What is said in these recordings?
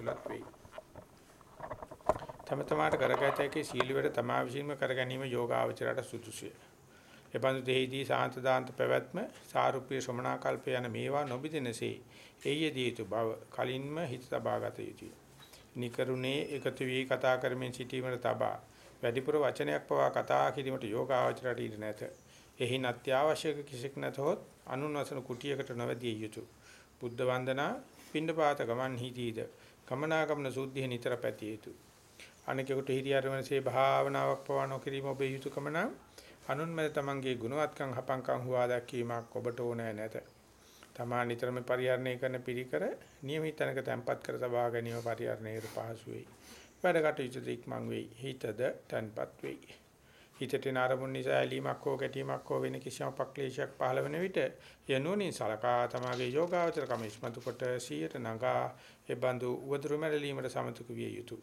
ඇතුළත් වෙයි. තම තමාට කරගත හැකි සීල වල තමා විසින්ම කර ගැනීම යෝගාවචරයට සුදුසුය. එබඳු දෙහිදී සාන්ත දාන්ත පැවැත්ම සාරුප්‍ය ශ්‍රමණාකල්ප යන මේවා නොබිදිනසේ එయ్యදී යුතු බව කලින්ම හිත තබාගත යුතුය. නිකරුණේ එකතු වී කතා කරමින් සිටීමට තබා වැඩිපුර වචනයක් පවා කතා කිරීමට යෝගාවචරයට ඉඩ නැත. එහින් අත්‍යවශ්‍යක කිසික් නැතහොත් අනුන්වසන කුටියකට නොවැදිය යුතුය. බුද්ධ වන්දනා පින්නපාත ගමන් හිතීද ගමනාගමන සුද්ධිය නිතර පැතිය යුතුය. අනිකෙකුට හිරියරවනසේ භාවනාවක් පවා නොකිරීම ඔබේ යුතුයකම නම් අනුන්මෙත තමන්ගේ ගුණවත්කම් හපංකම් හුවා දැක්වීමක් ඔබට ඕනෑ නැත. තමා නිතරම පරිහරණය කරන පිරිකර නියමිත තැනක තැම්පත් කර තබා ගැනීම පරිහරණයට පහසු වෙයි. වැඩ කටයුතු ඉක්මන් වෙයි. හිතද තැන්පත් වෙයි. හිතට නාරමුන් නිසා ඇලීමක් හෝ ගැටීමක් හෝ වෙන කිසිම පක්ලේශයක් පහළ වෙන විට යනුවනින් සලකා තමගේ යෝගාවචර කම ඉස්මතු කොට සියයට නගා ඒ බඳු උවදුරු මැරලීමට සමතුක විය යුතුය.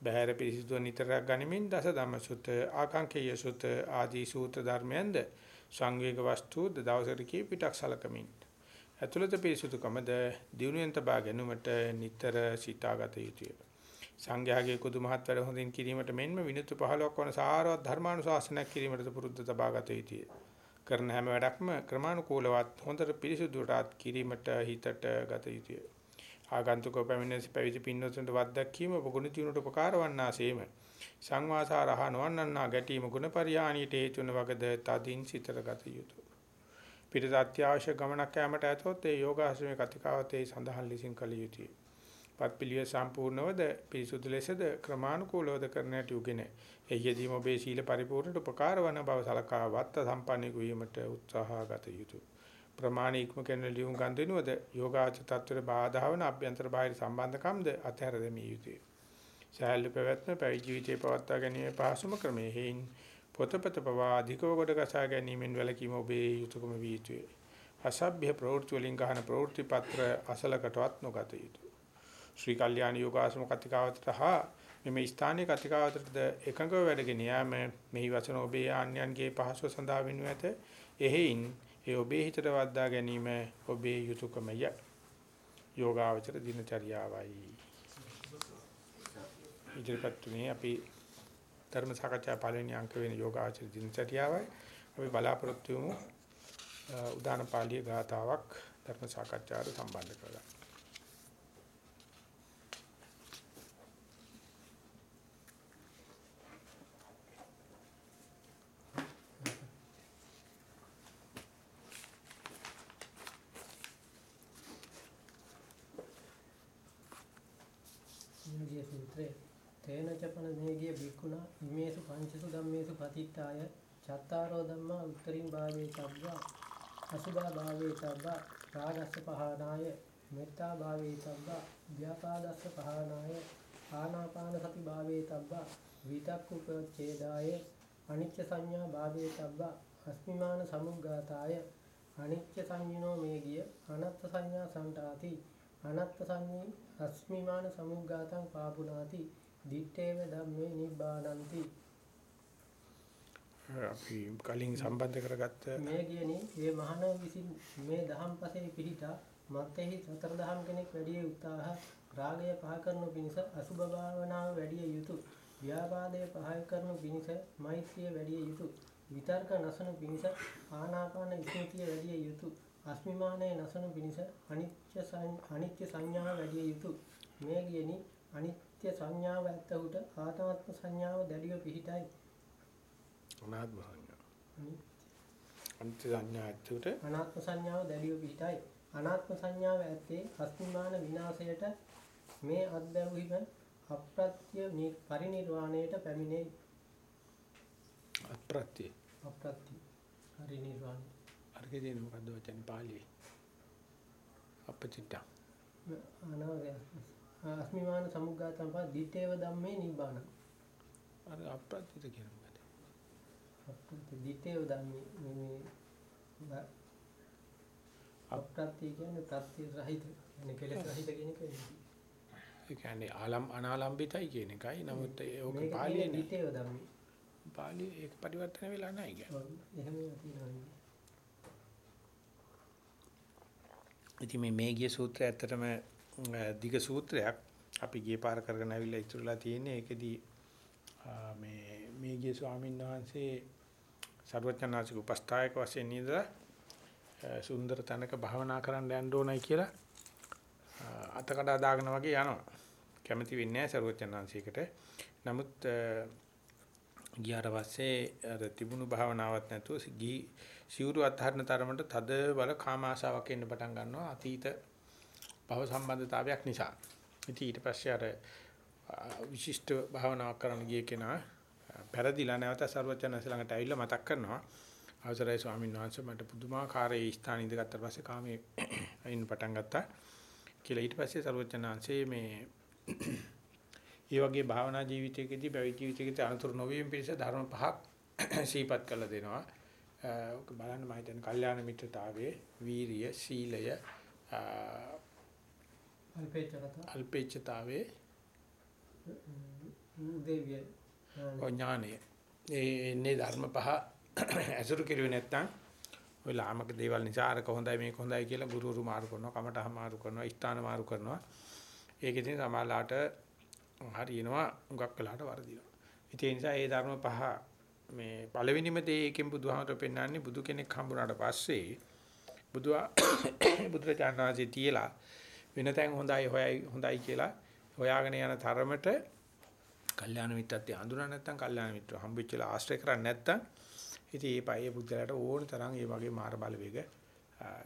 බහැර පිරිසිදු නිතරක් ගනිමින් දස ධම්මසුත ආකාංකේය සුත ආදී සූත්‍ර ධර්මයන්ද සංවේග වස්තු දවසට කී පිටක් සලකමින් ඇතුළත පිරිසුදුකමද දිනුවෙන් තබා ගැනීමට නිතර සිතාගත යුතුය. සංඝයාගේ කුදු මහත් වැඩ හොඳින් කිරීමට මෙන්ම විනුතු 15ක් වන සාරවත් ධර්මානුශාසනයක් කිරීමට පුරුද්ද තබාගත යුතුය. කරන හැම වැඩක්ම ක්‍රමානුකූලවත් හොඳට පිරිසුදුටත් කිරීමට හිතට ගත යුතුය. ආගන්තුක පැමිණ පැවිදි පින්නතුන්ට වද්දක්කීම පුගුණ තියුණට උපකාර වන්නාseම සංවාසාරහ නොවන්නන්නා ගැටීම ගුණ පරිහානියට හේතු වන වගද තදින් සිතට ගත යුතුය. පිටත අත්‍යවශ්‍ය ගමනක් යාමට ඇතොත් ඒ යෝගාශ්‍රමයේ කතිකාවතේ සඳහන් ලෙසින් කළ යුතුය. පත්පිලිය සම්පූර්ණවද පිරිසුදු ලෙසද ක්‍රමානුකූලවද කරන්නට යුගෙන එහිදීම ඔබේ සීල පරිපූර්ණට උපකාර වන බව සලකා වත්ත සම්පන්න වීමට උත්සාහගත යුතුය. ප්‍රමාණිකම කරන ලියුම් ගන්දිනුවද යෝගාච තත්වර බාධා වන අභ්‍යන්තර බාහිර සම්බන්ධකම්ද අතහැර දෙමිය යුතුය. සෑහළු පැවැත්ම පැවිදි ජීවිතේ පවත්වා ගැනීම පහසුම ක්‍රමයේ හේයින් පොතපත පවා අධිකව කොට ගසා ගැනීමෙන් වැළකීම ඔබේ යුතුයකම විය යුතුය. අසභ්‍ය ප්‍රවෘත්ති වලින් ගන්න ප්‍රවෘත්ති පත්‍ර අසලකටවත් නොගත යුතුය. ශ්‍රී කල්යාණ යෝගාසම කතිකාවතට හා මෙමෙ ස්ථානීය කතිකාවතට එකඟව වැඩගෙන යාම මෙහි වචන ඔබේ ආන්‍යයන්ගේ පහසුව සඳහා වෙනු ඇත එහෙයින් ඒ ඔබේ හිතට වද්දා ගැනීම ඔබේ යුතුයකමය යෝගාවචර දිනචර්යාවයි. ඉදිරිපත් තුනේ අපි ධර්ම සාකච්ඡා පළවෙනි අංක වෙන යෝගාචර දිනචර්යාවයි. අපි බලාපොරොත්තු වෙමු උදාන පාළිය ගාතාවක් ධර්ම සාකච්ඡාවට සම්බන්ධ කරගන්න සූත්‍රයේ. තේන චපන නේගිය බික්කුණා ඉමේසු පංචසු ධම්මේසු පතිත්තාය චත්තාරෝ ධම්මා උත්තරින් භාවේ තබ්බා අසුභා භාවේ තබ්බා රාගස්ස පහනාය මෙත්තා භාවේ තබ්බා ව්‍යාපාදස්ස පහනාය ආනාපාන සති භාවේ තබ්බා විතක්කුපච්ඡේදාය අනිච්ච සංඥා භාවේ තබ්බා අස්මිමාන සමුග්ගාතාය අනිච්ච සංඤිනෝ මේගිය අනත්ත් සංඥා සම්ටාති අනත්ත් සංඤී අස්මිමාන සමුග්ගාතං පාපුනාති දිත්තේව ධම්මේ නිබ්බානಂತಿ. අපි කලින් සම්බන්ධ කරගත්ත මේ කියන්නේ මේ මහණෝ විසින් මේ දහම් පසේ පිහිටා මත්ෙහි සතර දහම් කෙනෙක් වැඩි උත්සාහ රාගය පහ කරනු පිණිස අසුභ භාවනාව වැඩි යුතුය ව්‍යාපාදය පහ කරනු පිණිස මෛත්‍රිය වැඩි යුතුය විතර්ක නසනු පිණිස ආනාපාන ස්මෘතිය වැඩි යුතුය අස්මිමානයේ නසනු පිණිස අනිත්‍ය අනිත්‍ය සංඥාව වැඩි යුතුය. මේ කියනි අනිත්‍ය සංඥාව ඇත්තහුට ආත්මත්ම සංඥාව දැඩිව පිහිටයි. අනාත්ම සංඥා. අනිත්‍ය සංඥා ඇත්තට අනාත්ම සංඥාව දැඩිව පිහිටයි. අනාත්ම සංඥාව ඇත්තේ අස්මිමාන විනාශයට මේ අත්දැවීම අප්‍රත්‍ය පරිණිරවාණයට පැමිණේ. අප්‍රත්‍ය. අප්‍රත්‍ය පරිණිරවාණය. අර්ගේ දෙන මොකද්ද වචනේ පාළියේ? අපචිත්ත. අනාගය. අස්මිමාන සමුග්ගාතම් පා දිත්තේව ධම්මේ නිබ්බාන. අර අප්‍රත්‍යිත කියන මොකද? අප්‍රත්‍ය දිත්තේව ධම්මේ මේ අප්‍රත්‍ය කියන්නේ ප්‍රත්‍ය රහිත. يعني කෙලෙස් රහිත කියන එක. ඒ කියන්නේ ආලම් අනාලම්බිතයි කියන එකයි. නමුත් ඒක පාළියේ නේ. දිත්තේව ධම්මේ. පාළියේ ඒක පරිවර්තන වෙලා නැහැ කියන්නේ. එහෙම තියෙනවා. ඉතින් මේ මේගිය සූත්‍රය ඇත්තටම දිග සූත්‍රයක්. අපි ගිය පාර කරගෙන ආවිල්ලා ඉතුරුලා තියෙන්නේ ඒකෙදී ආ, මේ මේ ගිය ස්වාමීන් වහන්සේ සර්වඥාසික උපස්ථායක වශයෙන් ඉඳලා ආ, සුන්දර තැනක භාවනා කරන්න යන්න ඕනයි කියලා ආ, අතකඩ දාගෙන වගේ යනවා. කැමති වෙන්නේ නැහැ සර්වඥාන්සිකට. නමුත් ආ, ගියාට පස්සේ අර තිබුණු භාවනාවක් නැතුව ගිහි සිවුරු අත්හරින තරමට තද බල කාම ආශාවක් එන්න පටන් ගන්නවා අතීත භව සම්බන්ධතාවයක් නිසා. ඉතින් ඊට පස්සේ අර ආ, විශිෂ්ට භාවනාවක් කරන්න ගිය කෙනා ආ, පෙරදිලා නැවත සර්වඥාන්ස ළඟට ඇවිල්ලා මතක් කරනවා අවසරයි ස්වාමීන් වහන්සේ මට පුදුමාකාර ඒ ස්ථාන ඉඳගත්තට පස්සේ කාමයේ අයින් පටන් ගත්තා කියලා ඊට පස්සේ සර්වඥාන්සේ මේ ඒ වගේ භාවනා ජීවිතයකදී පැවිදි ජීවිතයකදී අනුතර නොවීම පිණිස ධර්ම පහක් සීපත් කරලා දෙනවා. බලන්න මම හිතන්නේ කල්යාණ මිත්‍රතාවයේ වීරිය, සීලය, අල්පේච්ඡතාවයේ උදේවිය ඥානය. ඒ එන්නේ ධර්ම පහ ඇසුරු කෙරුවේ නැත්නම් ඔය ලාමක දේවල් නිසා අරක හොඳයි මේක හොඳයි කියලා ගුරුවරු මාරු කරනවා, කමටහ මාරු කරනවා, ස්ථාන මාරු කරනවා. ඒක ඉතින් සමාලාට හරියනවා, උගක් වෙලාට වරදිනවා. ඉතින් ඒ නිසා මේ ධර්ම පහ මේ පළවෙනිම දේ එකෙන් බුදුහාමර පෙන්වන්නේ බුදු කෙනෙක් හම්බුනාට පස්සේ බුදුහා බුදුරජාණන් වහන්සේ තියලා වෙන තැන් හොඳයි හොයයි හොඳයි කියලා හොයාගෙන යන තරමට කල්යාණ මිත්‍රත්වයේ හඳුනා නැත්නම් කල්යාණ මිත්‍ර හම්බෙච්චලා ආශ්‍රය කරන්නේ නැත්නම් ඉතින් මේ පයේ බුද්ධලට ඕන තරම් මේ වගේ මාර බලවේග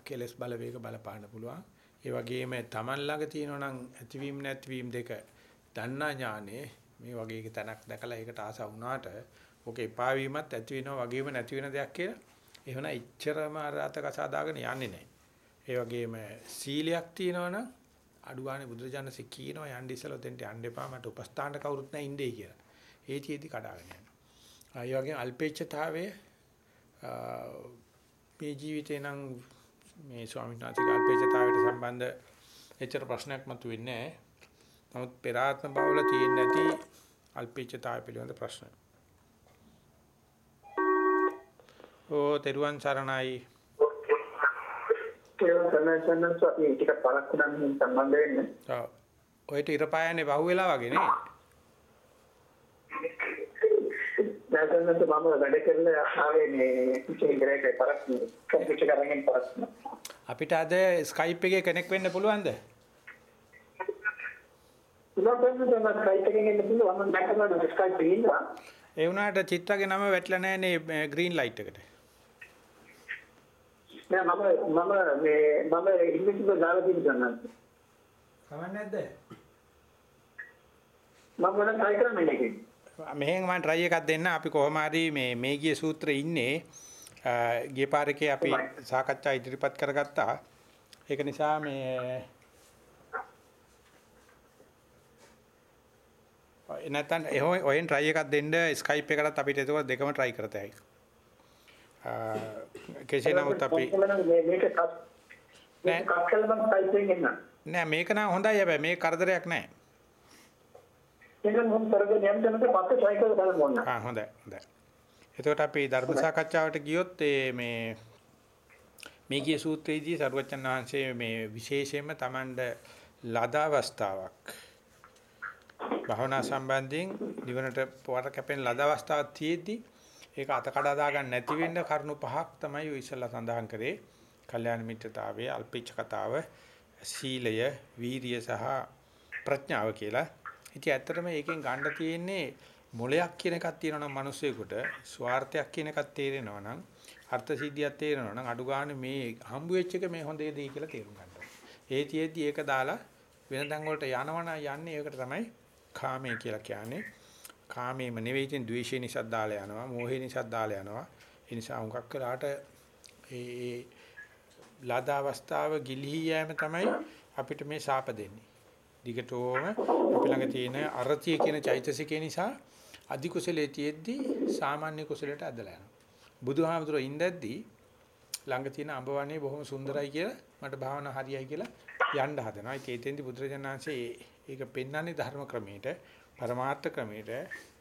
කෙලස් බලවේග බලපාන්න පුළුවන්. ඒ වගේම Taman ළඟ තියෙනවා නම් ඇතිවීම නැතිවීම දෙක දන්නා ඥානේ මේ වගේ එක තැනක් දැකලා ඒකට ආස වුණාට ඕක එපා වීමත් ඇති වෙනවා වගේම නැති වෙන දෙයක් කියලා එහෙනම් ඉච්චරම අර අත කසාදාගෙන යන්නේ නැහැ. ඒ වගේම සීලයක් තියෙනවනම් අඩු ගානේ බුදුරජාණන්සේ කියනවා යන්න ඉස්සෙල්ලා දෙන්න යන්න එපා මට උපස්ථාන කවුරුත් නැහැ ඉන්නේ කියලා. ඒ චේති කඩාගෙන යනවා. ආ ඒ වගේම අල්පේච්ඡතාවයේ මේ ජීවිතේ නම් මේ ස්වාමීන් වහන්සේ අල්පේච්ඡතාවයට සම්බන්ධ එච්චර ප්‍රශ්නයක් මතුවෙන්නේ නැහැ. නමුත් පෙර ආත්ම බවල තියෙන්නේ නැති අල්පේච්ඡතාවය පිළිබඳ ප්‍රශ්න. ඕ තෙරුවන් සරණයි. තමයි සන්නස් අපි ටික පරක් නම් සම්බන්ධ වෙන්නේ. ඔව්. ඔයට ඉරපායන්නේ බහුවෙලා වගේ නේ. නැසන්නත් මම වැඩ කරලා ආවේ මේ ග්‍රේට් පරක් කම්පියුටර් කරගෙන පරක්. අපිට අද Skype එකේ කනෙක්ට් වෙන්න පුළුවන්ද? ඒ වුණාට චිත්‍රගේ නම වැටලා නැහැනේ ග්‍රීන් ලයිට් එකට. නෑ මම මම මේ මම ඉංග්‍රීසියෙන් දාලා තියෙනවා. කවන්නේ නැද්ද? මම මොන try කරන්නේ මේකේ. මෙහෙන් මම try එකක් දෙන්න අපි කොහොම හරි මේ මේ ගිය සූත්‍රේ ඉන්නේ ගිය පාරකේ අපි සාකච්ඡා ඉදිරිපත් කරගත්තා. ඒක නිසා මේ නැත්නම් එහෙම ඔයෙන් try එකක් දෙන්න Skype එකකටත් අපිට ඒක දෙකම try කරත හැකියි. කෙසේ නමුත් අපි නෑ. මේක නම් හොඳයි හැබැයි මේක කරදරයක් නෑ. ඒක මම කරගෙන යන්න යනකොට පස්සේ කරලා බලන්න ඕන. ආ හොඳයි හොඳයි. එතකොට අපි ධර්ම සාකච්ඡාවට ගියොත් මේ මේ ගිය සූත්‍රයේදී සරුවචන් වහන්සේ මේ විශේෂයෙන්ම Tamand ලද අවස්ථාවක් භවනා සම්බන්ධයෙන් නිවනට පොර කැපෙන ලද අවස්ථාවක් තියෙද්දි ඒක අත කඩා දාගන්න නැති වෙන්න කරුණු පහක් තමයි ඔය ඉස්සලා සඳහන් කරේ. කල්යාණ මිත්‍රතාවයේ අල්පීච්ඡ කතාව, සීලය, වීරිය සහ ප්‍රඥාව කියලා. ඉතින් ඇත්තටම ඒකෙන් ගන්න තියෙන්නේ මොලයක් කියන එකක් තියෙනවා නම් මිනිස්සෙකුට ස්වార్థයක් කියන එකක් තේරෙනවා නම් අර්ථ සිද්ධියක් තේරෙනවා නම් අඩු ගන්න මේ හම්බු වෙච්ච එක මේ හොඳේ දෙයි කියලා තේරුම් ගන්නවා. ඒ තියෙද්දි ඒක දාලා වෙන තැන් වලට යනවනම් යන්නේ ඒකට තමයි කාමය කියලා කියන්නේ. කාමයේම නෙවෙයි ඉතින් ද්වේෂය නිසා දාලා යනවා, මෝහය නිසා දාලා යනවා. ඒ නිසා හුඟක් වෙලාට ඒ ලද අවස්ථාව ගිලිහි යෑම තමයි අපිට මේ ශාප දෙන්නේ. දිගටම අපි ළඟ තියෙන අරතිය කියන චෛතසිකේ නිසා අධි කුසලයේ තියෙද්දි සාමාන්‍ය කුසලයට ඇදලා යනවා. බුදුහාමුදුරුවෝ ඉඳද්දී ළඟ තියෙන අඹවණේ බොහොම සුන්දරයි කියලා මට භාවනා හරියයි කියලා යන්න හදනවා. ඒ තේතෙන්දි බුදුරජාණන්සේ ඒක පෙන්වන්නේ ධර්ම ක්‍රමයට, පරමාර්ථ ක්‍රමයට,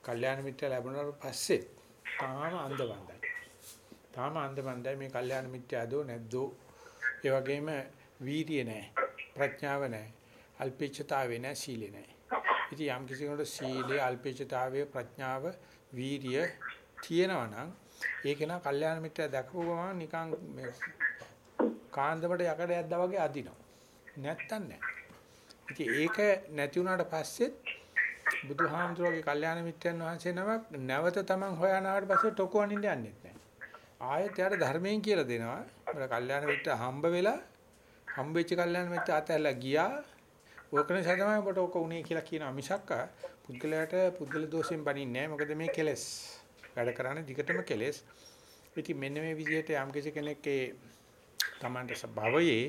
කල්යාණ මිත්‍ර ලැබුණාට පස්සේ තාම අන්ධබන්දයි. තාම අන්ධබන්දයි මේ කල්යාණ මිත්‍ර ඇදෝ නැද්දෝ. ඒ වගේම වීර්ය නැහැ, ප්‍රඥාව නැහැ, අල්පේච්ඡතාවේ නැහැ, සීලෙ නැහැ. ඉතින් යම් කිසි කෙනෙකුට සීලය, අල්පේච්ඡතාවය, ප්‍රඥාව, වීරිය තියෙනවා නම් ඒක නා කල්යාණ මිත්‍යා දැකපු ගමන් නිකන් මේ කාන්දමට යකඩ ඇද්දා වගේ අදිනවා. නැත්තම් නෑ. ඉතින් ඒක නැති වුණාට පස්සෙත් බුදුහාමුදුරුවෝගේ කල්යාණ මිත්‍යන් වහන්සේ නමක් නැවත තමන් හොයනාට පස්සේ ටොකු අනින්න යන්නෙත් නෑ. ආයෙත් යාට ධර්මයෙන් කියලා දෙනවා. අපේ කල්යාණ මිත්‍ය හම්බ වෙලා හම්බෙච්ච කල්යාණ මිත්‍ය අතහැරලා ගියා. ඕකනේ සදමයි ඔබට ඕක උනේ කියලා කියනවා මිසක් පුද්ගලයාට පුද්ගල දෝෂෙන් බනින්නේ නෑ. මොකද මේ කෙලෙස් වැඩ කරන්නේ දිගටම කෙලෙස්. ඉතින් මෙන්න මේ විදිහට යම් කෙනෙක් ඒ තමන්ට භවයේ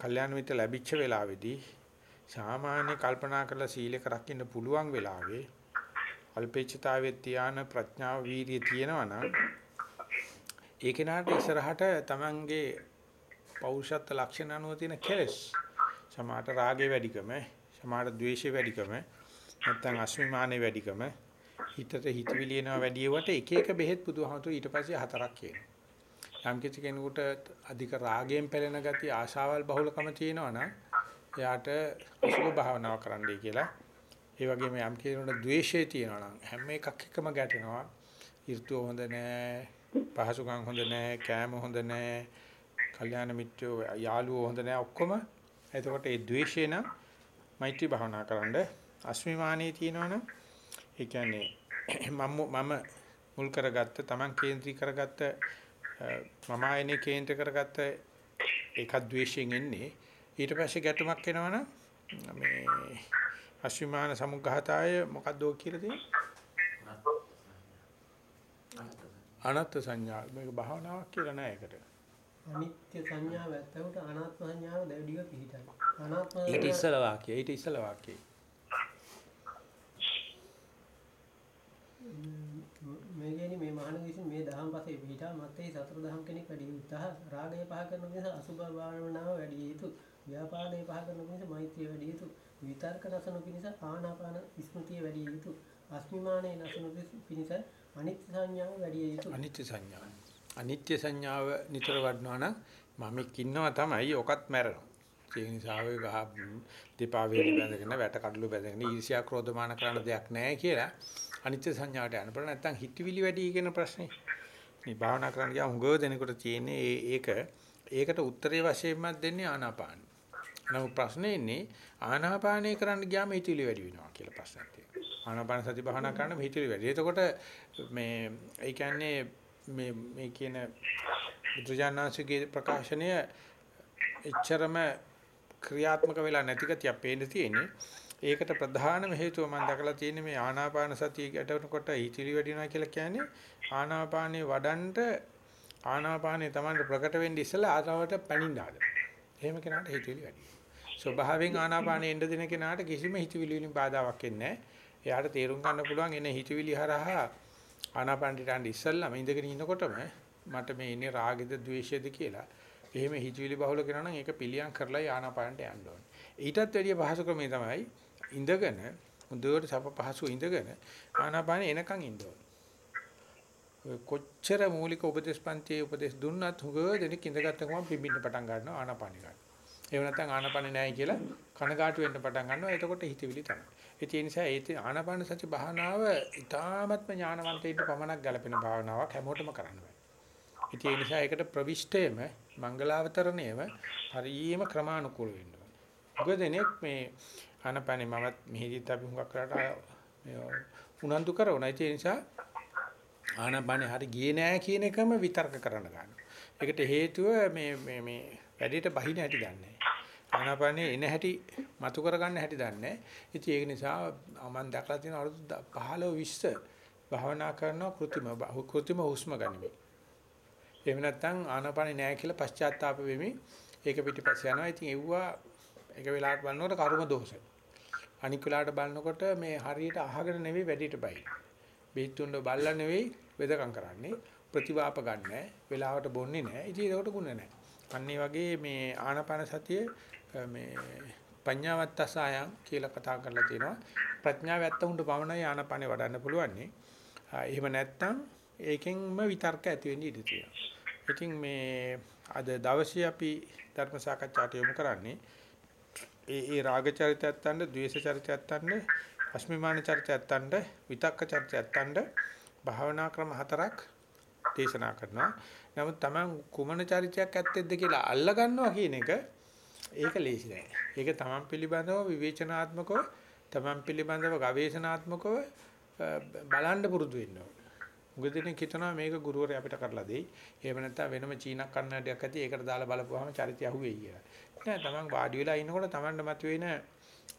කල්යාණ මිත්‍ර ලැබිච්ච වෙලාවේදී සාමාන්‍ය කල්පනා කරලා සීලයක රකින්න පුළුවන් වෙලාවේ අල්පේච්ඡතාවයේ ධාන ප්‍රඥාව වීර්යය තියෙනවා නම් ඒ කෙනාට ඉස්සරහට තමන්ගේ පෞරුෂත්ව ලක්ෂණ අනුව තියෙන කෙලෙස් සමාට රාගේ වැඩිකම සමාට ද්වේෂේ වැඩිකම නැත්නම් අස්මිමානේ වැඩිකම හිතට හිතවිලි එනවා වැඩි ඒවට එක එක බෙහෙත් බුදුහමතු ඊට පස්සේ හතරක් කියනවා. යම් කිසි කෙනෙකුට අධික රාගයෙන් පෙළෙන ගතිය ආශාවල් බහුලකම තියෙනවා නම් එයාට අසුභ භාවනාව කරන්නයි කියලා. ඒ වගේම යම් කෙනෙකුට ද්වේෂය තියෙනවා නම් හැම එකක් එකම ගැටෙනවා. ඍතු හොඳ නැහැ, පහසුකම් හොඳ නැහැ, කෑම හොඳ නැහැ, කල්යාණ මිත්‍රයෝ යාළුවෝ හොඳ නැහැ ඔක්කොම. එතකොට ඒ ද්වේෂය නම් මෛත්‍රී භාවනා කරන්න අස්මිමානී තියෙනවනම් ඒ කියන්නේ මම මම මුල් කරගත්ත Taman කේන්ද්‍රී කරගත්ත මම ආයනේ කේන්ද්‍ර කරගත්ත ඒකත් ද්වේෂයෙන් එන්නේ ඊට පස්සේ ගැටුමක් එනවනම් මේ අශ්විමාන සමුග්ඝාතය මොකක්ද ඔය කියලා තියෙන්නේ? අනත්ත් සංඥා. මේක භාවනාවක් කියලා නෑ ඒකට. අනිත්‍ය සංඥාව ඇත්තට අනාත්ම සංඥාව දැඩිව පිහිටයි. අනාත්ම ඊට ඉස්සල වාක්‍යය ඊට ඉස්සල වාක්‍යය. මේ කියන්නේ මේ මහණ විසින් මේ දහම් පසේ පිහිටා මත්තේ සතර දහම් කෙනෙක් වැඩි උත්සාහ රාගය පහ කරන නිසා අසුභ භාවනාව වැඩි යුතු ව්‍යාපාදේ පහ කරන නිසා මෛත්‍රිය වැඩි යුතු විතර්ක නසන පිණිස ආනාපාන ස්මෘතිය වැඩි යුතු අස්මිමානේ නසන පිණිස අනිත්‍ය සංඥාව වැඩි යුතු. අනිත්‍ය සංඥාව. අනිත්‍ය සංඥාව නිතර වඩනවා නම් මමෙක් ඉන්නවා තමයි ඔකත් මැරෙනවා. ඒ නිසා ඔය ගහ දෙපා වේලි බැඳගෙන වැට කඩළු බැඳගෙන ඊර්ෂ්‍යා ක්‍රෝධමාන කරන්න දෙයක් නැහැ කියලා අනිත්‍ය සංඥාවට යන්න බෑ නැත්නම් හිතවිලි වැඩි කියන ප්‍රශ්නේ. මේ භාවනා කරන්න ගියාම හුඟව දෙනකොට තියෙන්නේ ඒක. ඒකට උත්තරේ වශයෙන්ම දෙන්නේ ආනාපාන. නමුත් ප්‍රශ්නේ ඉන්නේ ආනාපානය කරන්න ගියාම හිතවිලි වැඩි වෙනවා කියලා ප්‍රශ්නයක් තියෙනවා. ආනාපාන සති භාවනා කරන්න හිතවිලි වැඩි. එතකොට මේ ඒ කියන්නේ මේ මේ කියන බුදුජානනාංශගේ ප්‍රකාශනය එච්චරම ක්‍රියාත්මක වෙලා නැති ගතියක් පේන්න තියෙන්නේ. ඒකට ප්‍රධානම හේතුව මම දැකලා තියෙන්නේ මේ ආනාපාන සතිය ගැටවෙනකොට හිතිලි වැඩිනවා කියලා කියන්නේ ආනාපානේ වඩන්ට ආනාපානේ Tamanට ප්‍රකට වෙන්නේ ඉස්සලා ආතාවට පැනින්න ආද. එහෙම කෙනාට හිතිලි වැඩි. ස්වභාවයෙන් ආනාපානේ එන්න දෙන කෙනාට කිසිම හිතවිලි වලින් බාධාවක් එන්නේ නැහැ. එයාට තේරුම් ගන්න පුළුවන් එන හිතවිලි හරහා ආනාපානට යන්න ඉස්සල්ලාම ඉඳගෙන ඉන්නකොටම මට මේ ඉන්නේ රාගෙද ද්වේෂෙද කියලා. එහෙම හිතවිලි බහුල කරනවා නම් ඒක පිළියම් කරලා ආනාපානට යන්න ඕනේ. ඊටත් වැඩිය පහසු ක්‍රමය තමයි ඉඳගෙන හොඳට සප පහසු ඉඳගෙන ආනාපානෙ එනකන් ඉන්න ඕනේ. කොච්චර මූලික උපදේශ පන්තියේ උපදේශ දුන්නත් හුඟ දෙනෙක් ඉඳගත්ත ගමන් පිඹින්න පටන් ගන්නවා ආනාපානෙ ගන්න. එහෙම නැත්නම් ආනාපානෙ නැහැ කියලා කනගාටු වෙන්න පටන් ගන්නවා. එතකොට හිතවිලි තමයි. ඒ නිසා ඒ ආනාපාන සති භාවනාව ඊ타ත්ම ඥානවන්තයින්ට පමණක් ගැලපෙන භාවනාවක් හැමෝටම කරන්න බෑ. ඒ නිසා ඒකට ප්‍රවිෂ්ඨයම මංගලාවතරණයම හරියම ක්‍රමානුකූල වෙන්න ඕනේ. උග දෙනෙක් මේ ආනපනේ මමත් මෙහිදීත් අපි හුඟක් කරලා උනන්දු කරනවා. ඒ නිසා ආනපනේ හරි ගියේ නෑ කියන එකම විතර්ක කරන්න ගන්නවා. ඒකට හේතුව මේ මේ මේ වැඩේට බහින හැටි දන්නේ ආනපනේ එන හැටි මතු කරගන්න හැටි දන්නේ. ඉතින් ඒක නිසා මම දැකලා තියෙන අවුරුදු 15 20 භාවනා කරන කෘතිම කෘතිම හුස්ම ගනිමි. එහෙම නැත්නම් ආනපනේ නෑ කියලා පශ්චාත්තාප වෙමි. ඒක පිටිපස්ස යනවා. ඉතින් එව්වා ඒක වෙලාවට බලනකොට කර්ම දෝෂයි. අනික් වෙලාවට බලනකොට මේ හරියට අහගෙන නෙවෙයි වැඩිට බයි. බීත්තුන්ව බල්ලා නෙවෙයි වෙදකම් කරන්නේ. ප්‍රතිවාප ගන්නෑ. වෙලාවට බොන්නේ නෑ. ඉතින් ඒකට ගුණ නෑ. අන්න වගේ මේ ආනාපාන සතිය මේ පඤ්ඤාවත්තසයන් කියලා කතා කරලා තියෙනවා. ප්‍රඥාව ඇත්තහුන්ට පමණයි ආනාපානේ වඩන්න පුළුවන්. එහෙම නැත්නම් ඒකෙන්ම විතර්ක ඇති වෙන්න ඉඩ තියෙනවා. ඉතින් මේ අද දවසේ අපි ධර්ම සාකච්ඡාට යොමු කරන්නේ ඒ ඒ රාග චරිතයත් අන්න, ද්වේෂ චරිතයත් අන්න අස්මිමාන චර්චයන්ට විතක්ක චර්චයන්ට භාවනා ක්‍රම හතරක් දේශනා කරනවා. නමුත් Taman කුමන චරිතයක් ඇත්තෙද්ද කියලා අල්ල ගන්නවා කියන එක ඒක ලේසි නෑ. ඒක Taman පිළිබඳව විවේචනාත්මකව Taman පිළිබඳව ගවේෂණාත්මකව බලන්න පුරුදු වෙන්න ඕනේ. මුග දෙනෙක් හිතනවා මේක ගුරුවරයා අපිට කරලා දෙයි. එහෙම නැත්නම් වෙනම චීන කන්නඩියක් ඇති ඒකට දාලා බලපුවාම චරිතය අහුවෙයි කියලා. නෑ Taman වාඩි වෙලා ඉන්නකොට Tamanට මතුවෙන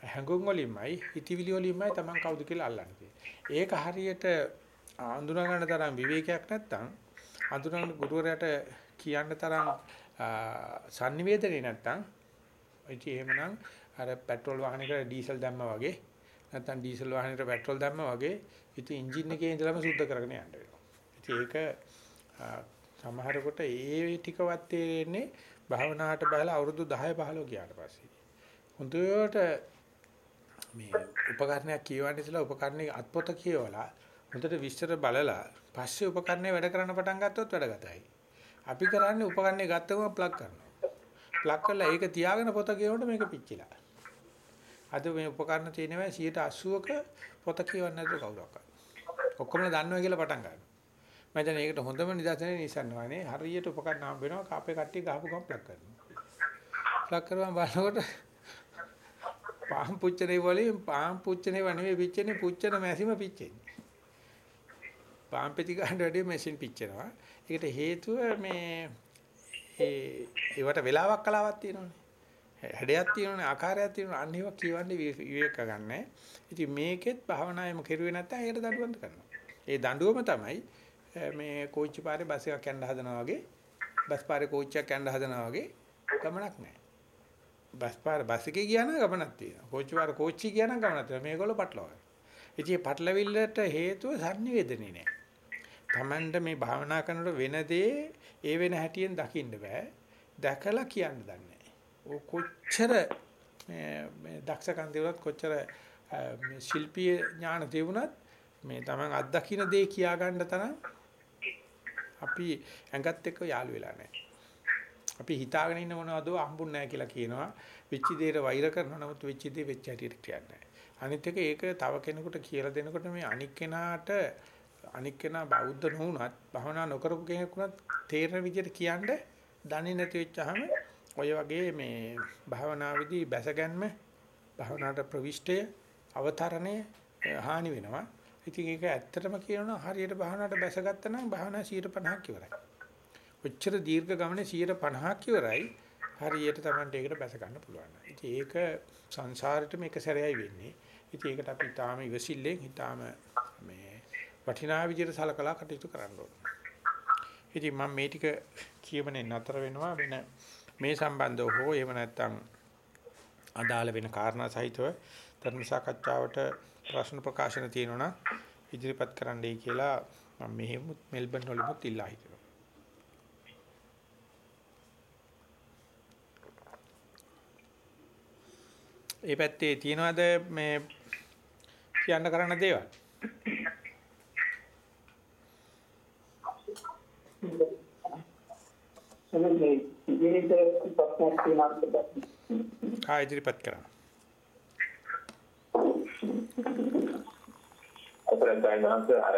හැඟුම් වලින්මයි හිතවිලි වලින්මයි Taman කවුද කියලා අල්ලන්නේ. ඒක හරියට අඳුනා ගන්න තරම් විවේකයක් නැත්නම් අඳුරන ගුරුවරයාට කියන්න තරම් sannivedane නැත්තම් ඉතින් එහෙමනම් අර පෙට්‍රල් වාහනයකට ඩීසල් දැම්මා වගේ නැත්තම් ඩීසල් වාහනයකට පෙට්‍රල් දැම්මා වගේ ඉතින් එන්ජින් එකේ ඉඳලම සුද්ධ කරගෙන යන්න වෙනවා. ඉතින් ඒක සමහරකට ඒ ටිකවත් තේරෙන්නේ භාවනාවට බහලා අවුරුදු 10 15 ගියාට පස්සේ. හොඳට මේ උපකරණයක් කියවන්න ඉස්සලා උපකරණේ අත්පොත කියවලා හොඳට විස්තර බලලා පස්සේ උපකරණේ වැඩ කරන්න පටන් ගත්තොත් වැඩගතයි. අපි කරන්නේ උපකරණේ ගත්තම ප්ලග් කරනවා. ප්ලග් කරලා ඒක තියාගෙන පොත කියනකොට මේක පිච්චිලා. අද මේ උපකරණ තියෙනවා 80ක පොත කියවන්න නැතුව කවුරක්වත්. ඔක්කොම දන්නවා කියලා පටන් ගන්නවා. මම දැන් ඒකට හොඳම නිදර්ශනේ නිසන්වනේ හරියට උපකරණ හම්බ වෙනවා කාපේ කට්ටිය ගහපු ගමන් ප්ලග් කරනවා. ප්ලග් කරවම බලනකොට පාම් පුච්චනේ වලින් පාම් පුච්චනේ වනේ පිච්චෙන්නේ පුච්චන මැසිම පිච්චෙන්නේ. පාම්පෙති ගන්න වැඩි මැෂින් පිච්චෙනවා. ඒකට හේතුව මේ ඒ ඒවට වෙලාවක් කලාවක් තියෙනවනේ. හැඩයක් තියෙනවනේ ආකාරයක් තියෙනවනේ අන්න ඒවා කියවන්නේ විවේක ගන්න. ඉතින් මේකෙත් භාවනාවෙම කෙරුවේ නැත්නම් ඒකට දඬුවම් කරනවා. ඒ දඬුවම තමයි මේ කෝච්චි පාරේ බස් එකක් යන්න හදනවා වගේ බස් පාරේ කෝච්චියක් යන්න හදනවා වගේ ගමනක් නැහැ. බස් පාර බස් එකේ ගියා නම් ගමනක් තියෙනවා. කෝච්චි පාර කෝච්චි ගියා නම් ගමනක් තියෙනවා. මේගොල්ලෝ පටලවා. ඉතින් මේ පටලවිල්ලට හේතුව sannivedane නෑ. Tamanda මේ භාවනා කරනකොට වෙන දේ ඒ වෙන හැටියෙන් දකින්න බෑ. දැකලා කියන්න දන්නේ නැහැ. කොච්චර මේ දක්ෂකම් දිනුවත් කොච්චර මේ ශිල්පීය ඥාන දිනුනත් මේ Taman අත්දකින්න දේ කියා ගන්න තරම් අපි ඇඟත් එක්ක යාළු වෙලා නැහැ. අපි හිතාගෙන ඉන්න මොනවද හම්බුන්නේ නැහැ කියලා කියනවා. වෙච්ච දේට වෛර කරනවා නමුත් වෙච්ච දේ වෙච්ච හැටියට කියන්නේ නැහැ. අනිත් එක ඒක තව කෙනෙකුට කියලා දෙනකොට මේ අනික් කෙනාට අනික් කෙනා බෞද්ධ නොවුනත් භවනා නොකරපු කෙනෙක් වුණත් තේරෙන විදිහට කියන්න දන්නේ නැති වෙච්චාම ඔය වගේ මේ භවනාවේදී බැසගැන්ම භවනාට ප්‍රවිෂ්ඨය අවතරණය හානි වෙනවා. ඉතින් ඒක ඇත්තටම කියනවා හරියට භවනාට බැසගත්තා නම් භවනා 150ක් ඉවරයි. ඔච්චර දීර්ඝ ගමනේ 150ක් ඉවරයි. හරියට Tamante ඒකට බැස ගන්න පුළුවන්. ඉතින් ඒක සංසාරෙට මේක සැරයයි වෙන්නේ. ඉතින් ඒකට අපි ඊටාම ඉවසිල්ලෙන් ඊටාම මේ වටිනා විදිහට සලකලා කටයුතු කරන්න ඕනේ. ඉතින් මම මේ ටික කියවනේ නතර වෙනවා වෙන මේ සම්බන්ධව හෝ එහෙම නැත්නම් අදාළ වෙන කාරණා සහිතව ධර්ම සාකච්ඡාවට ප්‍රශ්න ප්‍රකාශන තියෙනවා ඉදිරිපත් කරන්නයි කියලා මම මෙහෙම මෙල්බන් වලමුත් ඉල්ලා හිටියා. ඒ පැත්තේ තියනවාද මේ කියන්න කරන්න දේවල්? එන්නේ ඉදිරියට ප්‍රශ්නයක් තියෙනවා ආ ඉදිරිපත් කරන්න. අපරදායනාන්ත අර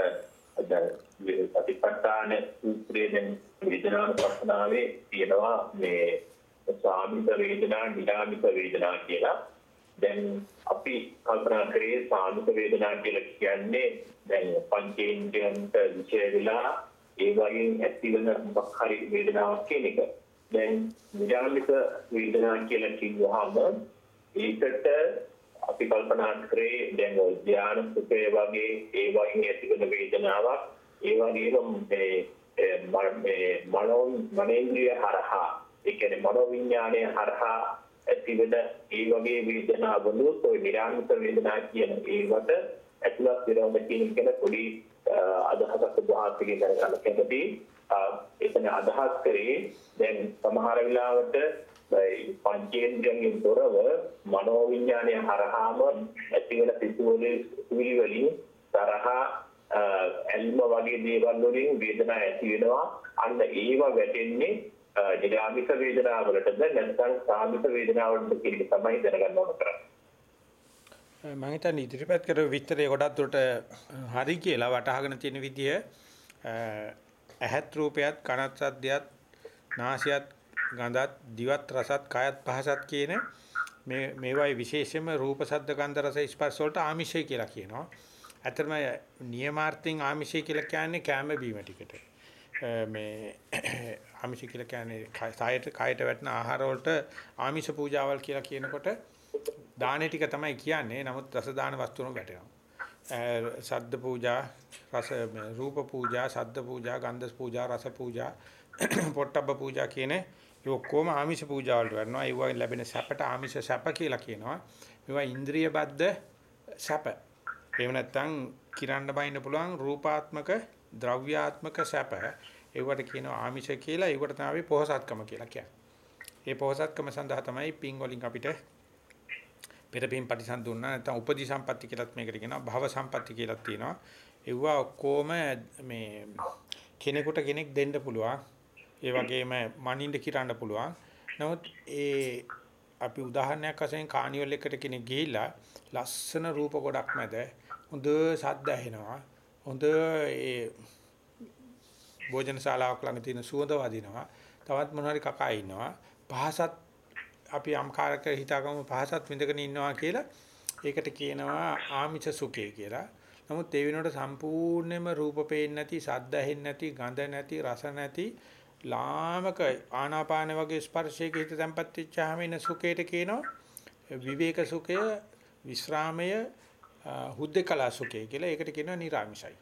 ප්‍රතිපත්තාන සූත්‍රයෙන් වේදනා පස්සනාවේ තියෙනවා මේ සාමිත වේදනා නිරාමිත වේදනා කියලා. දැන් අපි කල්පනා කරේ සාමිත වේදනා කියලා කියන්නේ දැන් පංචේන්ද්‍රයන්ට විශේෂ වෙලා ඒ වගේ ඇතිවන මොකක් හරි වේදනාවක් කියන එක. දැන් නිරාමිත වේදනා කියලා කිව්වහම ඒකට අපි කල්පනා කරේ දැන් ධ්‍යාන සුඛය වගේ ඒ වගේ ඇතිවන වේදනාවක් ඒ වගේම මේ මේ මනෝ මනේන්ද්‍රිය හරහා ඒ කියන්නේ මනෝ විඥානය හරහා ඇතිවෙන ඒ වගේ වේදනාවලුත් ওই නිරාමිත වේදනා කියන ඒවට ඇතුළත් වෙනවා කියන එක පොඩි අදහසක් උදාහරණයකින් කරගන්න කැමති. එතන අදහස් කරේ දැන් සමහර වෙලාවට පංචේන්ද්‍රයන්ගෙන් තොරව මනෝවිඤ්ඤාණය හරහාම ඇතිවන සිතුවිලි වලින් තරහා ඇල්ම වගේ දේවල් වලින් වේදනා ඇති වෙනවා. අන්න ඒව වැටෙන්නේ නිරාමික වේදනාවලටද නැත්නම් සාමික වේදනාවලටද කියන එක තමයි දැනගන්න ඕන කරන්නේ. මම හිතන්නේ ඉදිරිපත් කර විතරේ ගොඩක් දුරට හරි කියලා වටහාගෙන තියෙන විදිය ඇහත් රූපයත් කනත් සද්දයත් නාසයත් ගඳත් දිවත් රසත් කයත් පහසත් කියන මේ මේවායි විශේෂයෙන්ම රූප සද්ද ගන්ධ රස ස්පර්ශ වලට ආමිෂය කියලා කියනවා. ඇත්තටම නියමාර්ථයෙන් ආමිෂය කියලා කියන්නේ කැම බීම ටිකට. මේ ආමිෂ කියලා කියන්නේ කායට කායට වැටෙන ආහාර වලට ආමිෂ පූජාවල් කියලා කියනකොට දානේ ටික තමයි කියන්නේ. නමුත් රස දාන වස්තුන වැටෙනවා. සද්ද පූජා, රස රූප පූජා, සද්ද පූජා, ගන්ධ පූජා, රස පූජා, පොට්ටබ්බ පූජා කියන ඒ ඔක්කොම ආමිෂ පූජා වලට වෙනවා. ඒ වගේ ලැබෙන සැපට ආමිෂ සැප කියලා කියනවා. මේවා ඉන්ද්‍රිය බද්ධ සැප. එහෙම නැත්නම් කිරන්න බයින්න පුළුවන් රූපාත්මක, ද්‍රව්‍යාත්මක සැප. ඒවට කියනවා ආමිෂ කියලා. ඒවට තමයි පොහසත්කම කියලා කියන්නේ. ඒ පොහසත්කම සඳහා තමයි පින් වලින් අපිට පෙරපින් පරිසම්දුන්නා නැත්නම් උපදි සම්පatti කියලාත් මේකට කියනවා. භව සම්පatti කියලාත් තියෙනවා. ඒවා ඔක්කොම මේ කෙනෙකුට කෙනෙක් දෙන්න පුළුවන්. ඒ වගේම මනින්න කිරන්න පුළුවන්. නමුත් ඒ අපි උදාහරණයක් වශයෙන් කානිවල් එකට කෙනෙක් ගිහිල්ලා ලස්සන රූප ගොඩක් මැද හොඳ සද්ද ඇහෙනවා. හොඳ ඒ භෝජන ශාලාවක් ළඟ තියෙන සුවඳ වදිනවා. තවත් මොනවාරි කකා ඉන්නවා. පහසත් අපි අම්කාරක හිතාගමු පහසත් විඳගෙන ඉන්නවා කියලා ඒකට කියනවා ආමිෂ සුඛය කියලා. නමුත් ඒ වෙනකොට සම්පූර්ණයෙන්ම රූප පේන්නේ නැති, ශබ්ද ඇහෙන්නේ නැති, ගඳ නැති, රස නැති ලාමක ආනාපාන වගේ ස්පර්ශයක හිත තැම්පත් වෙච්චාම එන සුඛයට කියනවා විවේක සුඛය, විස්රාමය, හුද්දකලා සුඛය කියලා. ඒකට කියනවා නිර්ාමිෂයි.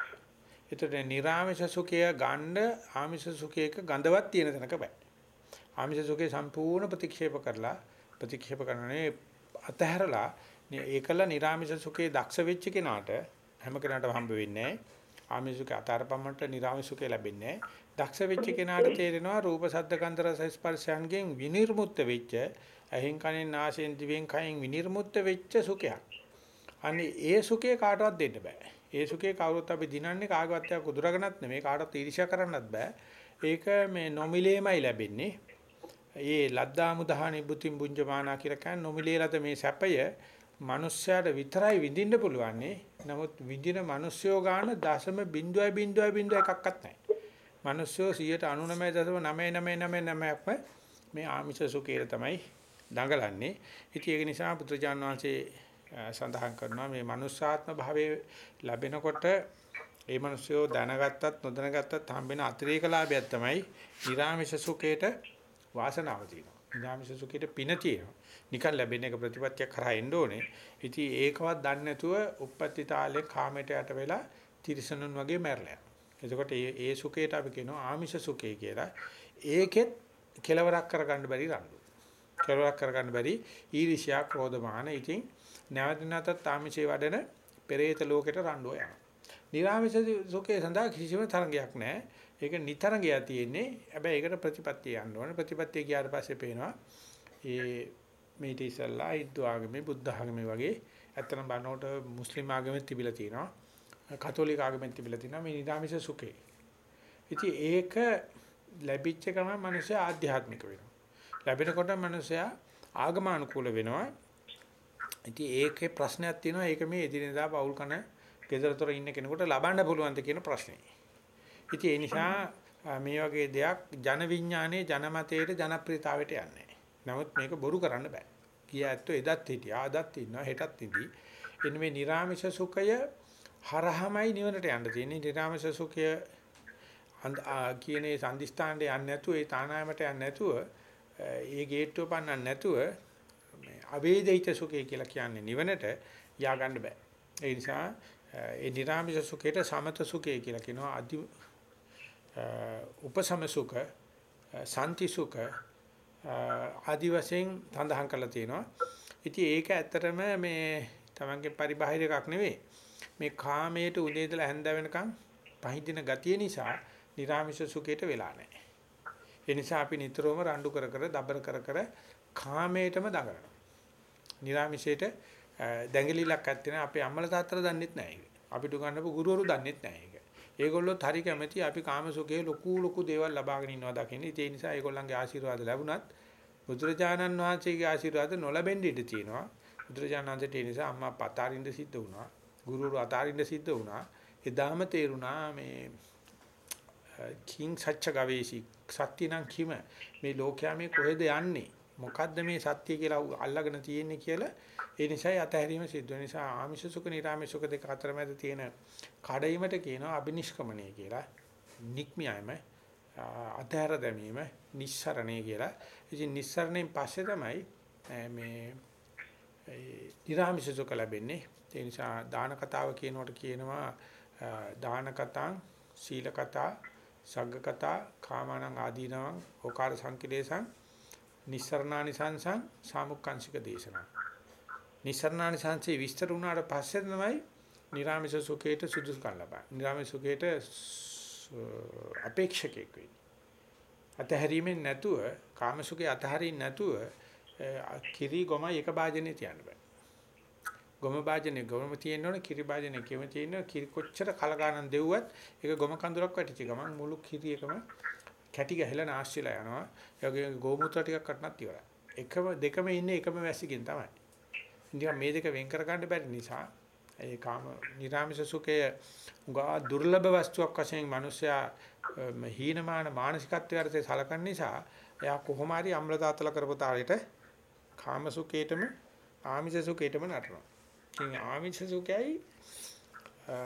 ඒතර නිර්ාමිෂ සුඛය ගන්න ආමිෂ සුඛයක ගඳවත් තියෙන තැනක බෑ. ආමිෂ සුඛේ සම්පූර්ණ ප්‍රතික්ෂේප කරලා ප්‍රතික්ෂේප කරනනේ අතහැරලා ඒකල නිර්ආමිෂ සුඛේ දක්ෂ වෙච්ච කෙනාට හැම කෙනාටම හම්බ වෙන්නේ නැහැ. ආමිෂ සුඛේ අතාරපමණට නිර්ආමිෂ සුඛේ ලැබෙන්නේ නැහැ. දක්ෂ වෙච්ච කෙනාට තේරෙනවා රූප ශබ්ද ගන්ධ රස ස්පර්ශයන්ගෙන් විනිර්මුක්ත වෙච්ච ඇහෙන් කනෙන් නාසයෙන් දිවෙන් කයෙන් විනිර්මුක්ත වෙච්ච සුඛයක්. අනේ ඒ සුඛේ කාටවත් දෙන්න බෑ. ඒ සුඛේ කවුරුත් අපි දිනන්නේ කාගවත් යක් උදුරගෙනත් නෙමෙයි කාටවත් ඊර්ෂ්‍යා කරන්නත් බෑ. ඒක මේ නොමිලේමයි ලැබෙන්නේ. ඒ ලද්දා මුදහානි බුතින් බුඤ්ජමානා කියලා කියන්නේ නොමිලේ ලද මේ සැපය මිනිස්සයාට විතරයි විඳින්න පුළුවන් නමුත් විඳින මිනිස්සයෝ ගන්න දශම බිඳුවයි බිඳුවයි බිඳුව එකක්වත් නැහැ. මිනිස්සයෝ 99.99999ක්ම මේ ආමිෂ සුඛේ තමයි දඟලන්නේ. ඉතින් ඒක නිසා පුත්‍රජාන් වහන්සේ සඳහන් කරනවා මේ මනුස්සාත්ම භාවයේ ලැබෙනකොට ඒ මිනිස්සයෝ දැනගත්තත් නොදැනගත්තත් හම්බෙන අතිරේක ලාභයක් තමයි නිර්ආමිෂ සුඛේට වාසනාව තියෙනවා. නිරාමිෂ සුඛයට පින තියෙනවා. නිකන් ලැබෙන එක ප්‍රතිපත්තියක් කරා එන්න ඕනේ. ඉතින් ඒකවත් දන්නේ නැතුව උප්පත්ති තාලේ කාමයට යට වෙලා තිරිසනුන් වගේ මැරලා එතකොට ඒ ඒ සුඛයට අපි කියනවා ආමිෂ සුඛය කියලා. ඒකෙත් කෙලවරක් කරගන්න බැරි රණ්ඩු. කෙලවරක් කරගන්න බැරි ඊර්ෂ්‍යා ක්‍රෝධමාන. ඉතින් නැවත නැවතත් ආමිෂේ වඩන පෙරේත ලෝකෙට රණ්ඩුව යනවා. නිරාමිෂ සුඛය සඳහා කිසිම තරංගයක් නැහැ. ඒක නිතරම ගියා තියෙන්නේ. හැබැයි ඒකට ප්‍රතිපත්තිය යන්න ඕනේ. ප්‍රතිපත්තිය ගියාට පස්සේ පේනවා ඒ මේටි ඉස්සල්ලා හින්දු ආගමේ බුද්ධ ආගමේ වගේ ඇත්තම බනෝට මුස්ලිම් ආගමෙත් තිබිලා තියෙනවා. කතෝලික ආගමෙත් තිබිලා තියෙනවා මේ නිදාමිෂ සුඛේ. ඉතින් ඒක ලැබිච්ච ගමන් මිනිස්සු ආධ්‍යාත්මික වෙනවා. ලැබෙනකොට මිනිස්සයා ආගමානුකූල වෙනවා. ඉතින් ඒකේ ප්‍රශ්නයක් තියෙනවා. ඒක මේ එදිනෙදා පෞල් කන ගෙදරතොර ඉන්න කෙනෙකුට ලබන්න පුළුවන්ද කියන ප්‍රශ්නේ. ඉතින් ඒ නිසා මේ වගේ දෙයක් ජන විඥානයේ ජනමතයේ ජනප්‍රියතාවයට යන්නේ. නමුත් මේක බොරු කරන්න බෑ. කිය ඇත්තෝ එදත් හිටියා, අදත් ඉන්නවා, හෙටත් ඉඳී. එන්න මේ නිර්ාමිෂ සුඛය හරහමයි නිවනට යන්න තියෙන්නේ. නිර්ාමිෂ සුඛය කියන්නේ සම්දිස්ථානට යන්නේ නැතුව, ඒ තානායමට යන්නේ නැතුව, ඒ ගේට්ටුව පන්නන්න නැතුව මේ අවේදිත සුඛය කියලා කියන්නේ නිවනට යා ගන්න බෑ. ඒ නිසා ඒ නිර්ාමිෂ සුඛයට සමත සුඛය කියලා කියනවා. අදි උපසම සුඛ සාන්ති සුඛ ආදි වශයෙන් සඳහන් කරලා තියෙනවා. ඉතින් ඒක ඇත්තටම මේ තමන්ගේ පරිබාහිර එකක් නෙවෙයි. මේ කාමයට උදේ ඉඳලා හැන්ද වෙනකන් පහඳින ගතිය නිසා නිර්ාමිෂ සුඛයට වෙලා නැහැ. ඒ නිසා අපි නිතරම රණ්ඩු කර කර දබර කර කර කාමයටම දඟලනවා. නිර්ාමිෂයට දැඟලිලක් ඇත්තේ නැහැ. අපේ අම්මලා තාත්තලා දන්නෙත් නැහැ ඒක. අපිට උගන්වපු ගුරුවරු දන්නෙත් නැහැ ඒක. ඒගොල්ලොත් හරි කැමැති අපි කාමසුඛයේ ලොකු ලොකු දේවල් ලබාගෙන ඉන්නවා දකින්න. ඒ නිසා ඒගොල්ලන්ගේ ආශිර්වාද ලැබුණත් බුදුරජාණන් වහන්සේගේ ආශිර්වාද නොලැබෙන්න ඉඩ තියෙනවා. බුදුරජාණන්සේට ඒ නිසා අම්මා පතාරින්න සිද්ධ වුණා. ගුරුවරු අතාරින්න සිද්ධ වුණා. එදාම තේරුණා මේ කිං සත්‍ය ගවේෂි සත්‍ය නම් කිම මේ ලෝකයා මේ කොහෙද යන්නේ මොකද්ද මේ සත්‍ය කියලා අල්ලගෙන තියෙන්නේ කියලා? ඒ නිසායි අතහැරීම සිද්ධ වෙන නිසා ආමිෂ සුඛ නිර්ආමිෂ සුඛ දෙක අතර මැද තියෙන කඩයිමට කියනවා අබිනිෂ්ක්‍මණය කියලා. නික්මියම අතහැර දැමීම නිස්සරණය කියලා. ඉතින් නිස්සරණයෙන් පස්සේ තමයි මේ නිර්ආමිෂ සුඛ ලැබෙන්නේ. ඒ නිසා දාන කතාව කියනකොට කියනවා දාන කතං සීල කතා සග්ග කතා කාමානං ආදීනවං ඕකාර සංකිලේසං නිස්සරණානි සංසං සාමුක්කාංශික දේශනා. නිස්සරණානි සංසේ විස්තර වුණාට පස්සේ තමයි නිරාමිෂ සුඛේට සුදුසුකම් ලබන්නේ. නිරාමිෂ සුඛේට අපේක්ෂකෙක් වෙන්නේ. අතහැරීමෙන් නැතුව කාම සුඛේ අතහරින්න නැතුව කිරි ගොම එක භාජනේ තියන්න බෑ. ගොම භාජනේ ගොම තියෙන්න ඕන කිරි භාජනේ කිම තියෙන්න කිරි කොච්චර කලගානන් දෙව්වත් ඒක ගොම කඳුරක් වැටිච්ච ගමන් මුළු කිරි එකම කැටි ගහලා නාස්තිලා යනවා. ඒ වගේ ගෝමූත්‍ර ටිකක් කටනත් ඉවරයි. එකම දෙකම ඉන්නේ එකම වැසිකින් තමයි. ඉතින් මේ දෙක වෙන් කර ගන්න බැරි නිසා ඒ කාම නිරාමිෂ සුඛය උගා දුර්ලභ වස්තුවක් වශයෙන් මිනිස්සයා හීනමාන මානසිකත්වයට සලකන නිසා එයා කොහොම හරි අම්ලතාතල කරපතාලෙට කාම සුඛේටම ආමිෂ සුඛේටම නටනවා. ඉතින් ආමිෂ සුඛයයි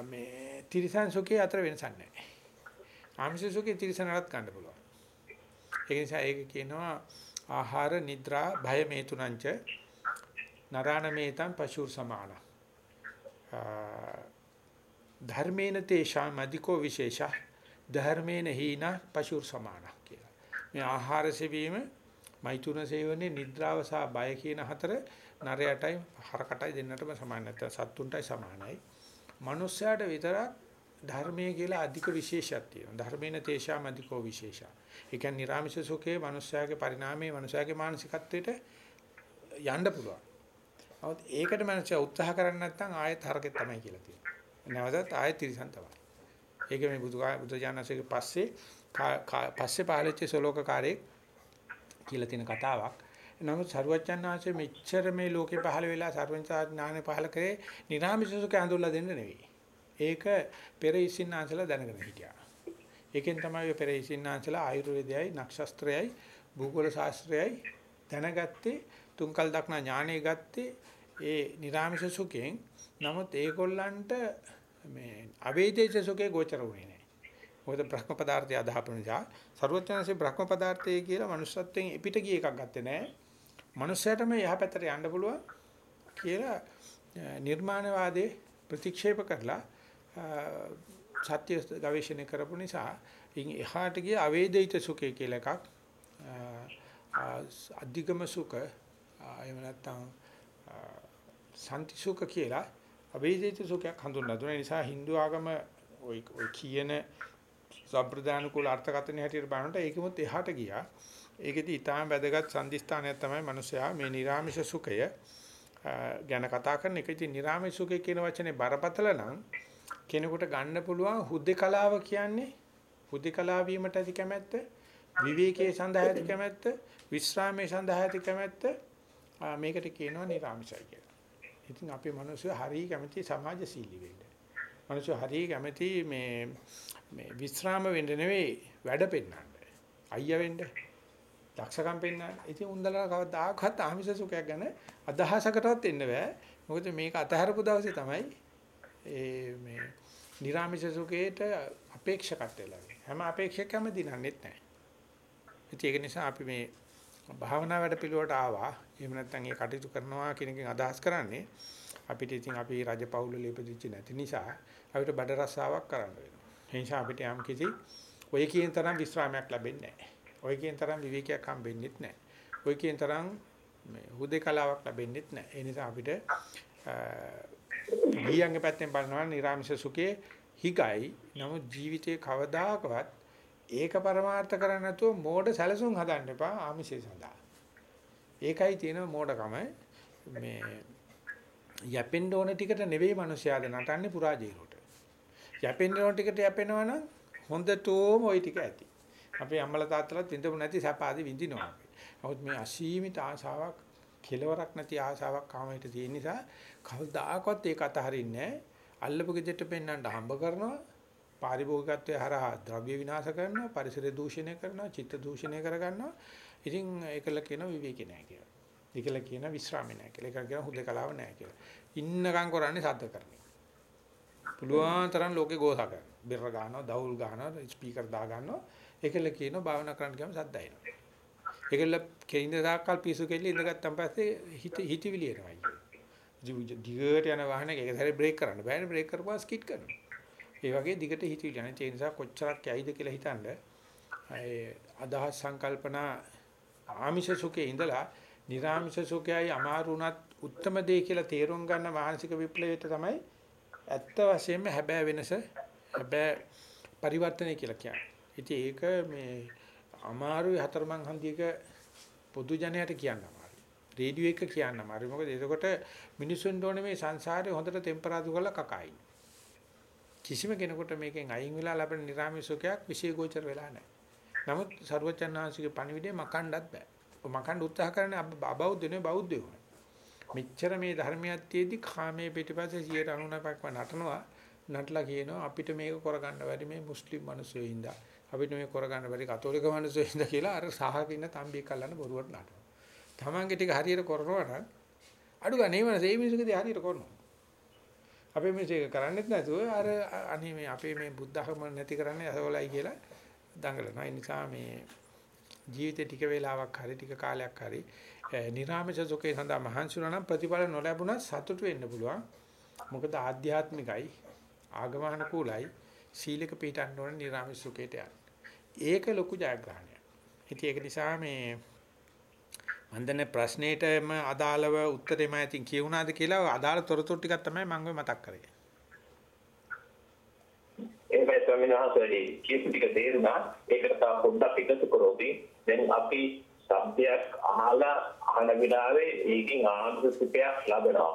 මේ තිරිසන් සුඛේ අතර වෙනසක් නැහැ. ආමිෂ සුඛේ තිරිසනකට ගන්න පුළුවන්. ඒ නිසා ඒක කියනවා ආහාර නිද්‍රා භය මේ තුනංච නරාණ මේතං පශුර් සමාන ධර්මේන තේෂා මදිකෝ විශේෂ ධර්මේන හීන පශුර් සමාන කියලා. මේ ආහාර සෙවීම මෛතුන සේවනයේ නිද්‍රාව සහ බය කියන හතර නරයටයි හරකටයි දෙන්නටම සමාන නැත්නම් සත්තුන්ටයි සමානයි. මනුස්සයාට විතරක් ධර්මයේ කියලා අධික විශේෂයක් තියෙනවා. ධර්මේන තේෂා මදිකෝ විශේෂා. ඒ කියන්නේ නිර්ාමිෂ සුඛයේ මනුස්සයාගේ පරිණාමයේ මනුස්සයාගේ මානසිකත්වයට යන්න පුළුවන්. නමුත් ඒකට මනුස්සයා උත්සාහ කරන්නේ නැත්නම් ආයෙත් හරකෙත් තමයි කියලා තියෙනවා. නැවතත් ආයෙත් තිරසන් තමයි. ඒක මේ බුදු බුදුජානසයේ පස්සේ පස්සේ පාලච්ච සලෝකකාරයෙක් කියලා තියෙන කතාවක්. නමුත් සරුවච්චන් ආංශයේ මෙච්චර මේ ලෝකේ පහළ වෙලා සර්වඥතා ඥානෙ පහළ කරේ නිර්ාමිෂ සුඛය අඳුල්ලා දෙන්න නෙවෙයි. ඒක පෙර ඉසින්නාන්සලා දැනගෙන හිටියා. ඒකෙන් තමයි පෙර ඉසින්නාන්සලා ආයුර්වේදයයි, නක්ෂත්‍රයයි, භූගෝල ශාස්ත්‍රයයි දැනගත්තේ තුන්කල් දක්නා ඥානෙ ගත්තේ ඒ නිර්ාමිෂ සුඛයෙන්. නමුත් ඒගොල්ලන්ට මේ අවේදේශ සුඛේ ගෝචර වුණේ නැහැ. මොකද බ්‍රහ්ම පදාර්ථය අදහපු නිසා ਸਰවඥාන්සේ බ්‍රහ්ම පදාර්ථය කියලා manussත්වයෙන් එපිට ගිය එකක් ගත්තේ නැහැ. මනුස්සයටම යහපැත්තට යන්න පුළුවන් කියලා නිර්මාණවාදී ප්‍රතික්ෂේප කරලා සත්‍ය ගවේෂණය කරපු නිසා ඉන් එහාට ගිය අවේදිත සුඛය කියලා එකක් අධිගම සුඛ එහෙම නැත්නම් සම්ති සුඛ කියලා අවේදිත සුඛයක් හඳුන්වලා දුන නිසා Hindu ආගම ওই ඔය කියන සම්ප්‍රදාන කුල අර්ථකථන හැටියට බලනකොට ඒකෙමුත් එහාට ගියා. ඒකෙදි ඊටාම වැදගත් සම්දිස්ථානයක් තමයි මිනිසයා මේ නිර්ාමිෂ සුඛය ගැන කතා කරන එක. ඉතින් නිර්ාමිෂ සුඛය කියන වචනේ බරපතල නම් කෙනෙකුට ගන්න පුළුවන් හුදේකලාව කියන්නේ හුදේකලා වීමට ඇති කැමැත්ත විවේකයේ සඳහා ඇති කැමැත්ත විශ්‍රාමයේ සඳහා ඇති කැමැත්ත මේකට කියනවා නිර්ආමිෂයි කියලා. ඉතින් අපේ මිනිස්සු හරිය කැමති සමාජශීලී වෙන්න. මිනිස්සු හරිය කැමති මේ මේ විශ්‍රාම වෙන්න නෙවෙයි වැඩ පෙන්නන්න. අයියා වෙන්න. දක්ෂකම් පෙන්නන්න. ඉතින් උන්දලා කවදාකවත් ආමිෂ සුඛයක් ගැන අදහසකටවත් එන්න බෑ. මොකද මේක අතහැරපු දවසේ තමයි ඒ මේ නිර්ාමිෂ සුඛේට අපේක්ෂකත්වය ලැබෙනවා. හැම අපේක්ෂකයක්ම දිනන්නෙත් නැහැ. ඒක නිසා අපි මේ භාවනා වැඩ පිළිවෙලට ආවා. එහෙම නැත්නම් ඒ කටයුතු කරනවා කියන එකෙන් අදහස් කරන්නේ අපිට ඉතින් අපි රජපෞල ලියපදිච්ච නැති නිසා අපිට බඩ රස්සාවක් කරන්න වෙනවා. ඒ නිසා අපිට යම් කිසි ඔය කියන තරම් විශ්‍රාමයක් ලැබෙන්නේ නැහැ. ඔය කියන තරම් විවේකයක් හම්බෙන්නෙත් නැහැ. ඔය කියන තරම් මේ හුදේකලාවක් ලැබෙන්නෙත් නැහැ. ඒ නිසා අපිට ගියන්ගේ පැත්තෙන් බලනවා නිර්ාමිෂ සුඛේ හිගයි. නමුත් ජීවිතේ කවදාකවත් ඒක පරමාර්ථ කරන්නේ නැතුව මෝඩ සැලසුම් හදන්න එපා ආමිෂය සඳහා. ඒකයි තියෙන මෝඩකම මේ යැපෙන්න ඕන ටිකට නෙවෙයි මිනිස්යාද නටන්නේ පුරාජේරුවට. යැපෙන්න ඕන ටිකට යැපෙනවා නම් හොඳටම ওই ටික ඇති. අපේ අම්මලා තාත්තලාත් විඳපු නැති සැප ආදී විඳිනවා. නමුත් මේ අසීමිත ආශාවක් කෙලවරක් නැති ආසාවක් කාමයට තියෙන නිසා කවදාකවත් ඒක අතහරින්නේ නැහැ. අල්ලපු ගෙදරට පෙන්නන්න හම්බ කරනවා. පාරිභෝගිකත්වයේ හරහා ද්‍රව්‍ය විනාශ කරනවා, පරිසර දූෂණය කරනවා, චිත්ත දූෂණය කරගන්නවා. ඉතින් ඒකල කියන විවේකේ නැහැ කියලා. ඒකල කියන විශ්‍රාමේ නැහැ කියලා. ඒකල කියන හුදකලාව නැහැ කියලා. ඉන්නකම් කරන්නේ සද්ද කරන්නේ. පුළුවන් තරම් ලෝකේ ගෝසා කරනවා. බෙර ගන්නවා, දවුල් ගන්නවා, ස්පීකර් දා ගන්නවා. ඒකල කියනවා භාවනා කරන්න ගියාම සද්ද ඇහෙනවා. ඒකල කෙලින්ද දාකල් පිසු කෙල්ල ඉඳගත්තන් පස්සේ හිත හිතවිලි එනවා අයියෝ. දිගට යන වාහනයක එක සැරේ බ්‍රේක් කරන්න බෑනේ බ්‍රේක් කරපුවා ස්කිඩ් කරනවා. ඒ වගේ දිගට හිතවිලි යන ඒ නිසා කොච්චරක් යයිද කියලා හිතනද ඒ අදහස් සංකල්පනා ආමිෂ සුඛේ ඉඳලා නිර්ආමිෂ සුඛයයි අමාරු උනත් උත්තරම දේ කියලා තේරුම් ගන්න මානසික විප්ලවයට තමයි ඇත්ත වශයෙන්ම හැබෑ වෙනස හැබෑ පරිවර්තනය කියලා කියන්නේ. ඉතින් ඒක මේ අමාරුයි හතරමං හන්දියක පොදු ජනයට කියන්න අමාරුයි. රේඩියෝ එක කියන්න අමාරුයි. මොකද එතකොට මිනිසුන් ඕනේ මේ සංසාරේ හොඳට ටෙම්පරාදු කරලා කකයි. කිසිම කෙනෙකුට මේකෙන් අයින් වෙලා ලැබෙන නිර්ාමී සුඛයක් විශේෂෝචර වෙලා නැහැ. නමුත් ਸਰවචන්නාංශිකේ පණිවිඩය මකන්නත් බෑ. මකන්න උත්සාහ කරන්නේ අබෞද්ධ නෙවෙයි බෞද්ධයෝ. මෙච්චර මේ ධර්මයක් තියේදී කාමයේ පිටිපස්සේ 99%ක්ම නටනවා. නටලා කියනවා අපිට මේක කරගන්න බැරි මේ මුස්ලිම් මිනිස්සු ඉඳලා. අපිට මේක කරගන්න බැරි කතෝලික මිනිස්සු ඉඳලා කියලා අර සහක ඉන්න තම්බියක් අල්ලන්න බොරුවට නටනවා. Tamange ටික හරියට කරනවා නම් අඩු ගන්න මේ මිනිස්සු ඒ මිනිස්සුකදී හරියට කරනවා. අපේ මේක කරන්නේත් නැතුව අර අනේ මේ අපේ මේ බුද්ධ ධර්ම නැති කරන්නේ අසවලයි කියලා දඟලනවා. ඒ නිසා මේ ජීවිතේ ටික වේලාවක් හරි ටික කාලයක් හරි නිර්ආමිෂ සුඛේ සඳහා මහන්සි නම් ප්‍රතිඵල නොලැබුණත් සතුට වෙන්න පුළුවන්. මොකද ආධ්‍යාත්මිකයි ආගමනුකූලයි සීලක පිටන්න ඕන නිර්ආමිෂ සුඛේට යන්න. ඒක ලොකු ජයග්‍රහණයක්. ඉතින් ඒක නිසා මේ මන්දනේ ප්‍රශ්නෙටම අදාළව උත්තරෙම ඇතින් කියුණාද කියලා අදාළ තොරතුරු ටිකක් තමයි මම මතක් කරේ. එහෙමයි ස්වාමීන් වහන්සේ කියපු ටික තේරුණා. ඒකට තව පොඩ්ඩක් එකතු කරෝදී දැන් අපි සබ්දයක් අහලා අහන විලාවේ ඒකෙන් ආනන්ද සුඛයක් ලබනවා.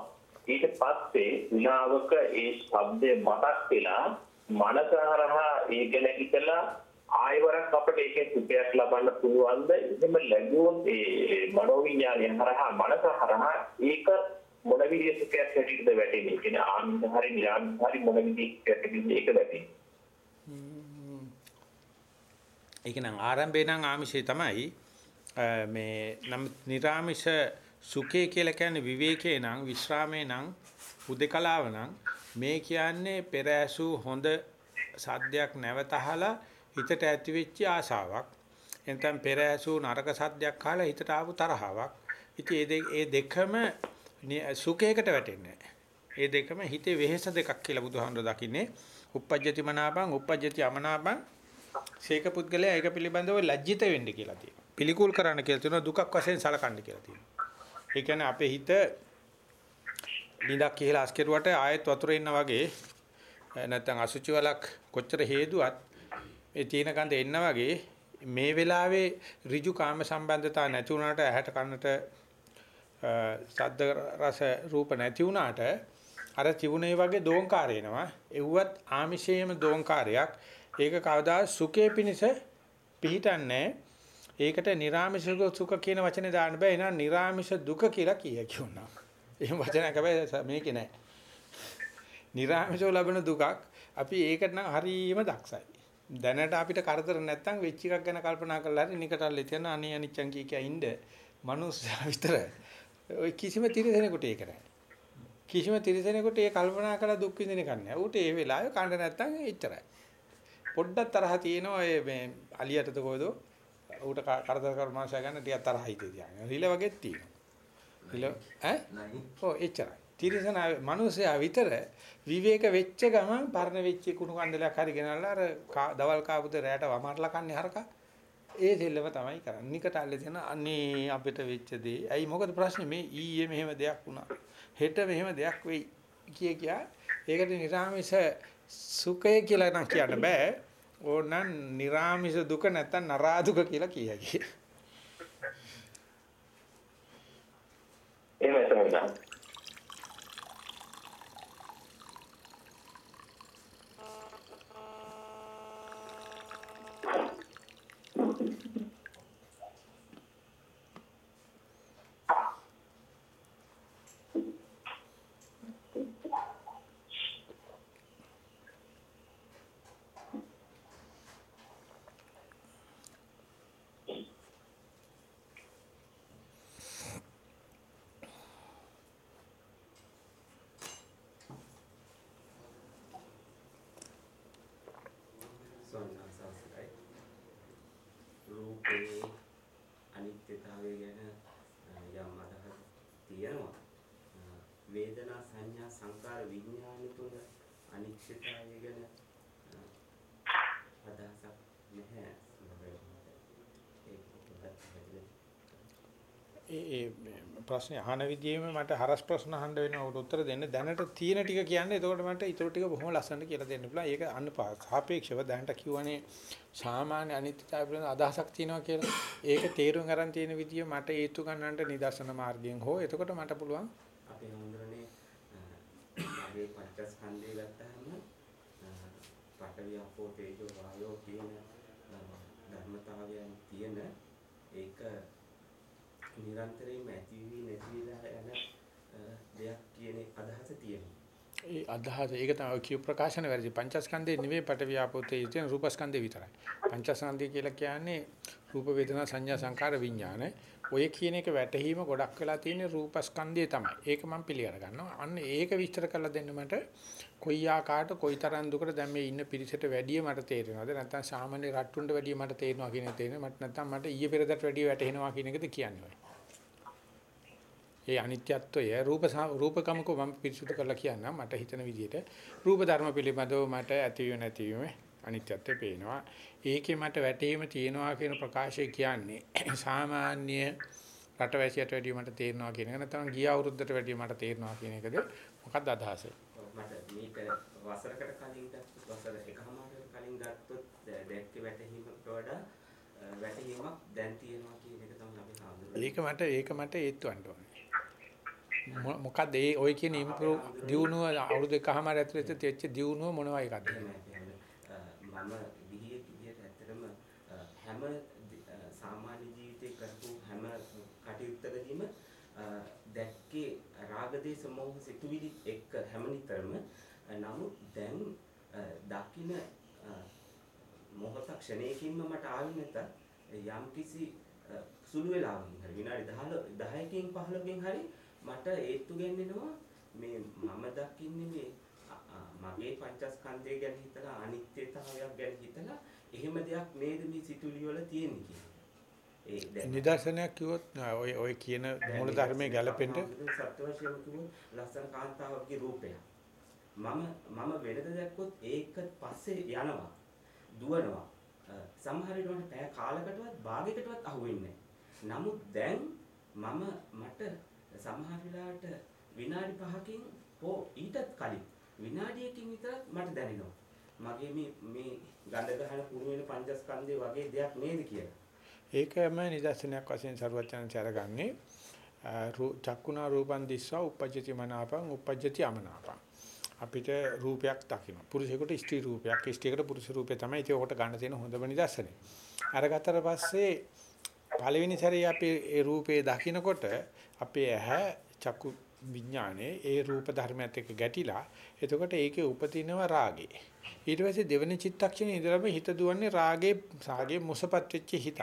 ඊට පස්සේ විලාවක ඒ ශබ්දය මතක් වෙලා මනස හරහා ඒ ගැන හිතලා ආයවරක් අපිට ඒකෙන් සුඛයක් ලබන්න පුළුවන්ද? එහෙම ලැබුවොත් ඒ මනෝවිඤ්ඤාණය හරහා මනස හරහා ඒක මොන විදිහේ සුඛයක් හැටියටද වැටෙන්නේ? කියන්නේ ආනන්ද හරි නිරානන්ද හරි මොන විදිහකට ඒක වැටෙන්නේ? ඒක නම් ආරම්භේ නම් ආමිෂේ තමයි මේ නම් නිර්ාමිෂ සුඛේ කියලා කියන්නේ විවේකේ නම් විශ්‍රාමේ නම් උදේකලාව නම් මේ කියන්නේ පෙර ඇසු හොඳ සද්දයක් නැවත අහලා හිතට ඇති වෙච්ච ආසාවක් එතෙන් පෙර ඇසු නරක සද්දයක් අහලා හිතට ආපු තරහාවක්. ඉතින් ඒ දෙකම සුඛයකට වැටෙන්නේ ඒ දෙකම හිතේ වෙහෙස දෙකක් කියලා බුදුහාමුදුර දකින්නේ. uppajjati manapam uppajjati amanapam ශේක පුද්ගලයා ඒක පිළිබඳව ලැජ්ජිත වෙන්න කියලා තියෙනවා. පිළිකුල් කරන්න කියලා තියෙනවා දුකක් වශයෙන් සලකන්න කියලා තියෙනවා. ඒ කියන්නේ අපේ හිත නිදක් කියලා අස්කරුවට ආයෙත් වතුර ඉන්න වගේ නැත්නම් අසුචි වලක් කොච්චර හේදුවත් ඒ තීන ගඳ එන්න වගේ මේ වෙලාවේ ඍජු කාම සම්බන්ධතා නැති වුණාට ඇහැට කනට ශබ්ද රස රූප නැති වුණාට අර තිබුණේ වගේ දෝංකාර එනවා. එව්වත් ආමිෂයේම දෝංකාරයක්. ඒක කවදා සුඛේ පිනිස පිහිටන්නේ. ඒකට නිර්ාමිෂ සුඛ කියන වචනේ දාන්න බෑ. එහෙනම් නිර්ාමිෂ දුක කියලා කිය කියනවා. එහෙම වචනයක් හැබැයි මේකේ නෑ. නිර්ාමිෂව ලැබෙන දුකක් අපි ඒකට නම් හරීම දක්ෂයි. දැනට අපිට කරදර නැත්තම් වෙච්ච එකක් ගැන කල්පනා කරලා හරි නිකටල්ලේ තියන අනේ අනිච්චන් කිය කිය ඉන්න මනුස්සයා විතර ඔය කිසිම තිරසනෙකුට ඒක නෑ. කිසිම තිරසනෙකුට ඒ කල්පනා කරලා දුක් විඳින එක නෑ. ඌට ඒ වෙලාවේ කන්න නැත්තම් එච්චරයි. පොඩ්ඩක් තරහ තියෙනවා ඒ මේ අලියටද කොහෙද ඌට කරදර කරමාශය ගන්න ටිකක් තරහ හිතේ තියන්නේ. රිල වගේත් තියෙනවා. ඈ? ඔව් එච්චරයි. තිරසන මිනිසයා විතර විවේක වෙච්ච ගමන් පරණ වෙච්ච කුණු කන්දලයක් හරි ගෙනල්ලා අර දවල් කාපුද රැට වමාරලා කන්නේ හරකා. ඒ දෙල්ලම තමයි කරන්නේ. නිකට අල්ලේ තියෙන අනේ අපිට වෙච්ච දේ. ඇයි මොකද ප්‍රශ්නේ මේ ඊයේ මෙහෙම දෙයක් වුණා. හෙට මෙහෙම දෙයක් වෙයි කිය කියා ඒකට නිරාමිෂ සුඛය කියලා නම් කියන්න බෑ ඕනනම් නිරාමිෂ දුක නැත්තම් නරා දුක කියලා කියයි. එහෙමයි තමයි. අනිත්‍යතාවය ගැන අ, යම් අදහස් තියෙනවා. අ, වේදනා සංඥා සංකාර විඥාන තුල අනිත්‍යතාවය ගැන අ, අදහසක් නැහැ. ඒක පොඩ්ඩක් පැහැදිලි ඒ ඒ ප්‍රශ්නේ අහන විදිහේම මට හරස් ප්‍රශ්න අහන්න වෙනවා උට උත්තර දෙන්න දැනට තියෙන ටික කියන්නේ එතකොට මට ඊටු ටික බොහොම ලස්සනට කියලා දෙන්න පුළුවන්. ඒක අන්න පා- සාපේක්ෂව දැනට කියවනේ සාමාන්‍ය අනිත්‍යතාවය පිළිබඳ අදහසක් තියෙනවා කියලා. ඒක තේරුම් ගන්න තියෙන විදිය මට හේතු ගන්නන්ට නිදර්ශන මාර්ගයෙන් හෝ එතකොට මට පුළුවන් අපේ හඳුරන්නේ මගේ පංචස්කන්ධය ගත්තාම අ, පඨවි අපෝ තේජෝ වායෝ කියන අ, ධර්මතාවයන් තියෙන ඒක නිරන්තරයෙන්ම ඇති වී නැති වෙලා යන අ, දෙයක් කියන අදහස තියෙනවා. ඒ අදහස ඒක තමයි කියු ප්‍රකාශන වැරදි. පංචස්කන්ධේ නෙවෙයි පට ව්‍යාපෝතේ තියෙන රූපස්කන්ධේ විතරයි. පංචස්කන්ධය කියලා කියන්නේ රූප වේදනා සංඥා සංකාර විඥාන ඔය කියන එක වැටහීම ගොඩක් වෙලා තියෙන රූපස්කන්ධය තමයි. ඒක මම පිළිගන්න ගන්නවා අන්න ඒක විස්තර කරලා දෙන්න මට කොයි ආකාරයට කොයි තරම් දුකට දැන් මේ ඉන්න පිරිසට වැඩිය මට තේරෙනවද? නැත්නම් සාමාන්‍ය රට්ටුන්ට වැඩිය මට තේරෙනවා කියන එක තේරෙනවා මට නැත්නම් මට ඊයේ පෙරදට වැඩිය වැටහෙනවා කියන එකද කියන්නේ ඔය. ඒ අනිත්‍යත්වය රූප රූපකමක මම පිරිසුදු කරලා කියන්නම් මට හිතන විදිහට. රූප ධර්ම පිළිබඳව මට ඇතිවීම නැතිවීම අනිත්‍යත්වය පේනවා. ඒකේ මට වැටීම තියෙනවා කියන ප්‍රකාශය කියන්නේ සාමාන්‍ය රටවැසියට වැඩිය මට තේරෙනවා කියන එක. නැත්නම් ගිය අවුරුද්දට වැඩිය මට තේරෙනවා කියන එකද? මොකක්ද අදහස? මට මේක වසරකට කලින් ගත්තොත් වසර එකමාරකට කලින් ගත්තොත් දැක්කේ වැටහීමකට වඩා වැටහීමක් දැන් තියෙනවා කියන එක තමයි අපි හඳුනන්නේ. ඒක මට ඒක මට ඒත්වන්න ඕනේ මො- මොකක්ද ඒ ඔය කියන ඉම්ප්‍රූව් දියුණුව අවුරුදු එකමාර ඇතුළත තියෙච්ච දියුණුව මොනවා එකක්ද? මම ගිහියෙක් විදියට ඇත්තටම හැම සාමාන්‍ය ජීවිතේ කරපු හැම කටයුත්තකදීම දැක්කේ රාගදේශ මොහ සිතුවිලි එක්ක හැම නිතරම. අ, නමුත් දැන් අ, මොහොතක් ක්ෂණයකින්ම මට ආවේ නැත යම් කිසි අ, සුළු වෙලාවකින් හරි විනාඩි 10 10කින් 15කින් හරි මට ඒත්තු ගෙන්නෙනවා මේ මම දකින්නේ මේ මගේ පංචස්කන්ධය ගැන හිතලා අනිත්‍යතාවයක් ගැන හිතලා එහෙම දෙයක් නේද මේ සිතුවිලි වල තියෙන්නේ කියලා. ඒ නිදර්ශනයක් කිව්වොත් ඔය ඔය කියන මූල ධර්මයේ ගැලපෙන්න සත්‍ය වශයෙන්ම කිව්වොත් ලස්සන කාන්තාවකගේ රූපය. මම මම වෙනද දැක්කොත් ඒක පස්සේ යනවා. දුවනවා. සමහර වෙලාවට පැය කාලකටවත් භාගයකටවත් අහුවෙන්නේ නැහැ. නමුත් දැන් මම මට සමහර වෙලාවට විනාඩි 5කින් හෝ ඊටත් කලින් විනාඩියකින් විතරක් මට දැනෙනවා. මගේ මේ මේ ගඳ ගහන කුණු වෙන පංචස්කන්ධය වගේ දෙයක් නේද කියලා. ඒකම නිදර්ශනයක් වශයෙන් සරුවචනන්සේ අරගන්නේ. අ, රූ- චක්කුණා රූපං දිස්වා uppajjati මනාපං uppajjati අමනාපං. අපිට රූපයක් දකින්න. පුරුෂයෙකුට ස්ත්‍රී රූපයක්. ස්ත්‍රියකට පුරුෂ රූපය තමයි. ඒක උකට ගන්න තියෙන හොඳම නිදර්ශනය අරගත්තට පස්සේ පළවෙනි සැරේ අපි ඒ රූපේ දකින්නකොට අපේ ඇහැ චක්කු විඥානේ ඒ රූප ධර්මයත් එක්ක ගැටිලා එතකොට ඒකේ උපදිනවා රාගේ ඊට පස්සේ දෙවෙනි චිත්තක්ෂණේ ඉඳලාම හිත දුවන්නේ රාගේ සාගේ මුසපත් වෙච්ච හිත.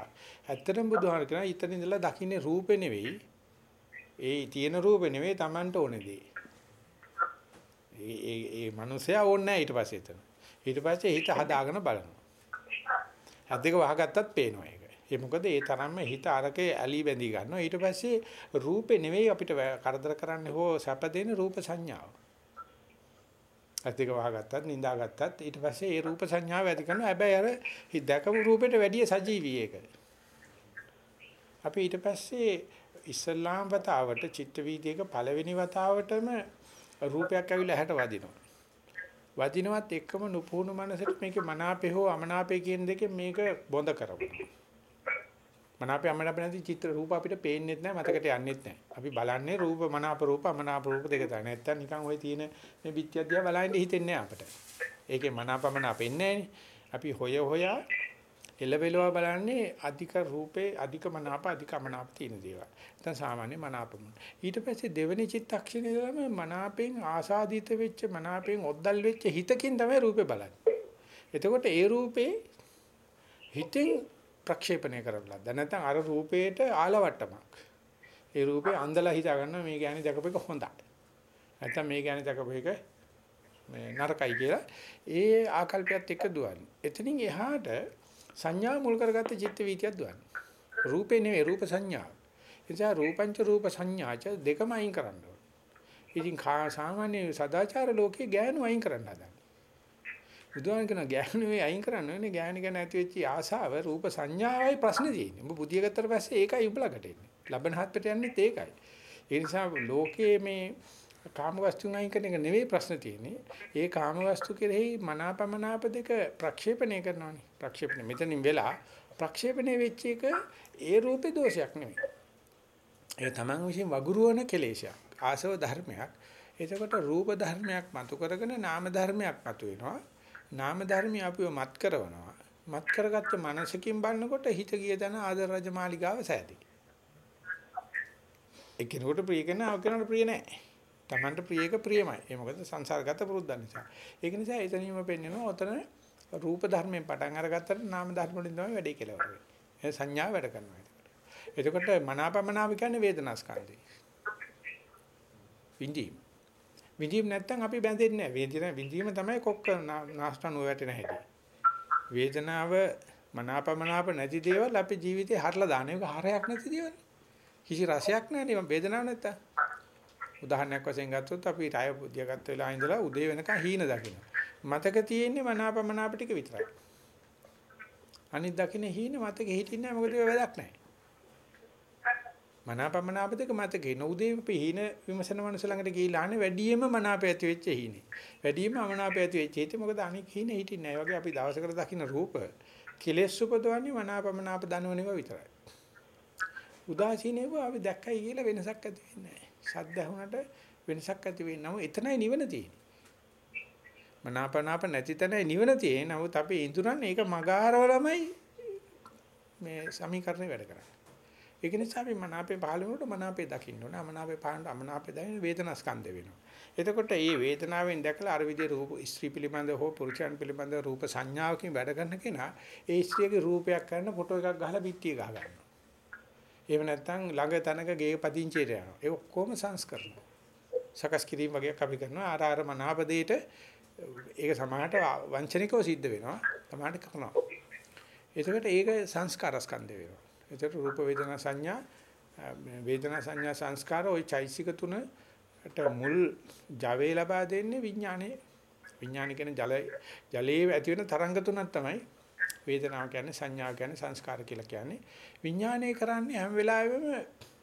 ඇත්තටම බුදුහාර කියනවා ඊතන ඉඳලා දකින්නේ රූපේ නෙවෙයි. ඒ තියෙන රූපේ නෙවෙයි Tamanට ඕනේ දේ. ඒ ඒ ඒ මනුස්සයා ඕනේ නැහැ ඊට පස්සේ එතන. ඊට පස්සේ හිත හදාගෙන බලනවා. හදේක වහගත්තත් පේනවා ඒක. ඒ මොකද ඒ තරම්ම හිත අරකේ ඇලි බැඳී ගන්නවා. ඊට පස්සේ රූපේ නෙවෙයි අපිට වැ- කරදර කරන්නේ හෝ සැප දෙන රූප සංඥාව. ඇතික වහගත්තත් නිදාගත්තත් ඊට පස්සේ ඒ රූප සංඥාව ඇති කරනවා. හැබැයි අර හි දැකපු රූපෙට වැඩිය සජීවී ඒක. අපි ඊට පස්සේ ඉස්ලාම් වතාවට චිත්ත වීදියේක පළවෙනි වතාවටම රූපයක් ඇවිල්ලා ඇහැට වදිනවා. වදිනවත් එක්කම නුපුහුණු මනසට මේකේ මනාපේ හෝ අමනාපේ කියන දෙකෙන් මේක බොඳ කරනවා. මනාපේ අමනාපේ නැති චිත්‍ර රූප අපිට පේන්නේත් නැහැ මතකට යන්නේත් නැහැ. අපි බලන්නේ රූප මනාප රූප අමනාප රූප දෙක තමයි. නැත්තම් නිකන් ওই තියෙන මේ පිටිය දිහා බලන්න හිතෙන්නේ නැහැ අපට. ඒකේ මනාපමනාප එන්නේ අපි හොය හොයා එළවෙලව බලන්නේ අධික රූපේ අධික මනාප අධික අමනාප තියෙන දේවල්. නැත්නම් සාමාන්‍ය මනාපම. ඊට පස්සේ දෙවෙනි චිත්තක්ෂණේ ඉඳලම මනාපෙන් ආසාදිත වෙච්ච මනාපෙන් ඔද්දල් වෙච්ච හිතකින් තමයි රූපේ බලන්නේ. එතකොට ඒ රූපේ හිතෙන් ප්‍රක්ෂේපණය කරලා දැන් නැත්නම් අර රූපේට ආලවට්ටමක්. ඒ රූපේ අන්දලා හිතා ගන්නවා මේ ගෑණි දැකපු එක හොඳයි. නැත්නම් මේ ගෑණි දැකපු එක මේ නරකයි කියලා ඒ ආකල්පයත් එක්ක දුවන්නේ. එතනින් එහාට සංඥා මුල් කරගත්ත චිත්ත වීතියක් දුවන්නේ. රූපේ නෙවෙයි රූප සංඥාව. ඒ නිසා රූපංච රූප සංඥාච දෙකම අයින් කරන්න ඕන. ඉතින් සාමාන්‍ය සදාචාර ලෝකේ ගෑනු අයින් කරන්න හදන. බුදුහාම කියන ගෑනු වේ අයින් කරන්න ඕනේ ගෑනි ගැන ඇති වෙච්ච ආසාව රූප සංඥාවයි ප්‍රශ්නේ තියෙන්නේ. ඔබ බුදිය ගත්තට පස්සේ ඒකයි උඹලකට එන්නේ. ලබන හත්පට යන්නේ ඒකයි. ඒ නිසා ලෝකයේ මේ කාම වස්තුන් අයින් කරන එක නෙවෙයි ප්‍රශ්න තියෙන්නේ. ඒ කාම වස්තු කෙරෙහි මනාපමනාප දෙක ප්‍රක්ෂේපණය කරනවානේ. ප්‍රක්ෂේපණය මෙතනින් වෙලා ප්‍රක්ෂේපණය වෙච්ච එක ඒ රූපේ දෝෂයක් නෙවෙයි. ඒ තමන් විසින් වගුරුවන කෙලේශයක්. ආසව ධර්මයක්. එතකොට රූප ධර්මයක් මතු කරගෙන නාම ධර්මයක් මතු වෙනවා. නාම ධර්මිය අපිව මත් කරනවා. මත් කරගත්ත මනසකින් බලනකොට හිත ගිය දන ආදර රජමාලිගාව සෑදී. එකිනෙකට ප්‍රිය කරන අවකරණ ප්‍රිය නැහැ. Tamanට ප්‍රියක ප්‍රියමයි. ඒ මොකද සංසාරගත පුරුද්දන් නිසා. ඒක නිසා එතනින්ම පෙන්වනවා ඔතන රූප ධර්මයෙන් පටන් අරගත්තට නාම ධර්ම වලින් තමයි වැඩේ කියලා වෙන්නේ. ඒ සංඥා වැඩ කරනවා. එතකොට මනාපමනාව කියන්නේ වේදනාස්කන්ධය. විඳීම. විඳීම නැත්තම් අපි බැඳෙන්නේ නැහැ. වේදන විඳීම තමයි කොක්ක නාස්තනුව වැටෙන හැටි. වේදනාව මනාපමනාප නැති දේවල් අපි ජීවිතේ හරලා දාන එක හරයක් නැති දේවල්. කිසි රසයක් නැහැ නේ වේදනාවක් නැත්තම්. උදාහරණයක් වශයෙන් ගත්තොත් අපි ටය බුද්ධිය ගත්ත වෙලාව ඉඳලා උදේ වෙනකන් හීන දකින්න. මතක තියෙන්නේ මනාපමනාප ටික විතරයි. අනිත් දකින්න හීන මතකෙ හිටින්නේ නැහැ මොකද ඒක වැඩක් නැහැ. මනාපමනාප දෙක මතකේ නෝදේ පිහින විමසන මනස ළඟට ගිහිල්ලා අනේ වැඩියෙන්ම මනාප ඇති වෙච්ච හීනේ. වැඩියෙන්ම අමනාප ඇති වෙච්ච හීතේ මොකද අනික හීනේ හිටින්නේ නැහැ. වගේ අපි දවසකට දකින්න රූප කෙලෙස් උපදවන්නේ මනාපමනාප දනවනේව විතරයි. උදාසීනේව අපි දැක්කයි කියලා වෙනසක් ඇති වෙන්නේ නැහැ. සද්ද ඇහුනට වෙනසක් ඇති වෙන්නේ නැව එතනයි නිවන තියෙන්නේ. මනාපනාප නැති තැනයි නිවන තියෙන්නේ. නමුත් අපි ඉඳුරන් ඒක මගාරවලමයි මේ සමීකරණේ වැඩ කරන්නේ. ඒක නිසා අපි මනාපේ පහළ වෙනකොට මනාපේ දකින්න ඕනේ. අමනාපේ පහළට අමනාපේ දැනෙන වේදනා ස්කන්ධ වෙනවා. එතකොට මේ වේදනාවෙන් දැකලා අර විදිහේ රූප ස්ත්‍රී පිළිබඳ හෝ පුරුෂයන් පිළිබඳ රූප සංඥාවකින් වැඩ කරන කෙනා ඒ ස්ත්‍රියගේ රූපයක් කරන ෆොටෝ එකක් ගහලා පිටිය ගහ ගන්නවා. එහෙම නැත්නම් ළඟ තැනක ගේ පදිංචියට යනවා. ඒ ඔක්කොම සංස්කරණ. සකස් කිරීම වගේක් අපි කරනවා. ආර ආර මනාප දෙයට ඒක සමාහට වංචනිකව සිද්ධ වෙනවා. සමාහට කරනවා. එතකොට ඒක සංස්කාර ස්කන්ධ වෙනවා. එතකොට රූප වේදනා සංඥා වේදනා සංඥා සංස්කාර ওই චෛසික තුනට මුල් ජවේ ලබා දෙන්නේ විඥානේ විඥාන කියන්නේ ජල ජලයේ ඇති වෙන තරංග තුනක් තමයි. වේදනාව කියන්නේ සංඥා කියන්නේ සංස්කාර කියලා කියන්නේ. විඥානය කරන්නේ හැම වෙලාවෙම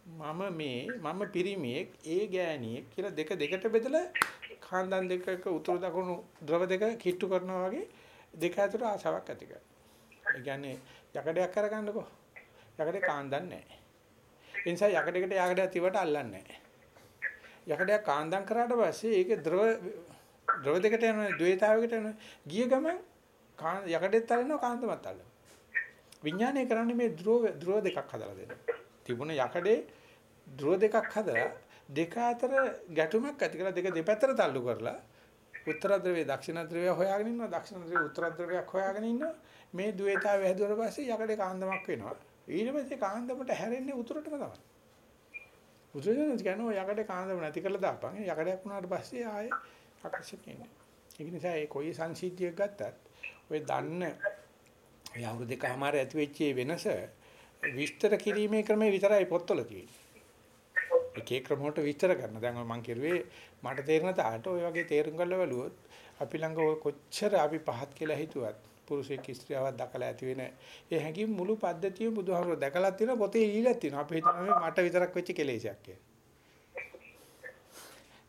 මම මේ මම පිරිමියෙක් ඒ ගෑණියෙක් කියලා දෙක දෙකට බෙදලා කාන්දන් දෙකක උතුරු දකුණු ද්‍රව දෙක කිට්ටු කරනවා වගේ දෙක අතර ආසාවක් ඇති කරනවා. ඒ කියන්නේ යකඩයක් කරගන්නකෝ යකඩේ කාන්දන් නැහැ. ඒ නිසා යකඩයකට යකඩයක් තිබට අල්ලන්නේ නැහැ. යකඩයක් කාන්දම් කරාට පස්සේ ඒකේ ද්‍රව ද්‍රව දෙකට යන ද්වේතාවයකට යන ගිය ගමන් යකඩෙත් අල්ලනවා කාන්දමත් අල්ලනවා. විඥානය කරන්නේ මේ ද්‍රව ද්‍රව දෙකක් හදලා දෙනවා. තිබුණ යකඩේ ද්‍රව දෙකක් හදලා දෙක අතර ගැටුමක් ඇති කරලා දෙක දෙපැත්තට තල්ලු කරලා උත්තර ද්‍රවය දක්ෂිණ ද්‍රවය හොයාගෙන ඉන්නවා දක්ෂිණ ද්‍රවය උත්තර ද්‍රවයක් හොයාගෙන ඉන්නවා මේ ද්වේතාවය හැදුවට පස්සේ යකඩේ කාන්දමක් වෙනවා ඊට පස්සේ කාන්දමට හැරෙන්නේ උතුරටම තමයි. උතුරට කියන්නේ යකඩ කාන්දම නැති කරලා දාපන්. යකඩයක් වුණාට පස්සේ ආයේ ආකර්ෂණය එන්නේ. ඒක නිසා ඒ කොයි සංසිද්ධියක් ගත්තත් ඔය දන්න ඔය අවුරුදු දෙකමාර ඇති වෙච්ච වෙනස විස්තර කිරීමේ ක්‍රමය විතරයි පොත්වල තියෙන්නේ. එක එක ක්‍රම වලට විස්තර කරන. දැන් මම කිරුවේ මට තේරෙන තාට ඔය වගේ තේරුම් ගන්න බැලුවොත් අපි ළඟ ඔය කොච්චර අපි පහත් කියලා හිතුවත් පුරුෂයෙක් ස්ත්‍රියවක් දැකලා ඇති වෙන ඒ හැඟීම් මුළු පද්ධතිය බුදුහාමුදුරුවෝ දැකලා තියෙනවා පොතේ ඊළක් තියෙනවා අපි හිතනවා මට විතරක් වෙච්ච කෙලෙසයක් කියලා.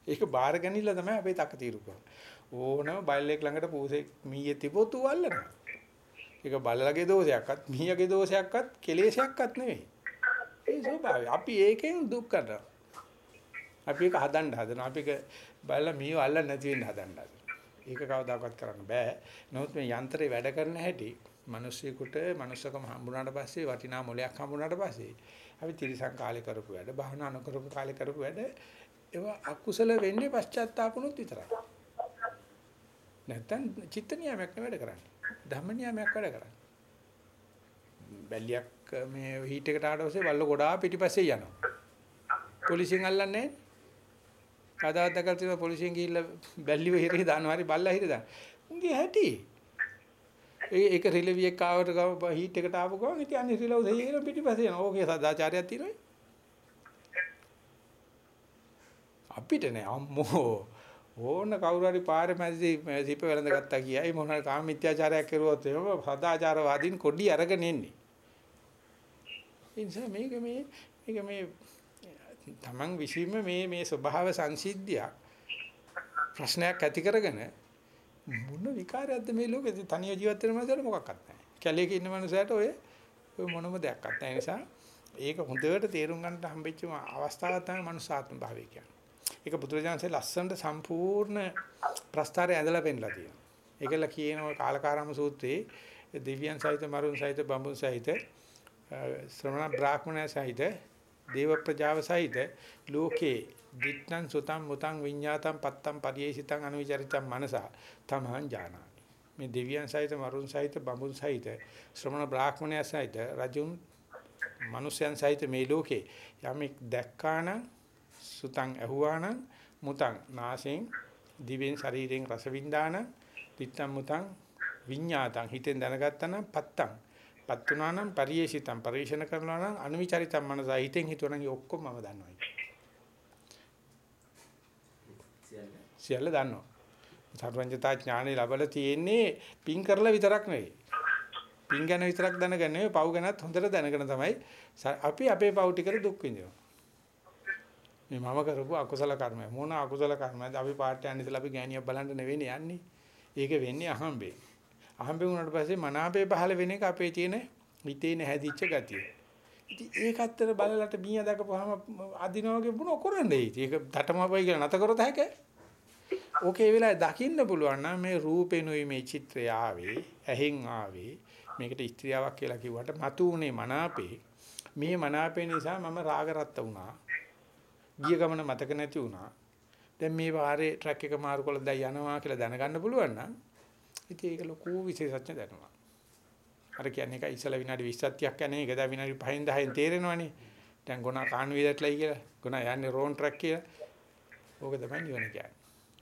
ඒක බාර ගැනීමල තමයි අපේ තකතිරු ඕනම බල්ලෙක් ළඟට පූසෙක් මීයේ තිබොතු වල්ලනවා. ඒක බල්ලගේ දෝෂයක්වත් මීයගේ දෝෂයක්වත් කෙලෙසයක්වත් නෙවෙයි. ඒ ස්වභාවය. අපි ඒකෙන් දුක් කරනවා. අපි ඒක හදන්න හදනවා. අපි ඒක බල්ලා මීයව අල්ලන්න නැති වෙන්න හදන්න හදනවා. ඒක කවදාකවත් කරන්න බෑ. නමුත් මේ යන්ත්‍රේ වැඩ කරන හැටි මිනිස්සුෙකුට මනුස්සකම හම්බුනාට පස්සේ වටිනා මොලයක් හම්බුනාට පස්සේ අපි තිරිසන් කාලේ කරපු වැඩ, භාවනා නොකරපු කාලේ කරපු වැඩ ඒවා අකුසල වෙන්නේ පශ්චාත්තාපුණොත් විතරයි. නැත්තම් චිත්ත නියමයක් වැඩ කරන්නේ. ධම්ම නියමයක් වැඩ කරන්නේ. බැල්ලියක් මේ හීට් එකට ආවට පස්සේ බල්ල ගොඩාක් පිටිපස්සේ යනවා. පොලිසියෙන් අල්ලන්නේ නැහැ. කදාවත් දැකලා තියෙනවා පොලිසියෙන් ගිහිල්ලා බැල්ලිව හිරේ දානවා හරි බල්ලා හිරේ දාන. උන්ගේ හැටි. ඒ ඒක රිලෙවියක් ආවට ගම හීට් එකට ආපු ගමන් ඉතින් අනිත් රිලව් දෙයියන පිටිපස්සේ යනවා. ඕකේ සදාචාරයක් තියෙනවා. අපිට නෑ අම්මෝ ඕන කවුරු හරි පාරේ මැදදී සිප වෙලඳ ගත්තා කියයි මොන හරි කාම මිත්‍යාචාරයක් කරුවොත් එහෙම සදාචාරවාදීන් කොඩි අරගෙන එන්නේ. ඒ නිසා මේක මේ මේක මේ තමන් විශ්ීම මේ මේ ස්වභාව සංසිද්ධියක් ප්‍රශ්නයක් ඇති කරගෙන මොන විකාරයක්ද මේ ලෝකේ තනිය ජීවත් වෙන මනසට මොකක්වත් නැහැ. කැලේක ඉන්න මනුස්සයට ඔය ඔය මොනම දෙයක්වත් නැහැ. නිසා ඒක හොඳට තේරුම් ගන්නට හම්බෙච්ච අවස්ථාවක් තමයි මනුස්සාත්ම භාවය කියන්නේ. ඒක බුදුරජාණන්සේ ලස්සනට සම්පූර්ණ ප්‍රස්තාරය ඇඳලා පෙන්නලා තියෙනවා. ඒකල කියනවා කාලකාරාම සූත්‍රයේ දෙවියන් සහිත මරුන් සහිත බඹුන් සහිත ශ්‍රමණ බ්‍රාහ්මණය සහිත දේව ප්‍රජාව සහිත ලෝකේ දිට්ඨං සුතං මුතං විඤ්ඤාතං පත්තං පරියේසිතං අනුවිචරිතං මනසා තමහං ජානාමි මේ දෙවියන් සහිත මරුන් සහිත බඹුන් සහිත ශ්‍රමණ බ්‍රාහ්මණය සහිත රජුන් මනුෂ්‍යයන් සහිත මේ ලෝකේ යමෙක් දැක්කානම් සුතං ඇහුවානම් මුතං නාසයෙන් දිවෙන් ශරීරයෙන් රස වින්දාන දිත්තම් මුතං විඤ්ඤාතං හිතෙන් දැනගත්තා නම් පත්තං පත් වුණා නම් පරියේෂිතං පරිශන කරනවා නම් අනුවිචරිතං මනස හිතෙන් හිතුවනම් ඒ ඔක්කොම මම දන්නවා සියල්ල දන්නවා. සර්වඥතා ඥානෙ ලැබලා තියෙන්නේ පින් කරලා විතරක් නෙවෙයි. පින් ගැන විතරක් දැනගෙන නෙවෙයි පව් ගැනත් හොඳට දැනගෙන තමයි අපි අපේ පව් ටිකට දුක් විඳිනවා. මේ මම කරපු අකුසල කර්මය මොන අකුසල කර්මයක්ද අපි පාට යන්න ඉතලා අපි ගෑණියක් බලන්න නෙවෙයි යන්නේ. ඒක වෙන්නේ අහම්බේ අහම්බේ වුණාට පස්සේ මනාපේ පහළ වෙන එක අපේ තියෙන හිතේ නැහැදිච්ච ගතිය. ඉතින් ඒක ඇත්තට බලලට මීයා දැකපුවාම අදිනවගේ මොන කරන්නේ? ඉතින් ඒක දඩමපයි කියලා නැත කරොත් හැක. ඕකේ වෙලාවේ දකින්න පුළුවන් නම් මේ රූපේනුයි මේ චිත්‍රය ආවේ ඇහෙන් ආවේ. මේකට ස්ත්‍රියාවක් කියලා කිව්වට මතු උනේ මනාපේ. මේ මනාපේ නිසා මම රාග රත්ත වුණා. ගිය ගමන මතක නැති වුණා. දැන් මේ වාරේ ට්‍රක් එක මාරු කළා දැන් යනවා කියලා දැනගන්න පුළුවන් නම් ඉතින් ඒක ලොකු විශේෂඥ දැනුමක්. අර කියන්නේ එක ඉස්සලා විනාඩි 20ක් යන්නේ ඒක දැන් විනාඩි 5න් 10න් තේරෙනවනේ. දැන් ගොනා කාන් වේදට්ලයි කියලා. ගොනා යන්නේ රෝන් ට්‍රක් කියලා. ඕක තමයි නිවන කියන්නේ.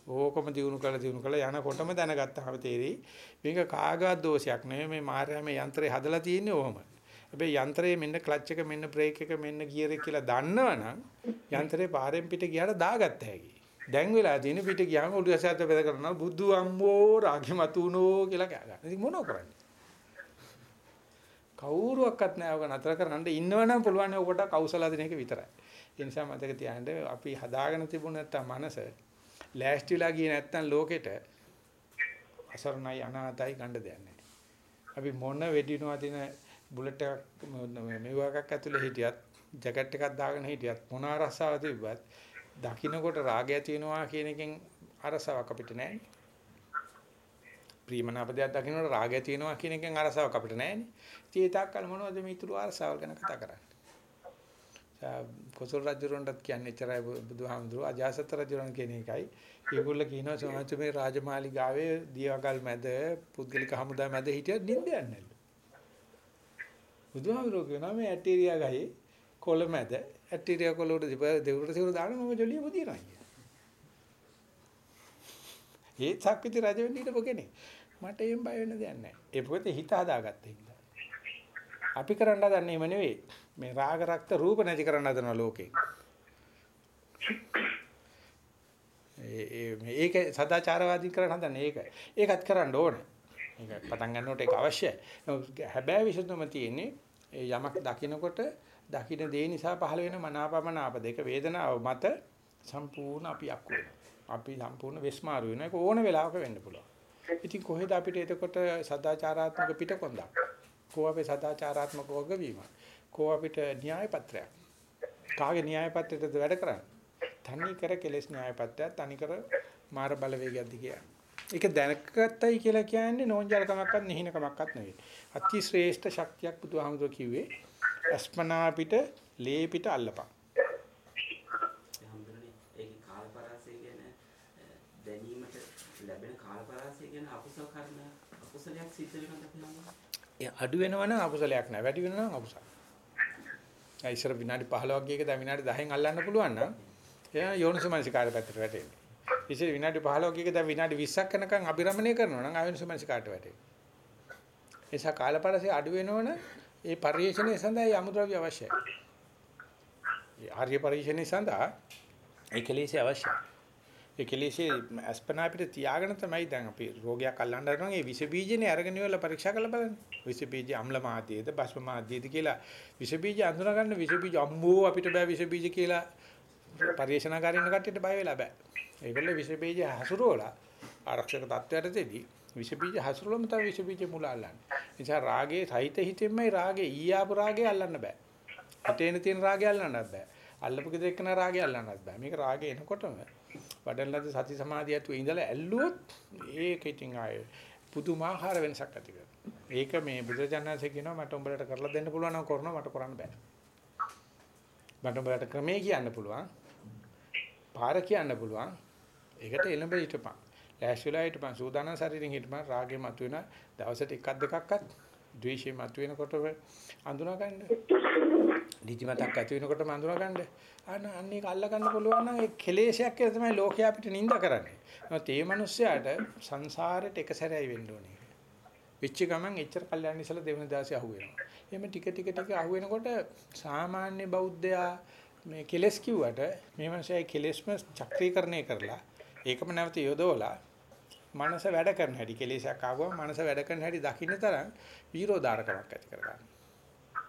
ඕකම දිනු කළ දිනු කළ යනකොටම දැනගත්තාම තේරෙයි මේක කාගවත් දෝෂයක් නෙමෙයි මේ මාර්යා මේ යන්ත්‍රය හදලා තියෙන්නේ ඕම. හැබැයි යන්ත්‍රයේ මෙන්න ක්ලච් එක මෙන්න බ්‍රේක් එක මෙන්න ගියර් එක කියලා දන්නවනම් යන්ත්‍රේ පාරෙන් පිට ගියාට දාගත්ත හැකි. දැන් වෙලා තියෙන පිට ගියාම ඔළුව ඇසත් බෙද කරනවා බුදු අම්මෝ රාගිමතුනෝ කියලා කෑ ගන්න. ඉතින් මොනව කරන්නේ? කවුරුවක්වත් නැහැ ඔක නතර කරන්න ඉන්නවනම් පුළුවන් ඔකට කෞසල දෙන එක විතරයි. ඒ නිසා මතක තියාගන්න අපි හදාගෙන තිබුණ නැත්තම් මනස ලෑස්තිලා ගියේ නැත්තම් ලෝකෙට අසරණයි අනාතයි ගන්න දෙයක් නැහැ. අපි මොන වෙඩිනවා දින බුලට් එකක් මෙවුවකක් ඇතුලේ හිටියත් ජැකට් එකක් දාගෙන හිටියත් මොන අරසාව තිබ්බත් දකින්නකොට රාගය තියෙනවා කියන එකෙන් අරසාවක් අපිට නැහැ. ප්‍රීමනාපදයක් දකින්නකොට රාගය තියෙනවා කියන එකෙන් අරසාවක් අපිට නැහැ නේ. ඉතින් ඒ තාක්කල් මොනවද මේ ඊතුරු අරසාවල් ගැන කතා කරන්නේ? කොසල් රජුරන්ටත් කියන්නේ එච්චරයි බුදුහාමුදුරුවෝ අජාසත් රජුරන් කියන එකයි. ඒගොල්ලෝ කියනවා සෝමච්ච මේ රාජමාලිගාවේ දියවගල් මැද පුද්ගලික හමුදා මැද හිටියත් නිින්ද යන්නේ නැල්ලු. බුදුහාමුදුරුවෝ කියනවා මේ ඇටීරියා ගහේ කොළ මැද ඇටීරියා කොළ උඩ දෙවුරට සිවුර දාන මම ජොලිය පුදිනවා කියලා. ඒ සක්විති රජ වෙන්න ඊට පොකේනේ. මට එම් බය වෙන්න දෙයක් නැහැ. ඒ පොතේ හිත හදාගත්ත හින්දා. අපි කරන්න හදන්නේ එම නෙවෙයි. මේ රාග රක්ත රූප නැති කරන්න හදනවා ලෝකේ. ඒ මේක සදාචාරවාදී කරන්න හදන්නේ ඒක. ඒකත් කරන්න ඕනේ. ඒක පටන් ගන්නකොට ඒක අවශ්‍යයි. හැබැයි විශේෂම තියෙන්නේ යමක් දකිනකොට දකින්න දේ නිසා පහළ වෙන මනාපමනාප දෙක වේදනාව මත සම්පූර්ණ අපි අක්කු අපි සම්පූර්ණ විස්මාරු වෙනවා. ඒක ඕන වෙලාවක වෙන්න පුළුවන්. ඉතින් කොහෙද අපිට එතකොට සදාචාරාත්මක පිටකොන්දක්? කෝ අපේ සදාචාරාත්මක වගවීම? කෝ අපිට න්‍යාය පත්‍රයක්? කාගේ න්‍යාය පත්‍රයටද වැඩ කරන්නේ? තනි කර කෙලස් න්‍යාය පත්‍රයක් තනි කර මාර බලවේගයක්ද කියන්නේ. ඒක දැනගත්තයි කියලා කියන්නේ නෝන්ජල්කමක්වත් නිහිනකමක්වත් නෙවෙයි. අති ශ්‍රේෂ්ඨ ශක්තියක් බුදුහාමුදුර කිව්වේ අස්පනා පිට ලේ පිට අල්ලපන්. කාලපරාසය දැනීමට ලැබෙන කාලපරාසය කියන අකුසල කර්ම අකුසලයක් සිද්ධ වෙනවද කියලා ඒ අඩු වෙනවනම් අකුසලයක් නෑ වැඩි වෙනවනම් අකුසල. ඒ ඉස්සර විනාඩි 15ක් ගියක දැන් විනාඩි 10න් අල්ලන්න පුළුවන් නම් එයා යෝනිසමනසිකාරය පැත්තට වැටෙන්නේ. ඉතින් විනාඩි 15ක එක දැන් විනාඩි 20ක් යනකම් අබිරමණය කරනවා නම් ආයුෂ මනසිකාට වැටේ. ඒ නිසා කාලපරසේ අඩු වෙනවන ඒ පරිශ්‍රණය සඳහා ඒ අමුද්‍රව්‍ය අවශ්‍යයි. ඒ ආර්ය පරිශ්‍රණය සඳහා ඒ කෙලෙසේ අවශ්‍යයි. ඒ කෙලෙසේ අස්පනා අපිට තියාගෙන තමයි දැන් අපි රෝගයක් අල්ලන්න හදනවා. ඒ විස බීජනේ අරගෙන ඉවරලා පරීක්ෂා කරලා බලන්න. විස බීජ අම්ල මාධ්‍යයේද බස්ම මාධ්‍යයේද කියලා විස බීජ අඳුනා ගන්න විස බීජ අම්මෝ අපිට බෑ විස බීජ කියලා පරිශනාකාරීන් කට්ටියට බය වෙලා බෑ. ඒගොල්ලෝ විස බීජ හසුරුවලා ආරක්ෂක තත්ත්වයටදී විස බීජ හසුරුවලම තමයි විස බීජ මුල අල්ලන්නේ. නිසා රාගයේ සහිත හිතෙන්මයි රාගේ ඊයාපු රාගේ අල්ලන්න බෑ. හිතේන තියෙන රාගේ අල්ලන්නත් බෑ. අල්ලපු ගෙදර එක්කන රාගේ අල්ලන්නත් බෑ. මේක රාගේ එනකොටම වඩලනද සති සමාධිය ඇතුළේ ඉඳලා ඇල්ලුවොත් ඒක ඉතින් ආයේ පුදුමාකාර වෙනසක් ඇති කරනවා. ඒක මේ බුදුරජාණන්සේ කියනවා මට උඹලට කරලා දෙන්න පුළුවන් නම් කරනවා මට කරන්න බෑ. මට උඹලට ක්‍රමේ කියන්න පුළුවන්. පාර කියන්න පුළුවන්. ඒකට එළඹ හිටපන්. ලෑස්තිලා හිටපන් සූදානම් ශරීරයෙන් හිටපන් රාගෙ මතුවෙන දවසට එකක් දෙකක්වත් ද්වේෂය මතුවෙනකොට අඳුනා ගන්න. නිදිමතක් ඇති වෙනකොටම අඳුනා ගන්න. අන්න අන්න ඒක අල්ල ගන්න පුළුවන් නම් ඒ කෙලේශයක් කියලා තමයි ලෝකයා අපිට නිඳ කරන්නේ. නමුත් මේ මිනිස්යාට සංසාරෙට එක සැරයි වෙන්න ඕනේ. විච්ච ගමන් එච්චර කල්යන්න ඉස්සලා දෙවෙනි දාසේ අහු වෙනවා. එහෙම ටික ටික ටික අහු වෙනකොට සාමාන්‍ය බෞද්ධයා මේ කෙලස් කිව්වට මේ මිනිස්යා කෙලස්ම චක්‍රීකරණය කරලා ඒකම නැවත යොදවලා මනස වැඩ කරන හැටි කෙලෙසක් ආවම මනස වැඩ කරන හැටි දකින්න තරම් විරෝධාරකමක් ඇති කරගන්න.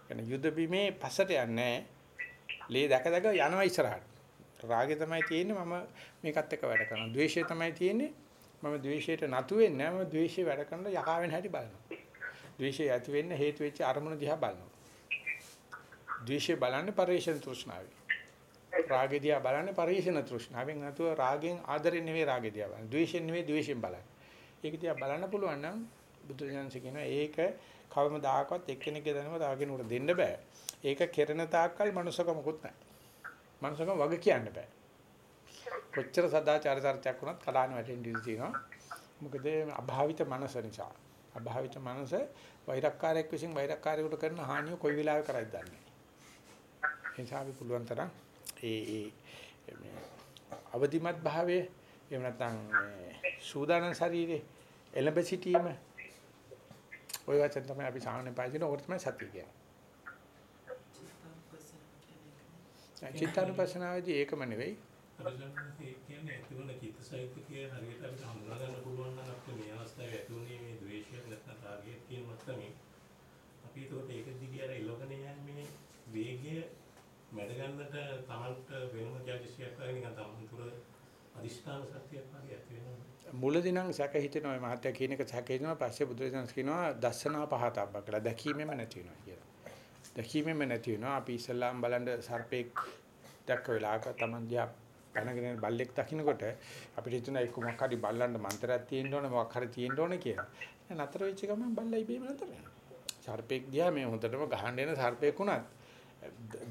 يعني යුද බිමේ පස්සට යන්නේ ලේ දැක දැක යනවා ඉස්සරහට. රාගය තමයි තියෙන්නේ මම මේකත් එක්ක වැඩ කරනවා. ද්වේෂය තමයි තියෙන්නේ මම ද්වේෂයට නතු වෙන්නේ නැහැ මම ද්වේෂය වැඩ කරන යකා වෙන හැටි බලනවා. ද්වේෂය ඇති වෙන්න හේතු වෙච්ච අරමුණ දිහා බලනවා. ද්වේෂය බලන්නේ පරිේශන තෘෂ්ණාවයි. රාගෙ දිහා බලන්නේ පරිේශන තෘෂ්ණාවෙන් නැතුව රාගෙන් ආදරෙන් නෙවෙයි රාගෙ දිහා බලන්නේ. ද්වේෂෙන් නෙවෙයි ද්වේෂෙන් බලන්නේ. ඒක දිහා බලන්න පුළුවන් නම් බුදුසසුන කියනවා ඒක කවමදාකවත් එක්කෙනෙක්ගේ දැනුම තව කෙනෙකුට දෙන්න බෑ. ඒක කෙරෙන තාක්කල් මනුස්සකමකුත් නැහැ. මනුස්සකම වග කියන්න බෑ. කොච්චර සදාචාර චර්චයක් වුණත් කඩාන වැටෙන්න ඉඩ තියෙනවා. මොකද අභාවිත මනස නිසා. අභාවිත මනස වෛරක්කාරයක් විසින් වෛරක්කාරයෙකුට කරන හානිය කොයි වෙලාවෙ කරයිද දන්නේ නැහැ. ඒ නිසා අපි පුළුවන් තරම් ඒ ඒ අවදිමත් භාවය එහෙම නැත්නම් මේ සූදානම් ශරීරේ එළඹ සිටීම ওই වචන තමයි අපි සාමාන්‍ය පාදින ඕක තමයි සතිය කියන්නේ. චිත්තානුපස්සනාවේදී ඒකම නෙවෙයි. කියන්නේ ඇතිවන චිත්තසයිතිකයේ හරියට අපිට හඳුනා ගන්න පුළුවන් නම් අපිට මේ අවස්ථාවේ ඇතිුනේ මේ ද්වේෂය නැත්නම් රාගය කියන මට්ටමේ අපි ඒකට ඒක දිගේ අර එළවගෙන යන්නේ මේ වේගය මැඩ ගන්නට තමන්ට වෙනම ජාතිශයක් වගේ නිකන් තමන් තුර අදිෂ්ඨාන ශක්තියක් වගේ ඇති වෙනවා. මුලදී නම් සැක හිතෙනවා මේ මහත්ය කියන එක සැක හිතෙනවා පස්සේ බුදුරජාණන් කියනවා දස්සනා පහතබ්බ කියලා දැකීමෙම නැති වෙනවා කියලා. දැකීමෙම නැති වෙනවා අපි ඉස්සල්ලාම් බලන්න සර්පෙක් දැක්ක වෙලාවක Taman දිහා පැනගෙන බල්ලෙක් දකින්නකොට අපිට හිතුණා එක්ක මොකක් හරි බල්ලන්ට මන්තරයක් තියෙන්න ඕනේ මොකක් හරි තියෙන්න ඕනේ කියලා. නතර වෙච්ච ගමන් බල්ලයි බේම නතර වෙනවා. සර්පෙක් දිහා මේ හොඳටම ගහන්න එන සර්පෙක් වුණත්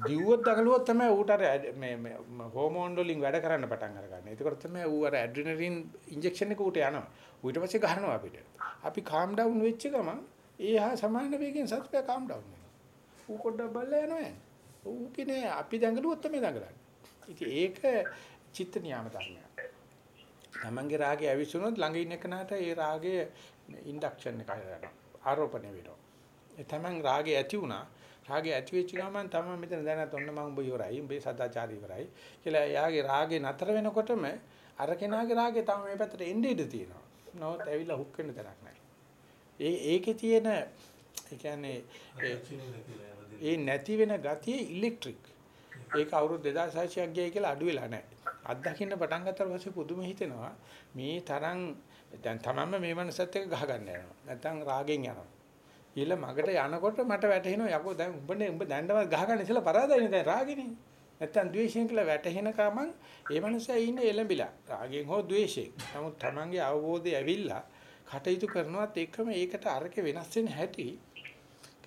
දිව්වොත් දකලුවොත් තමයි ඌට අර මේ මේ හෝමෝන් වලින් වැඩ කරන්න පටන් අරගන්නේ. ඒකකොට තමයි ඌ අර ඇඩ්‍රිනලින් ඉන්ජෙක්ෂන් එක ඌට යනවා. ඌ ඊට පස්සේ ගහනවා අපිට. අපි කාම් ඩවුන් වෙච්ච ගමන් ඒ හා සමාන වේගෙන් සත්‍යය කාම් ඩවුන් වෙනවා. ඌ පොඩ්ඩක් බලලා යනවා යන්නේ. ඌ කියන්නේ අපි දඟලුවොත් තමයි දඟලන්නේ. ඉතින් ඒක චිත්ත නියාම ධර්මයක්. තමන්ගේ රාගය ඇවිස්සුනොත් ළඟ ඉන්න කෙනාට ඒ රාගය ඉන්ඩක්ෂන් එක කරනවා. ආරෝපණය වෙනවා. ඒ තමන් රාගය ඇති වුණා. රාගය ඇති වෙච්ච ගමන් තමයි මෙතන දැනත් ඔන්න මම උඹ ඉවරයි. උඹේ සදාචාරය ඉවරයි. කියලා එයාගේ රාගේ නතර වෙනකොටම අර කෙනාගේ රාගේ තම මේ පැත්තට එන්නේ ඉඳ තියෙනවා. නමුත් ඇවිල්ලා හුක් වෙන්න තරක් නැහැ. ඒ ඒකේ තියෙන ඒ කියන්නේ ඒ නැති වෙන ගතිය ඉලෙක්ට්‍රික්. ඒක අවුරුදු 2600ක් ගියයි කියලා අඩු වෙලා නැහැ. අත්දකින්න පටන් ගත්තට පස්සේ පුදුම හිතෙනවා මේ තරම් දැන් තමන්ම මේ මනසත් එක්ක ගහ ගන්න යනවා. නැත්තම් රාගෙන් යනවා. ඊළ මගට යනකොට මට වැටහෙනවා යකෝ දැන් උඹනේ උඹ දැන්නවත් ගහ ගන්න ඉස්සලා පරාදයිනේ දැන් රාගෙනේ. නැත්තම් ද්වේෂයෙන් කියලා වැටහෙන කමං ඒ මනසයි ඉන්නේ එළඹිලා. රාගෙන් හෝ ද්වේෂයෙන්. නමුත් තමන්ගේ අවබෝධය ඇවිල්ලා කටයුතු කරනවත් එක්කම ඒකට අරක වෙනස් වෙන හැටි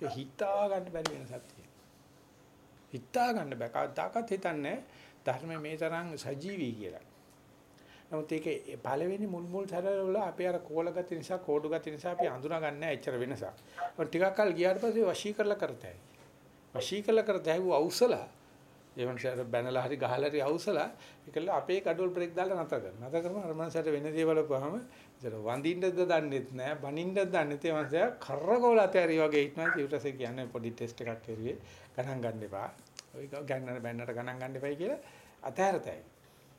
හිතා ගන්න බැරි වෙනසක් තියෙනවා. හිතා ගන්න බෑ. කවදාකවත් හිතන්නේ ධර්ම මේ තරම් සජීවී කියලා. නමුත් ඒක පළවෙනි මුල් මුල් සැරවල අපේ අර කෝල ගති නිසා කෝඩු ගති නිසා අපි අඳුනා ගන්න නැහැ එච්චර වෙනසක්. ඔය ටිකක් කල් ගියාට පස්සේ වශී කරලා කරතයි. වශී කරලා කරතයි වූ අවසල ඒ මනුස්සයාට බැනලා හරි ගහලා හරි අවසලා ඒකල අපේ කඩෝල් බ්‍රේක් දාලා නැතර කරනවා. නැතර කරම අර මනුස්සයාට වෙන දේවල් වහම ඉතින් වඳින්නද දන්නෙත් නෑ, බනින්නද දන්නෙත් නෑ. මනුස්සයා කරකවල අතෑරි වගේ හිටනවා. ඊටසේ කියන්නේ පොඩි ටෙස්ට් එකක් කරුවේ. ගණන් ගන්න එපා. ඔය ගන්නන බැන්නට ගණන් ගන්න එපයි කියලා අතෑරතයි.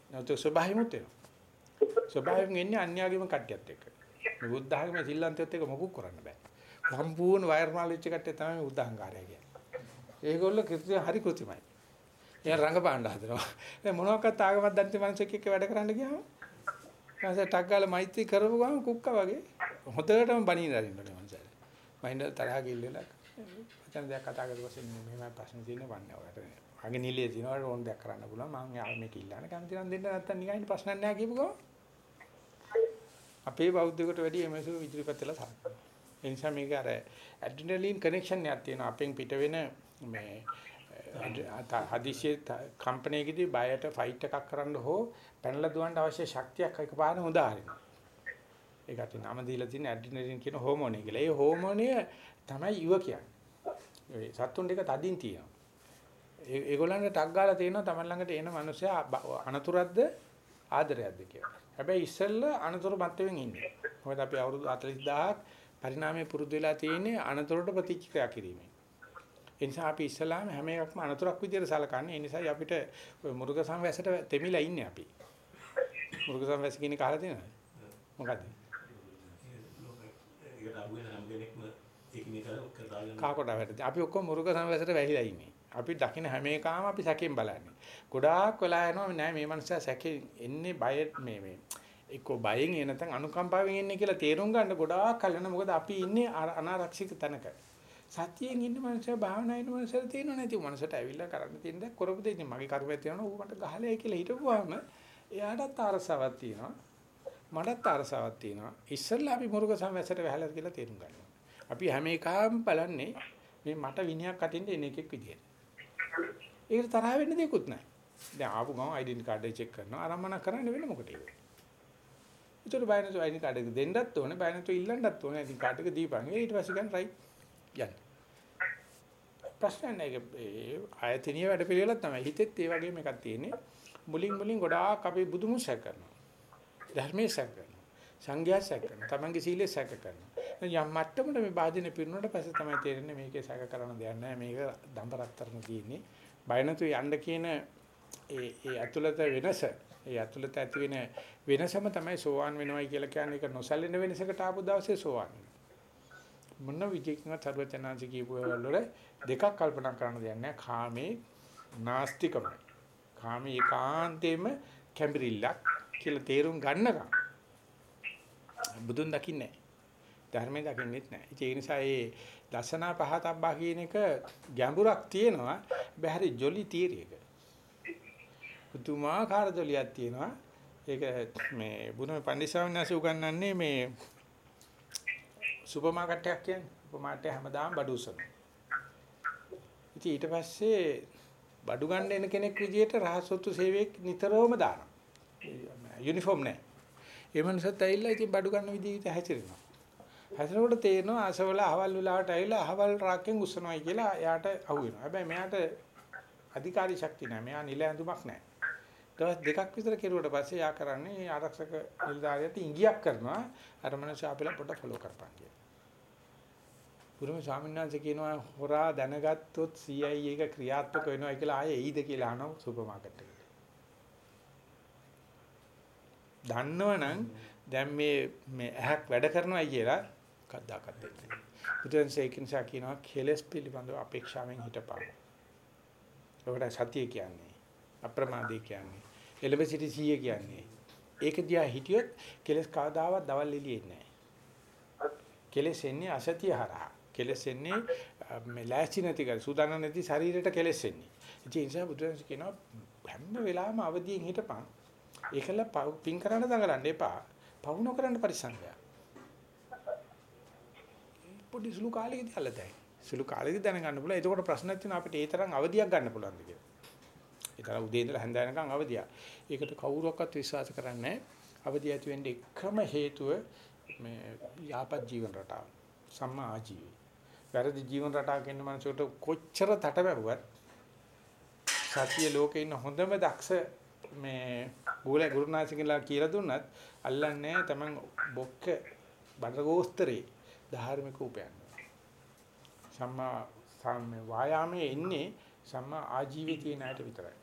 නැත්නම් ස්වභාවයෙන්ම වෙනවා. ස්වභාවයෙන් එන්නේ අන්‍යාගම කට්ටියත් එක්ක. මේ බුද්ධ ආගමේ සිල්ලන්තයත් එක්ක මොකුත් කරන්න බෑ. සම්පූර්ණ වයර් මාලෙච්ච කට්ටිය තමයි මේ බුද්ධ අහංකාරය කියන්නේ. ඒගොල්ලෝ කෘත්‍ය හරි කෘත්‍යමයි. එයා රංගපාණ්ඩ හදනවා. දැන් මොනවාක්වත් ආගමක් දන්නේ මිනිස්සෙක් එක්ක වැඩ කරන්න ගියාම ඊපස්සේ ටක් ගාලා මෛත්‍රී කරපු ගමන් කුක්කා වගේ හොඳටම බණින්න අරින්නනේ මනුස්සයල. මයින්ද තරහ ගිල්ලලා මචං දෙයක් කතා කරපුවා මෙහෙමයි ප්‍රශ්න තියෙන්නේ වන්නේ ඔයාලට. ආගේ නිලිය දිනවල ඕන දෙයක් කරන්න පුළුවන්. මම යාම මේක ඉල්ලන්නේ කැමති නම් දෙන්න නැත්තම් නිකන් ප්‍රශ්නයක් නැහැ කියපු ගමන් අපේ බෞද්ධකට වැඩි එමසු ඉදිරිපත් වෙලා සාකච්ඡා. ඒ නිසා මේක අර ඇඩ්‍රිනලින් කනෙක්ෂන් එකක් තියෙනවා. අපෙන් පිට වෙන මේ හදිසියේ කම්පැනි බයට ෆයිට් එකක් කරන්න හෝ පැනලා දුවන්න අවශ්‍ය ශක්තියක් එකපාරම උදාහරිනවා. ඒකට නම දීලා තියෙන ඇඩ්‍රිනලින් කියන හෝමෝනය කියලා. ඒ හෝමෝනය තමයි ඉව කියන්නේ. ඒ සත්තුන් දෙක තදින් තියෙනවා. ඒ ඒගොල්ලන්ට ටක් ගාලා තියෙනවා තමයි ළඟට එන මිනිස්සයා අනතුරක්ද ආදරයක්ද කියලා. හැබැයි ඉස්සෙල්ලා අනතුරු මැත්තේෙන් ඉන්නේ. මොකද අපි අවුරුදු 40000ක් පරිණාමයේ පුරුදු වෙලා තියෙන්නේ අනතුරට ප්‍රතික්‍රියා කිරීමෙන්. ඒ නිසා අපි ඉස්සලාම හැම එකක්ම අනතුරක් විදියට සලකන්නේ. ඒ නිසායි අපිට මුර්ග සංවැසට තෙමිලා ඉන්නේ අපි. මුර්ග සංවැස කියන එක අහලා තියෙනවද? මොකද්ද? ඒකට අහු වෙන හැම කෙනෙක්ම එකිනෙකා කතා කරන කාකොට වැටද? අපි ඔක්කොම මුර්ග සංවැසට වැහිලා ඉන්නේ. අපි දකින්න හැම එකම අපි සැකෙන් බලන්නේ. ගොඩාක් වෙලා යනවා නෑ මේ මනුස්සයා සැකෙන් එන්නේ බය මේ මේ එක්ක බයෙන් එන නැත්නම් අනුකම්පාවෙන් එන්නේ කියලා තේරුම් ගන්න ගොඩාක් කල යන මොකද අපි ඉන්නේ අනාරක්ෂිත තැනක. සතියෙන් ඉන්න මනුස්සයා භාවනා කරන මනුස්සයා තේරෙන්නේ නැති මනුස්සයට ඇවිල්ලා කරන්න තියෙන දේ කරපු දෙන්නේ මගේ කර්මයක් තියෙනවා ඌ මට ගහලයි කියලා හිටපුවාම එයාටත් අරසාවක් තියෙනවා. මටත් අරසාවක් තියෙනවා. ඉස්සෙල්ලා අපි මුරුක සම්වැසට වැහලා කියලා තේරුම් ගන්නවා. අපි හැම එකම බලන්නේ මේ මට විනයක් අටින්න එන එකෙක් විදියට. ඒකට තරහ වෙන්න දෙයක්වත් නැහැ. දැන් ආපු ගමන් ඩෙන්ටි කාඩ් එක චෙක් කරනවා. ආරම්භන කරන්න වෙන මොකටද ඒක? ඒතර බයනතු ඩෙන්ටි කාඩ් එක දෙන්නත් ඕනේ, බයනතු ඉල්ලන්නත් ඕනේ. ඩෙන්ටි කාඩ් එක දීපන්. ඊට පස්සේ ගන්න රයිට් යන්න. ප්‍රශ්න නැහැ. ඒ ආයතනීය වැඩ පිළිවෙලක් තමයි. හිතෙත් ඒ වගේම එකක් තියෙන්නේ. මුලින් මුලින් ගොඩාක් අපි බුදුමු සැක කරනවා. ධර්මයේ සැක කරනවා. සංඝයා සැක කරනවා. තමන්ගේ සීලය සැක කරනවා. යම් මට්ටමකට මේ වාදිනේ පිරුණාට පස්සේ තමයි තේරෙන්නේ මේකේ සැක කරන දෙයක් නැහැ. මේක දඹරත්තරන තියෙන්නේ. බය නැතු යන්න කියන ඒ ඒ ඇතුළත වෙනස ඒ ඇතුළත ඇති වෙන වෙනසම තමයි සෝවාන් වෙනවයි කියලා කියන්නේ. ඒක නොසැලෙන වෙනසකට ආපු දවසේ සෝවාන් මොන විදිහකින්ම තරවචනාංශ කියපු වල දෙකක් කල්පනා කරන්න දෙයක් නැහැ කාමේ නාස්තිකමයි. කාමී ඒකාන්තේම කැඹිරිල්ලක් කියලා තේරුම් ගන්නකම් බුදුන් දකින්නේ ධර්මයේ දකින්නෙත් නැහැ. ඒ නිසා ඒ දසනා පහතබ්බා කියන එක ගැඹුරක් තියෙනවා. බැහැරි ජොලි තීරියක. පුදුමාකාර ජොලියක් තියෙනවා. ඒක මේ බුදුම පන්දිසාවන්නාසේ උගන්වන්නේ මේ සුපර් මාකට් එකක් කියන්නේ. සුපර් මාකට් එක හැමදාම බඩු උසන. ඉතින් ඊට පස්සේ බඩු ගන්න එන කෙනෙක් විදියට රහසොත්තු සේවයක් නිතරම දානවා. යුනිෆෝම් නැහැ. ඒ මනුස්සත් ඇවිල්ලා ඉතින් බඩු ගන්න විදිහට හැසිරෙනවා. හැසිරෙනකොට තේරෙනවා අසවල අහවල් වෙලාවට ඇවිල්ලා අහවල් රාක්කෙන් උස්සනවායි කියලා එයාට අහු වෙනවා. හැබැයි මෙයාට අධිකාරී ශක්තිය නැහැ. මෙයා නිල ඇඳුමක් නැහැ. දවස් දෙකක් විතර කෙරුවට පස්සේ යා කරන්නේ ආරක්ෂක නිලධාරියට ඉඟියක් කරනවා. අර මනුස්සයා අපිලා පොඩ ෆලෝ කරපන් කියලා. පුරුම ස්වාමීන් වහන්සේ කියනවා හොරා දැනගත්තොත් CI එක ක්‍රියාත්මක වෙනවා කියලා ආයේ එයිද කියලා අහනවා සුපර් මාකට් එකට. දන්නවනම් දැන් මේ මේ ඇහක් වැඩ කරනවායි කියලා කද්දාකත් දෙන්නේ. බුදුන්සේ කින්සා කියනවා කෙලස් පිළිබඳව අපේක්ෂාවෙන් හිටපන්. ඒකට සතිය කියන්නේ අප්‍රමාදී කියන්නේ එළඹ සිටි සීය කියන්නේ. ඒක දිහා හිටියොත් කෙලස් කවදාවත් දවල් එළියෙන්නේ නැහැ. කෙලස් එන්නේ අසතිය හරහා. කෙලස් එන්නේ මේ ලෑස්ති නැති කර සූදානම් නැති ශරීරයට කෙලස් එන්නේ. ඒ නිසා බුදුන්සේ කියනවා හැම වෙලාවෙම අවදියෙන් හිටපන්. ඒකල පින් කරන්න දඟලන්න එපා. පවු නොකරන්න පරිසංගය. පොඩි සුළු කාලෙකදී අල්ලතයි. සුළු කාලෙකදී දැනගන්න පුළුවන්. එතකොට ප්‍රශ්නයක් තියෙනවා අපිට ඒ තරම් අවදියක් ගන්න පුළුවන්ද කියලා. ඒ තරම් උදේ ඉඳලා හැන්ද වෙනකන් අවදියක්. ඒකට කවුරුවක්වත් විශ්වාස කරන්නේ නැහැ. අවදිය ඇති වෙන්න එකම හේතුව මේ යාපත් ජීවන රටාව. සම්මා ආජීවය. වැරදි ජීවන රටාවක ඉන්න මනුස්සයට කොච්චර තට බැරුවත් සතිය ලෝකේ ඉන්න හොඳම දක්ෂ මේ ගුල ගුරුනාථිකලා කියලා දුන්නත් අල්ලන්නේ තමන් බොක්ක බඩගෝස්තරේ ධාර්මික උපයන්න. සම්මා සම්ම වායාමයේ ඉන්නේ සම්මා ආජීවයේ තියෙන අයට විතරයි.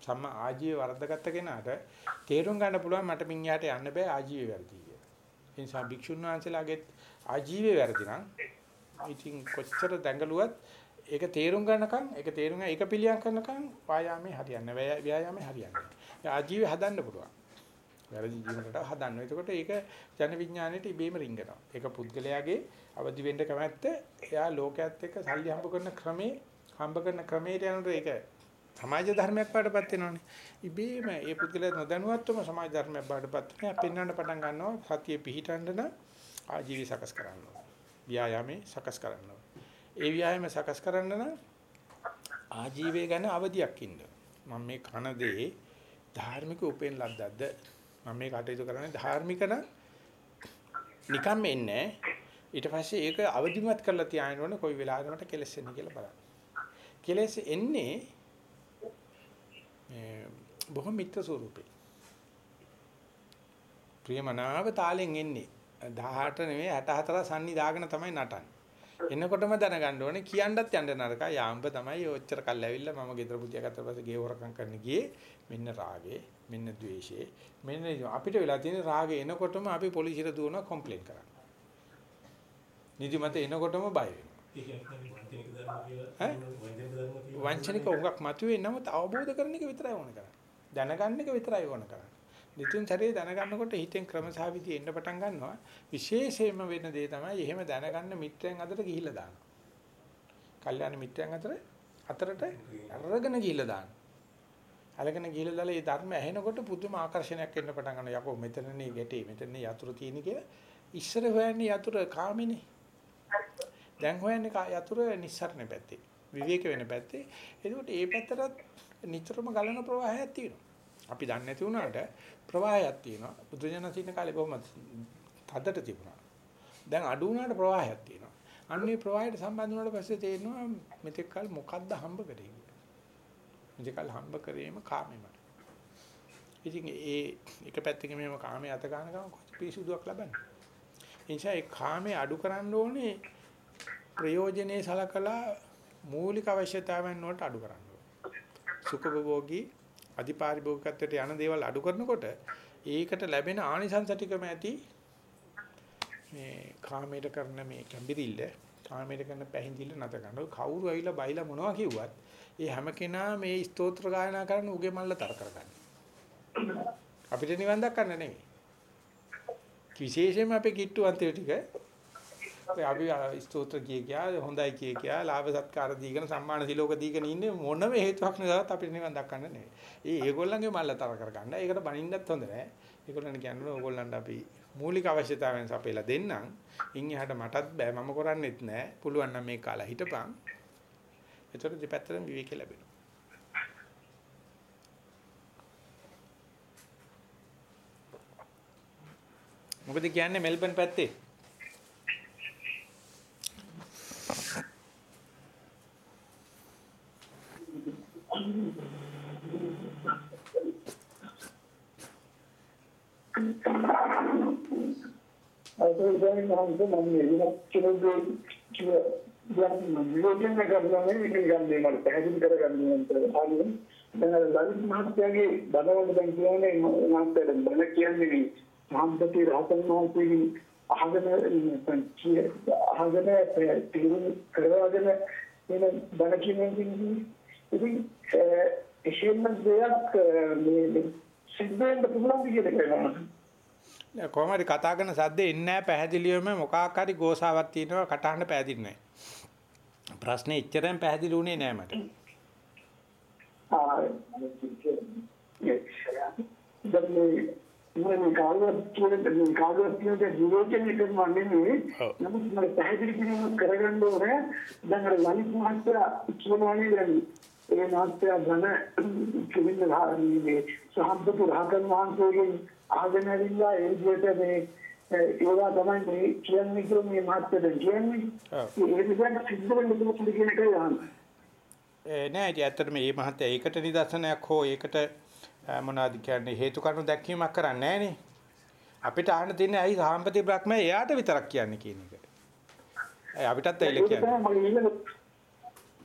සම්මා ආජීවය වර්ධගත්ත කෙනාට තේරුම් ගන්න පුළුවන් මට මින් යට යන්න බෑ ආජීවය වැරදි කියලා. ඒ නිසා භික්ෂුන් වහන්සේලාගෙත් ආජීවය වැරදි නම් ඉතින් කොච්චර දැඟලුවත් ඒක තේරුම් ගන්නකම් ඒක තේරුම් ගන්න ඒක පිළියම් කරනකම් වායාමයේ හරියන්නේ නැහැ ව්‍යායාමයේ හරියන්නේ. ඒ ආජීවය හදන්න පුළුවන්. වැරදි ජීවිතයට හදන්න. එතකොට ඒක ජන විඥාණයට ඉබේම රිංගනවා. ඒක පුද්ගලයාගේ අවදි වෙන්න කැමැත්ත එයා ලෝකයේත් එක්ක සල්ලි හම්බ කරන ක්‍රමේ හම්බ කරන ක්‍රමයට යනකොට ඒක සමාජ ධර්මයක් වඩපත් වෙනවනේ. ඉබේම ඒ පුද්ගලයා නොදැනුවත්වම සමාජ ධර්මයක් වඩපත් වෙනවා. පෙන්වන්න පටන් ගන්නවා සතිය පිහිටන්න නම් ආජීවී සකස් කරන්න ඕනේ. ව්‍යායාමේ සකස් කරන්න ඕනේ. ඒ ව්‍යායාම සකස් කරන්න නම් ආජීවය ගැන අවදියක් ඉන්න. මම මේ කන දේ ධාර්මික උපෙන් ලද්දක්ද මම මේ කටයුතු කරන්නේ ධාර්මික නම් නිකම්ම එන්නේ ඊට පස්සේ ඒක අවදිමත් කරලා තියාගෙන ඕනේ කොයි වෙලාවෙද මට කෙලස් එන්නේ කියලා බලන්න. කෙලස් එන්නේ මේ බොහොම මිත්‍ර ස්වරූපේ. ප්‍රියමනාව තාලෙන් එන්නේ 18 නෙවෙයි 64 සන්නි දාගෙන තමයි නටන්නේ. එනකොටම දැනගන්න ඕනේ කියන්නත් යන්න නරකයි. යාම්බ තමයි ඔච්චර කල් ඇවිල්ලා මම ගෙදර පුතිය ගත්ත පස්සේ ගේ හොරකම් කරන්න ගියේ. මෙන්න රාගේ, මෙන්න ද්වේෂේ. මෙන්න අපිට වෙලා තියෙන රාගේ එනකොටම අපි පොලිසියට දුවනවා කම්ප්ලේන්ට් කරන්න. නිදිමත එනකොටම බය වෙනවා. වංචනික උගක් මතුවේ නමුත් අවබෝධ කරන එක විතරයි ඕන කරන්නේ. දැනගන්න එක විතරයි ඕන කරන්නේ. නිතුන් ශරීරය දැනගන්නකොට හිතෙන් ක්‍රමසහවිදි එන්න පටන් ගන්නවා. විශේෂයෙන්ම වෙන දේ තමයි එහෙම දැනගන්න මිත්‍රයන් අතර ගිහිල්ලා දානවා. කල්යාණ මිත්‍රයන් අතර අතරට අරගෙන ගිහිල්ලා දානවා. අරගෙන ගිහිල්ලා දාලා මේ ධර්ම ඇහෙනකොට පුදුම ආකර්ෂණයක් එන්න පටන් ගන්නවා. යකෝ මෙතනනේ ගැටේ මෙතනනේ යතුරු තියෙන කියලා. ඉස්සර හොයන්නේ යතුරු කාමිනේ. දැන් හොයන්නේ කා- යතුරු නිස්සරණ පැත්තේ. විවේක වෙන පැත්තේ. එතකොට ඒ පැත්තට නිතරම ගලන ප්‍රවාහයක් තියෙනවා. අපි දන්නේ නැති වුණාට ප්‍රවාහයක් තියෙනවා. බුදුජනසින කාලේ බොහොම තදට තිබුණා. දැන් අඩු වුණාට ප්‍රවාහයක් තියෙනවා. අන්නේ ප්‍රවාහයට සම්බන්ධ වුණාට පස්සේ තේරෙනවා මෙතෙක් කල මොකද්ද හම්බ කරේ කියලා. මෙතෙක් කල හම්බ කරේම කාමෙමයි. ඉතින් ඒ එක පැත්තකින් මේව කාමයේ අත ගන්න ගමන් කොහොමද පිරිසුදුවක් ලබන්නේ? ඒ නිසා ඒ කාමයේ අඩු කරන්න ඕනේ ප්‍රයෝජනේ සලකලා මූලික අවශ්‍යතාවයන් වලට අඩු කරන්න ඕනේ. සුඛභෝගී අධිපාරිභෝගිකත්වයට යන දේවල් අඩු කරනකොට ඒකට ලැබෙන ආනිසංස ටිකම ඇති මේ කාමයට කරන මේ කැඹිරිල්ල කාමයට කරන පැහිඳිල්ල නැත ගන්න කවුරු ඇවිල්ලා බයිලා මොනවා කිව්වත් ඒ හැම කෙනා මේ ස්තෝත්‍ර ගායනා කරන උගේ මල්ල තර කරගන්න. අපිට නිවන් දක්කන්න නෙමෙයි. විශේෂයෙන්ම අපේ කිට්ටු අන්තිම ටික ඔය අපි ස්තෝත්‍ර කිය කියා හොඳයි කිය කියා ලාභ සත්කාර දීගෙන සම්මාන සිලෝක දීගෙන ඉන්නේ මොනම හේතුවක් නිසාවත් අපිට නිවන් දක්කන්න නෙවෙයි. ඒ ඒගොල්ලන්ගේ මල්ල තර කරගන්න. ඒකට බනින්නත් හොඳ නැහැ. ඒගොල්ලන් කියන්නේ ඕගොල්ලන්ට අපි මූලික අවශ්‍යතාවයන් සපයලා දෙන්නම්. ඉන් එහාට මටත් බෑ මම කරන්නෙත් නෑ. පුළුවන් නම් මේ කාලා හිටපන්. ඒතර දෙපැත්තටම විවේකී ලැබෙනවා. මොකද කියන්නේ මෙල්බන් පැත්තේ? ඒක ඉතින් මම කියන්නේ කිව්වේ කිව්වේ විලෝචන කරනවා මේක ගන්නේ මට පැහැදිලි කරගන්න ඕනේ. දැන් ලලිත් මහත්තයාගේ බදවල දැන් කියන්නේ මහත්තයාට බල කියන්නේ සම්පති රහතන් වහන්සේගේ අහගෙන පන්චිය අහගෙන තීරු කරවගෙන එන බල කියන්නේ ඉතින් එහෙම දෙයක් මේ සිද්ධ වෙන්න පුළුවන් කියලා කියනවා. නෑ කොහොම හරි කතා කරන සද්දේ එන්නේ නැහැ පැහැදිලිවම මොකක් හරි ගෝසාවක් තියෙනවා කටහඬ පැහැදිලි නැහැ. ප්‍රශ්නේ එච්චරෙන් පැහැදිලි වුණේ නෑ මට. මම කාගවත් කියන්නේ කාගවත් කියන්නේ විරෝධයෙන් කරනවා නෙමෙයි. නමුත් මම පැහැදිලි කිරීමක් කරගන්න ඕනේ දැන් අර ලලිත් මහත්තයා කියනවානේ දැන් ඒ මහත්තයා ධන කිවින්න ධාරණීනේ සහම්පතු රහතන් වහන්සේගෙන් අහගෙන ඇවිල්ලා ඒ විදිහට මේ ඒවා තමයි මේ කියන්නේ කියලා මේ මහත්තයා කියන්නේ ඔව්. ඒ විදිහට සිද්ධ වෙන්න පුළුවන් කියන එකයි අහන්නේ ඒ නෑ ඉතින් ඇත්තටම මේ මහත්තයා ඒකට නිදර්ශනයක් හෝ ඒකට මොනවද කියන්නේ හේතු කාරණා දැක්වීමක් කරන්නේ නෑනේ. අපිට අහන්න තියෙන්නේ ඇයි සාම්පති බ්‍රහ්මයා එයාට විතරක් කියන්නේ කියන එක. ඒ අපිටත් ඇයිල කියන්නේ.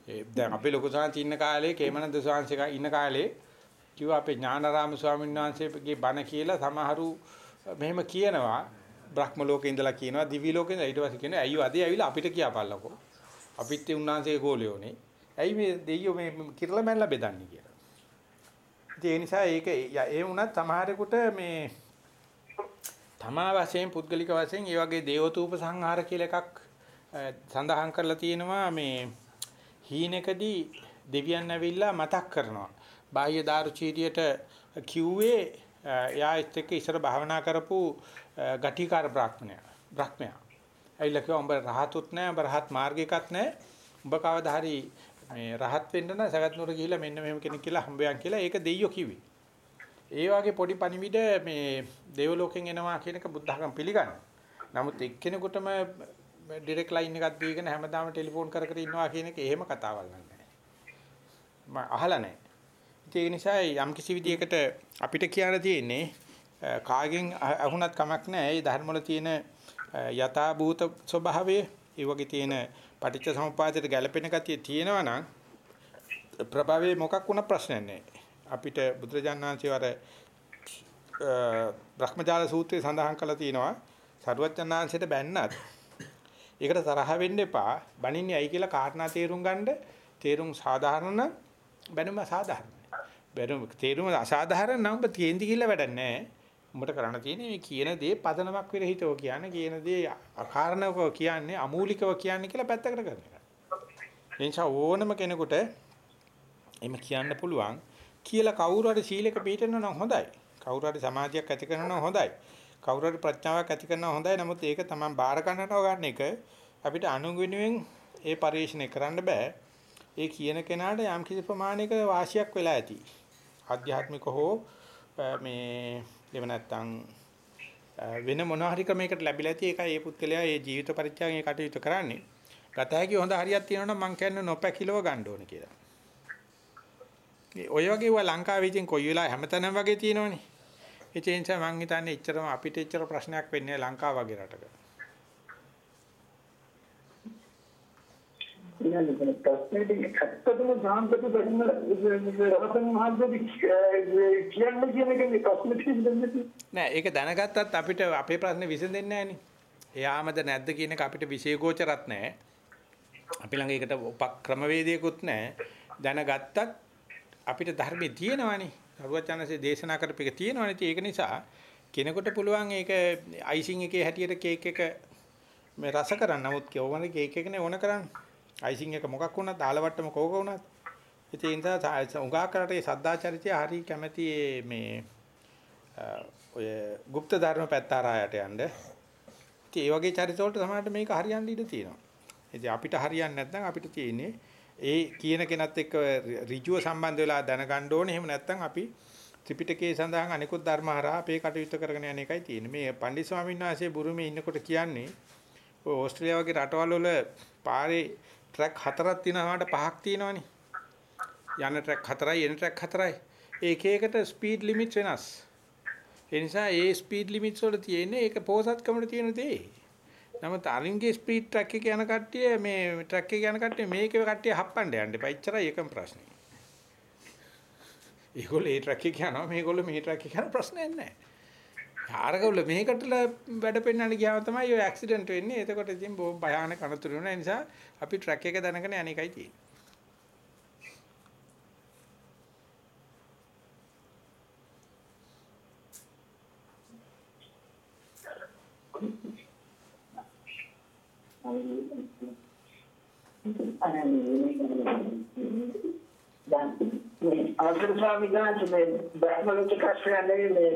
ඒ දැන් අපි ලොකු සාන්ති ඉන්න කාලේ කේමනන්ද සාංශික ඉන්න කාලේ කිව්වා අපේ ඥානාරාම ස්වාමීන් වහන්සේගේ බණ කියලා සමහරු මෙහෙම කියනවා බ්‍රහ්ම ලෝකේ ඉඳලා කියනවා දිවි ලෝකේ ඉඳලා ඊට පස්සේ කියනවා ඇයි අද ඇවිල්ලා අපිට කියපාලකෝ අපිත් ඒ උන්වහන්සේගේ ගෝලියෝනේ ඇයි මේ දෙයියෝ මේ කිරලා මැනලා බෙදන්නේ කියලා. ඉතින් ඒ නිසා ඒක ඒ වුණත් සමහරෙකුට මේ තමා වශයෙන් පුද්ගලික වශයෙන් ඒ වගේ දේවතූප සංහාර කියලා එකක් සඳහන් කරලා තියෙනවා මේ හීනකදී දෙවියන් ඇවිල්ලා මතක් කරනවා. බාහ්‍ය දාරුචීරියට කිව්වේ එයා එක්ක ඉස්සර භාවනා කරපු ගටිකාර බ්‍රාහ්මණයා. බ්‍රාහ්මයා. ඇයිලා කිව්වා උඹ රහතුත් නැහැ, උඹ රහත් මාර්ගයකත් නැහැ. උඹ කවදා හරි මේ රහත් වෙන්න නම් සගත් නුර ගිහිල්ලා මෙන්න මෙහෙම කෙනෙක් කියලා හම්බයන් කියලා ඒක දෙයියෝ කිව්වේ. ඒ වගේ පොඩි පණිවිඩ මේ දේවලෝකෙන් එනවා කියන එක බුද්ධඝම පිළිගන්න. නමුත් එක්කෙනෙකුටම ඩිරෙක්ට් ලයින් එකක් දීගෙන හැමදාම ටෙලිෆෝන් කර කර ඉන්නවා කියන එක එහෙම කතාවක් නෑ. මම අහලා නෑ. ඒ නිසා යම් කිසි විදියකට අපිට කියන්න තියෙන්නේ කාගෙන් අහුණත් කමක් නෑ. ඒ ධර්ම වල තියෙන යථා භූත ස්වභාවය, ඒ වගේ තියෙන පටිච්ච සමුප්පාදයට ගැළපෙන ගතිය තියෙනවා නම් ප්‍රභවයේ මොකක් වුණ ප්‍රශ්නයක් නෑ. අපිට බුදුරජාණන්සේ වර බ්‍රහ්මජාල සූත්‍රයේ සඳහන් කරලා තියෙනවා සරුවචනාංශයට බැන්නත් ඒකට තරහ වෙන්න එපා. බණින්නේ ඇයි කියලා කාරණා තේරුම් ගන්න තේරුම් සාධාරණ බැනුම සාධාරණයි. බැනුම තේරුම අසාධාරණ නම් ඔබ තියෙන්දි කියලා වැඩක් නැහැ. උඹට කරන්න තියෙන්නේ මේ කියන දේ පදනමක් විරහිතව කියන්නේ කියන දේ අකාරණව කියන්නේ අමූලිකව කියන්නේ කියලා පැත්තකට කරන එක. එනිසා ඕනම කෙනෙකුට එimhe කියන්න පුළුවන් කියලා කවුරු හරි සීලක පිළිපදිනවා නම් හොඳයි. කවුරු හරි සමාධියක් ඇති කරනවා නම් හොඳයි. කවුරු හරි ප්‍රඥාවක් ඇති කරනවා හොඳයි. නමුත් ඒක තමයි බාර ගන්නව ගන්න එක අපිට අනුගුණුවෙන් ඒ පරිශ්‍රණය කරන්න බෑ. ඒ කියන කෙනාට යම් කිසි ප්‍රමාණයක වාසියක් වෙලා ඇති. ආධ්‍යාත්මික හෝ මේ එහෙම නැත්නම් වෙන මොන හරි ක්‍රමයකට ලැබිලා ඇති ඒකයි මේ පුත්කලයා මේ ජීවිත පරිත්‍යාගයේ කටයුතු කරන්නේ. ගත හැකි හොඳ හරියක් තියෙනවා නම් මං කියන්නේ නොපැකිලව ගන්න ඕනේ කියලා. ඔය වගේ වා ලංකාවේ ඉතින් කොයි වෙලාව හැමතැනම වගේ තියෙනවනේ. ඒ නිසා මං හිතන්නේ එච්චරම අපිට එච්චර ප්‍රශ්නයක් වෙන්නේ ලංකාව වගේ රටක. කියන්නේ ප්‍රශ්නේදී ඇත්තටම සාන්තක බැන්න රහතන් වහන්සේ කියන්නේ කියන එකේ ප්‍රශ්නේ තියෙන්නේ නෑ ඒක දැනගත්තත් අපිට අපේ ප්‍රශ්නේ විසඳෙන්නේ නෑනේ. එයාමද නැද්ද කියන එක අපිට විශේෂෝචරත් නෑ. අපි ළඟ ඒකට උපක්‍රමවේදයකුත් නෑ. දැනගත්තත් අපිට ධර්මයේ තියෙනවානේ. සරුවචනසේ දේශනා කරපු එක තියෙනවානේ. ඒක නිසා කෙනෙකුට පුළුවන් ඒක අයිසිං එකේ හැටියට කේක් එක මේ රස කරන්න. නමුත් කොහොමද කේක් එකනේ ඕන කරන්නේ? අයිසිං එක මොකක් වුණත් ආලවට්ටම කෝක වුණත් ඉතින් ඒ නිසා උගා කරට සද්දාචරිතය හරි කැමැති මේ ඔය গুপ্ত ධර්ම පැත්ත ආරයට යන්න. ඉතින් ඒ වගේ චරිත වලට සමහරට මේක හරියන්න ඉඩ තියෙනවා. ඉතින් අපිට හරියන්නේ නැත්නම් අපිට තියෙන්නේ ඒ කියන කෙනත් එක්ක ඍජුව සම්බන්ධ වෙලා දැනගන්න ඕනේ. එහෙම නැත්නම් අපි ත්‍රිපිටකයේ සඳහන් අනිකුත් ධර්ම හරහා අපේ කටයුතු කරගෙන යන එකයි තියෙන්නේ. මේ පණ්ඩිත ස්වාමීන් වහන්සේ බුරුමේ ඉන්නකොට කියන්නේ ඔය ඕස්ට්‍රේලියාව වගේ රටවල් වල පාරේ ට්‍රැක් හතරක් තියෙනවාට පහක් තියෙනවනේ. යන ට්‍රැක් හතරයි එන ට්‍රැක් හතරයි. ඒක එකට ස්පීඩ් ලිමිට් වෙනස්. ඒ නිසා ඒ ස්පීඩ් ලිමිට්ස් වල තියෙන්නේ ඒක පොහසත්කමට තියෙන දේ. නමුත් අරින්ගේ ස්පීඩ් ට්‍රැක් එක යන කට්ටිය මේ ට්‍රැක් එක යන කට්ටිය මේකේ කට්ටිය හප්පන්න යන්න එපා. එච්චරයි එකම ප්‍රශ්නේ. ඒගොල්ලෝ ඒ ට්‍රැක් එක යනවා මේගොල්ලෝ මේ ට්‍රැක් එක යන ප්‍රශ්නයක් නැහැ. ආරගවල මේකට වැඩ පෙන්නන්න ගියාම තමයි ඔය ඇක්සිඩන්ට් වෙන්නේ. එතකොට ඉතින් බොහොම භයානක අනතුරු වෙනවා. ඒ නිසා අපි ට්‍රැක් එක දැනගෙන යන එකයි තියෙන්නේ. අවසර ස්වාමීන් වහන්සේ බ්‍රහ්මලෝක කස්රයන්ගේ මේ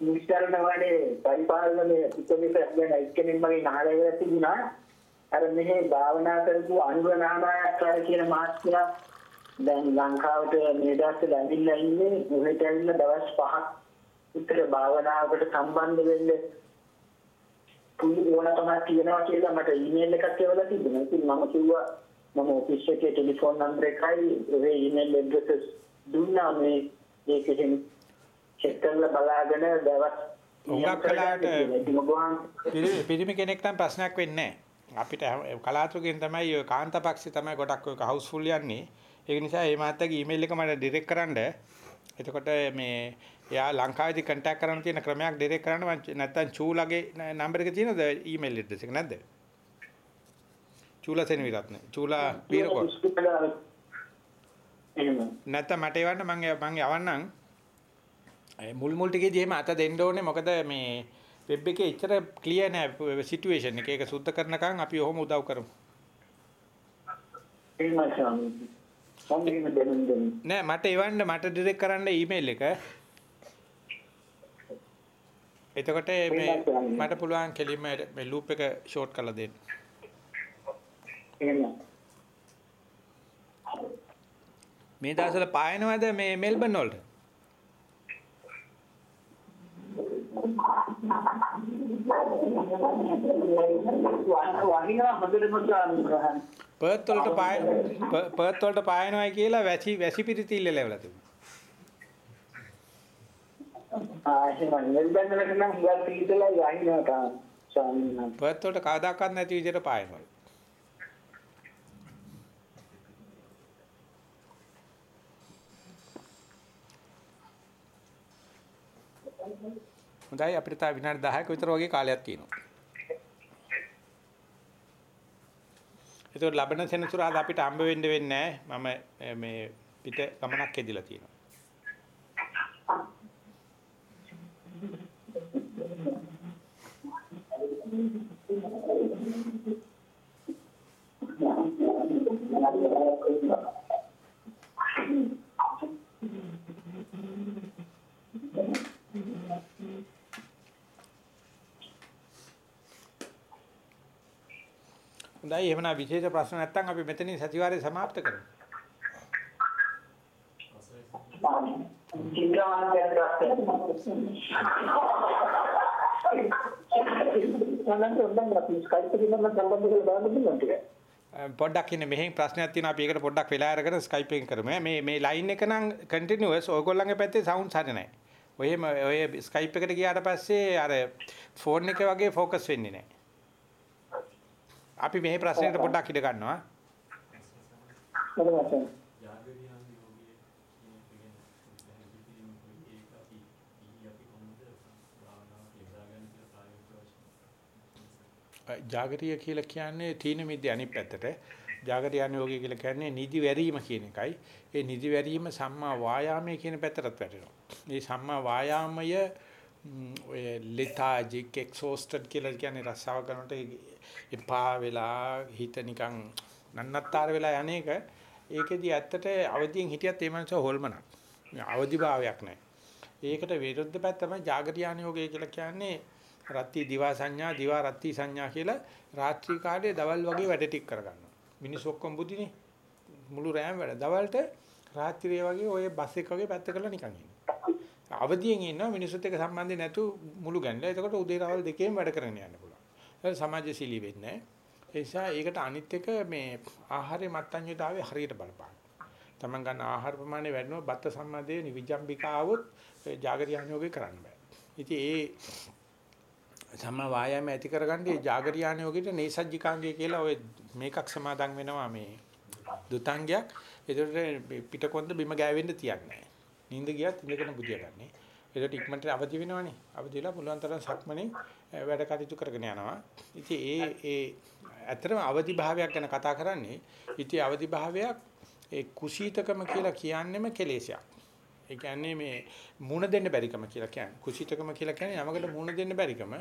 නිස්තරණ වනේ පරිපාලනයේ උපමිතයක් ගැන එක්කෙනෙක් මගේ නහල වෙලා තිබුණා. අර මෙහි භාවනා කරපු අනුරනාමයක්කාර කියන මාස්තුලා දැන් ලංකාවට මේ දවස්වල ඇවිල්ලා ඉන්නේ මොහෙට ඇවිල්ලා දවස් 5ක් විතර භාවනාවකට සම්බන්ධ වෙන්න පුළුවන් ඕනකමක් තියෙනවා කියලා මට ඊමේල් එකක් එවලා තිබුණා. ඉතින් මම කිව්වා මම ඔෆිස් එකේ ටෙලිෆෝන් නම්බර් එකයි ඒ ඊමේල් ඇඩ්‍රස් දුන්නා මේ ඒක එහෙම චෙක් කරලා බලාගෙන දවස් හුඟක් පිරි- පිරිමි කෙනෙක් නම් ප්‍රශ්නයක් වෙන්නේ. අපිට කලාතුරකින් තමයි ඔය කාන්තාපක්ෂේ තමයි ගොඩක් ඔය හවුස්ෆුල් යන්නේ. ඒක නිසා මේ මාත්‍යාගේ ඊමේල් එක මට ඩිරෙක්ට් කරන්න. එතකොට මේ එයා ලංකාවේදී කන්ටැක්ට් කරන්න තියෙන ක්‍රමයක් ඩිරෙක්ට් කරන්න මම නැත්තම් චූලගේ නම්බර එක තියෙනවද ඊමේල් ඇඩ්‍රස් එක නැද්ද? චූලා සෙනවිරත්න. චූලා වීරකෝන්. නැත්තම් මට එවන්න මම මම යවන්නම්. මුල් මුල් ටිකේදී එහෙම අත දෙන්න ඕනේ මොකද මේ වෙබ් එකේ එච්චර ක්ලියර් නෑ සිටුේෂන් එක. ඒක සුද්ධ කරනකම් අපි ඔහොම උදව් කරමු. නෑ මට එවන්න මට ඩිරෙක්ට් කරන්න ඊමේල් එක. එතකොට මේ මට පුළුවන් කෙලින්ම මේ ලූප් එක ෂෝට් කරලා දෙන්න. මේ දවස්වල පායනවද මේ මෙල්බන් වලට? පර්ත් වලට පාය පර්ත් වලට පායනවයි කියලා වැසි වැසි පිරිතිල්ල ලැබලා තිබුණා. පර්ත් වලට කවදාකවත් නැති විදිහට පායනවා. හොඳයි අපිට තව විනාඩි 10ක විතර වගේ කාලයක් තියෙනවා. ඒතකොට ලබන සෙනසුරාදා අපිට හම්බ වෙන්න වෙන්නේ නැහැ. මම මේ පිට ගමනක් ඇදිලා තියෙනවා. හොඳයි එහෙමනම් විශේෂ ප්‍රශ්න නැත්නම් අපි මෙතනින් සතිವಾರේ સમાપ્ત කරමු. පොඩ්ඩක් ඉන්නේ මෙහෙන් ප්‍රශ්නයක් තියෙනවා අපි ඒකට පොඩ්ඩක් වෙලා අරගෙන Skype එකෙන් කරමු. මේ මේ line එක නම් continuous ඕගොල්ලන්ගේ පැත්තේ sound හරිනේ නැහැ. ඔය ඔය Skype එකට ගියාට පස්සේ අර ෆෝන් එක වගේ focus වෙන්නේ නැහැ. අපි මේ ප්‍රශ්නෙට පොඩ්ඩක් ඉඩ ගන්නවා. ජාගරිය කියලා කියන්නේ තීන මිද්‍ය අනිත් පැත්තට. ජාගරිය අනුയോഗය කියලා කියන්නේ නිදි වැරීම කියන එකයි. ඒ නිදි වැරීම සම්මා වායාමයේ කියන පැත්තටත් වැටෙනවා. මේ සම්මා වායාමය ඔය ලෙතාජික් එක්සෝස්ටඩ් කියලා කියන්නේ රස්සාව කරනකොට එපා වෙලා හිත නිකන් නන්නත්තර වෙලා යන්නේක ඒකෙදි ඇත්තට අවදියෙන් හිටියත් ඒ මනස හොල්මනක්. අවදිභාවයක් නැහැ. ඒකට විරුද්ධ පැත්ත තමයි ජාගරියානියෝගය කියලා කියන්නේ රත්ති දිවා සංඥා දිවා රත්ති සංඥා කියලා රාත්‍රී කාලයේ දවල් වගේ වැඩ ටික කරගන්නවා. මිනිස්සු ඔක්කොම බුදිනේ මුළු රෑම වැඩ. දවල්ට රාත්‍රියේ වගේ ඔය බස් එක වගේ පැත්ත කරලා නිකන් ඉන්නවා. අවදියෙන් ඉන්නවා මිනිස්සුත් එක්ක සම්බන්ධය නැතු මුළු ගැන්ලා. එතකොට උදේ රවල් දෙකේම වැඩ කරගෙන යන්න පුළුවන්. ඒක සමාජශීලී වෙන්නේ නැහැ. ඒ නිසා ඒකට අනිත් එක මේ ආහාරයේ මත්ඤ්‍යතාවය හරියට බලපාන. තමන් ගන්න ආහාර ප්‍රමාණය වැඩිනොත් බත්ත සම්මදයේ නිවිජම්බිකාවොත් ජාගරියානියෝගේ කරන්න බෑ. ඉතින් ඒ සම්මා වායාම ඇති කරගන්නේ ජාගරියානියෝගෙට නේසජ්ජිකාංගය කියලා ඔය මේකක් සමාදන් වෙනවා මේ දුතාංගයක්. ඒකට පිටකොන්ද බිම ගෑවෙන්න තියන්නේ නැහැ. නිින්ද ගියත් ඉඳගෙන බුදිය ගන්නනේ. ඒකට ඉක්මනට අවදි වෙනවනේ. අවදි වෙලා පුළුවන් තරම් සක්මනේ වැඩ කටයුතු කරගෙන යනවා. ඉතින් ඒ ඒ ඇත්තටම අවදි භාවයක් ගැන කතා කරන්නේ. ඉතින් අවදි භාවයක් ඒ කුසීතකම කියලා කියන්නේම කෙලෙසයක්. ඒ කියන්නේ මේ මුණ දෙන්න බැරිකම කියලා කියන්නේ. කුසීතකම කියලා කියන්නේ යමකට මුණ දෙන්න බැරිකම.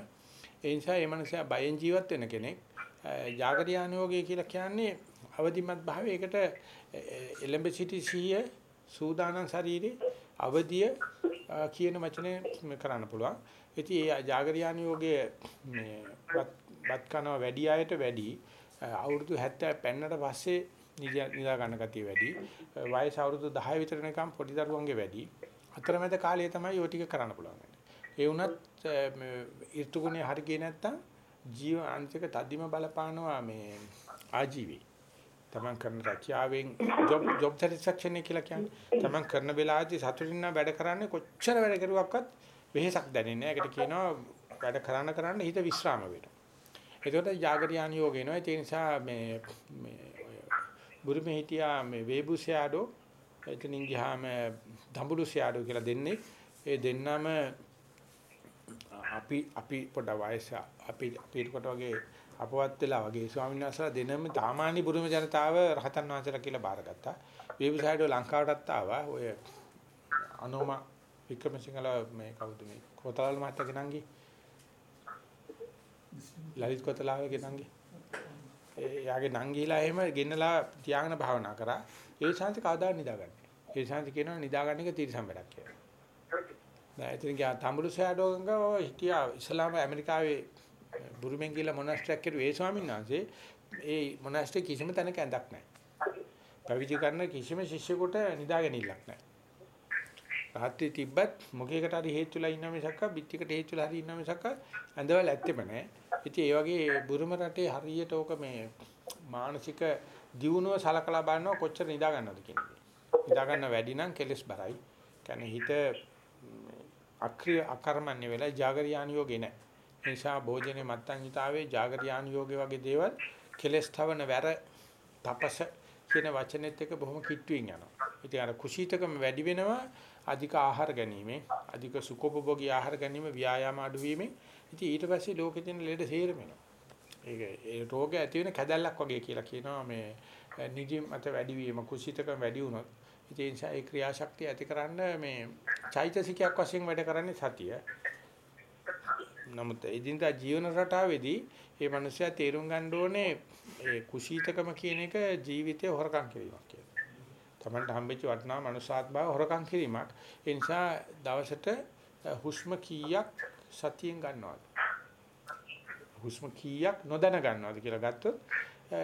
ඒ නිසා මේ මනුස්සයා බයෙන් ජීවත් වෙන කෙනෙක්. ජාගරියානියෝගය කියලා කියන්නේ අවදිමත් භාවය. ඒකට එලඹ සිටි සිහිය සූදානම් ශරීරේ අවදිය කියන වචනේ කරන්න පුළුවන්. ඉතින් ඒ ජාගරියානියෝගයේ මේ බත් කනවා වැඩි අයට වැඩි අවුරුදු 70 පෙන්නට පස්සේ නිදා ගන්න ගතිය වැඩි. වයස අවුරුදු 10 විතර වෙනකම් පොඩි දරුවන්ගේ වැඩි. අතරමැද කාලය තමයි ඔය ටික කරන්න පුළුවන්. ඒ වුණත් ඍතුගුණේ හරි ගියේ නැත්තම් ජීව අන්තික තදිම බලපානවා මේ ආජීවී. තමන් කරන රැකියාවෙන් ජොබ් ජොබ් සැටිස්ෆැක්ෂන් එක කියලා කියන්නේ. තමන් කරන වෙලාවදී සතුටින් නම් වැඩ කරන්නේ කොච්චර වැඩ කරුවක්වත් වෙහෙසක් දැනෙන්නේ නැහැ. ඒකට කියනවා වැඩ කරන කරන්න හිත විස්්‍රාම වෙනවා. ඒකට ජාගරියාන යෝග එනවා. ඒ නිසා මේ මේ බුරුමේ හිටියා මේ වේබුසයාඩෝ එතනින් ගියාම දඹුලුසයාඩෝ කියලා දෙන්නේ. ඒ දෙන්නම අපි අපි පොඩ වයස අපි අපිට කොට වගේ අපවත් වෙලා වගේ. ස්වාමීන් වහන්සේලා දෙනම සාමාන්‍ය බුරුම ජනතාව රහතන් වහන්සේලා කියලා බාරගත්තා. වේබුසයාඩෝ ලංකාවටත් ආවා. ඔය අනෝම වික්‍රමසිංහල මේ කවුද මේ? කොතලාල් මහත්තයාගේ නංගි ලලිත් කොතලාවගේ නංගි එයාගේ නංගිලා එහෙම ගෙන්නලා තියාගෙන භාවනා කරා. ඒ ශාන්ති කවදා නිදාගන්නේ. ඒ ශාන්ති කියනවා නිදාගන්න එක තිරසම් වැඩක් කියලා. දැන් ඉතින් ගියා තඹුළු සෑඩෝගංග හිටියා ඉස්ලාම ඇමරිකාවේ බුරුමෙන් ගිහලා මොනාස්ට්‍රියක් කරුවේ ඒ ස්වාමීන් වහන්සේ ඒ මොනාස්ට්‍රි කිසිම තැනක ඇඳක් නැහැ පැවිදි කරන කිසිම ශිෂ්‍යෙකුට නිදාගැනිල්ලක් නැහැ රාත්‍රී තිබ්බත් මොකේකට හරි හේතු වෙලා ඉන්න මිසක්ක පිටිකට හේතු වෙලා හරි ඉන්න මිසක්ක ඇඳවල ඇත්තෙම නැහැ. ඉතින් ඒ වගේ බුරුම රටේ හරියට ඕක මේ මානසික දියුණුව සලකලා බලනවා කොච්චර නිදා ගන්නවද කියන්නේ. නිදා ගන්න වැඩි නම් කෙලස් බරයි. කියන්නේ හිත අක්‍රිය අකර්මණ්‍ය වෙලා జాగරියාන යෝගේ නැහැ. ඒ නිසා භෝජනේ මත්තන් හිතාවේ జాగරියාන යෝගේ වගේ දේවල් කෙලස් තවන වැර තපස කියන වචනෙත් එක බොහොම කිට්ටුවෙන් යනවා. ඉතින් අර කුසීතකම වැඩි වෙනවා අධික ආහාර ගැනීමෙන් අධික සුඛෝපභෝගී ආහාර ගැනීම ව්‍යායාම අඩු වීමෙන් ඉතින් ඊට පස්සේ ලෝකෙ තියෙන ලෙඩ සේරම වෙනවා. ඒක ඒ රෝගය ඇති වෙන කැදැල්ලක් වගේ කියලා කියනවා මේ නිදි මත වැඩි වීම කුසීතකම වැඩි වුණොත් ඉතින් ඒ නිසා ඒ ක්‍රියාශක්තිය ඇතිකරන්න මේ චෛතසිකයක් වශයෙන් වැඩ කරන්නේ සතිය. නමුත් එදිනදා ජීවන රටාවේදී මේ මිනිස්සයා තේරුම් ගන්න ඕනේ ඒ කුසීතකම කියන එක ජීවිතේ හොරකම් කිරීමක් කියලා. Tamanට හම්බෙච්ච වටිනා මනුසාත් භාව හොරකම් කිරීමක්. ඒ නිසා දවසට හුස්ම කීයක් සතියෙන් ගන්නවද? හුස්ම කීයක් නොදැන ගන්නවද කියලා ගත්තොත්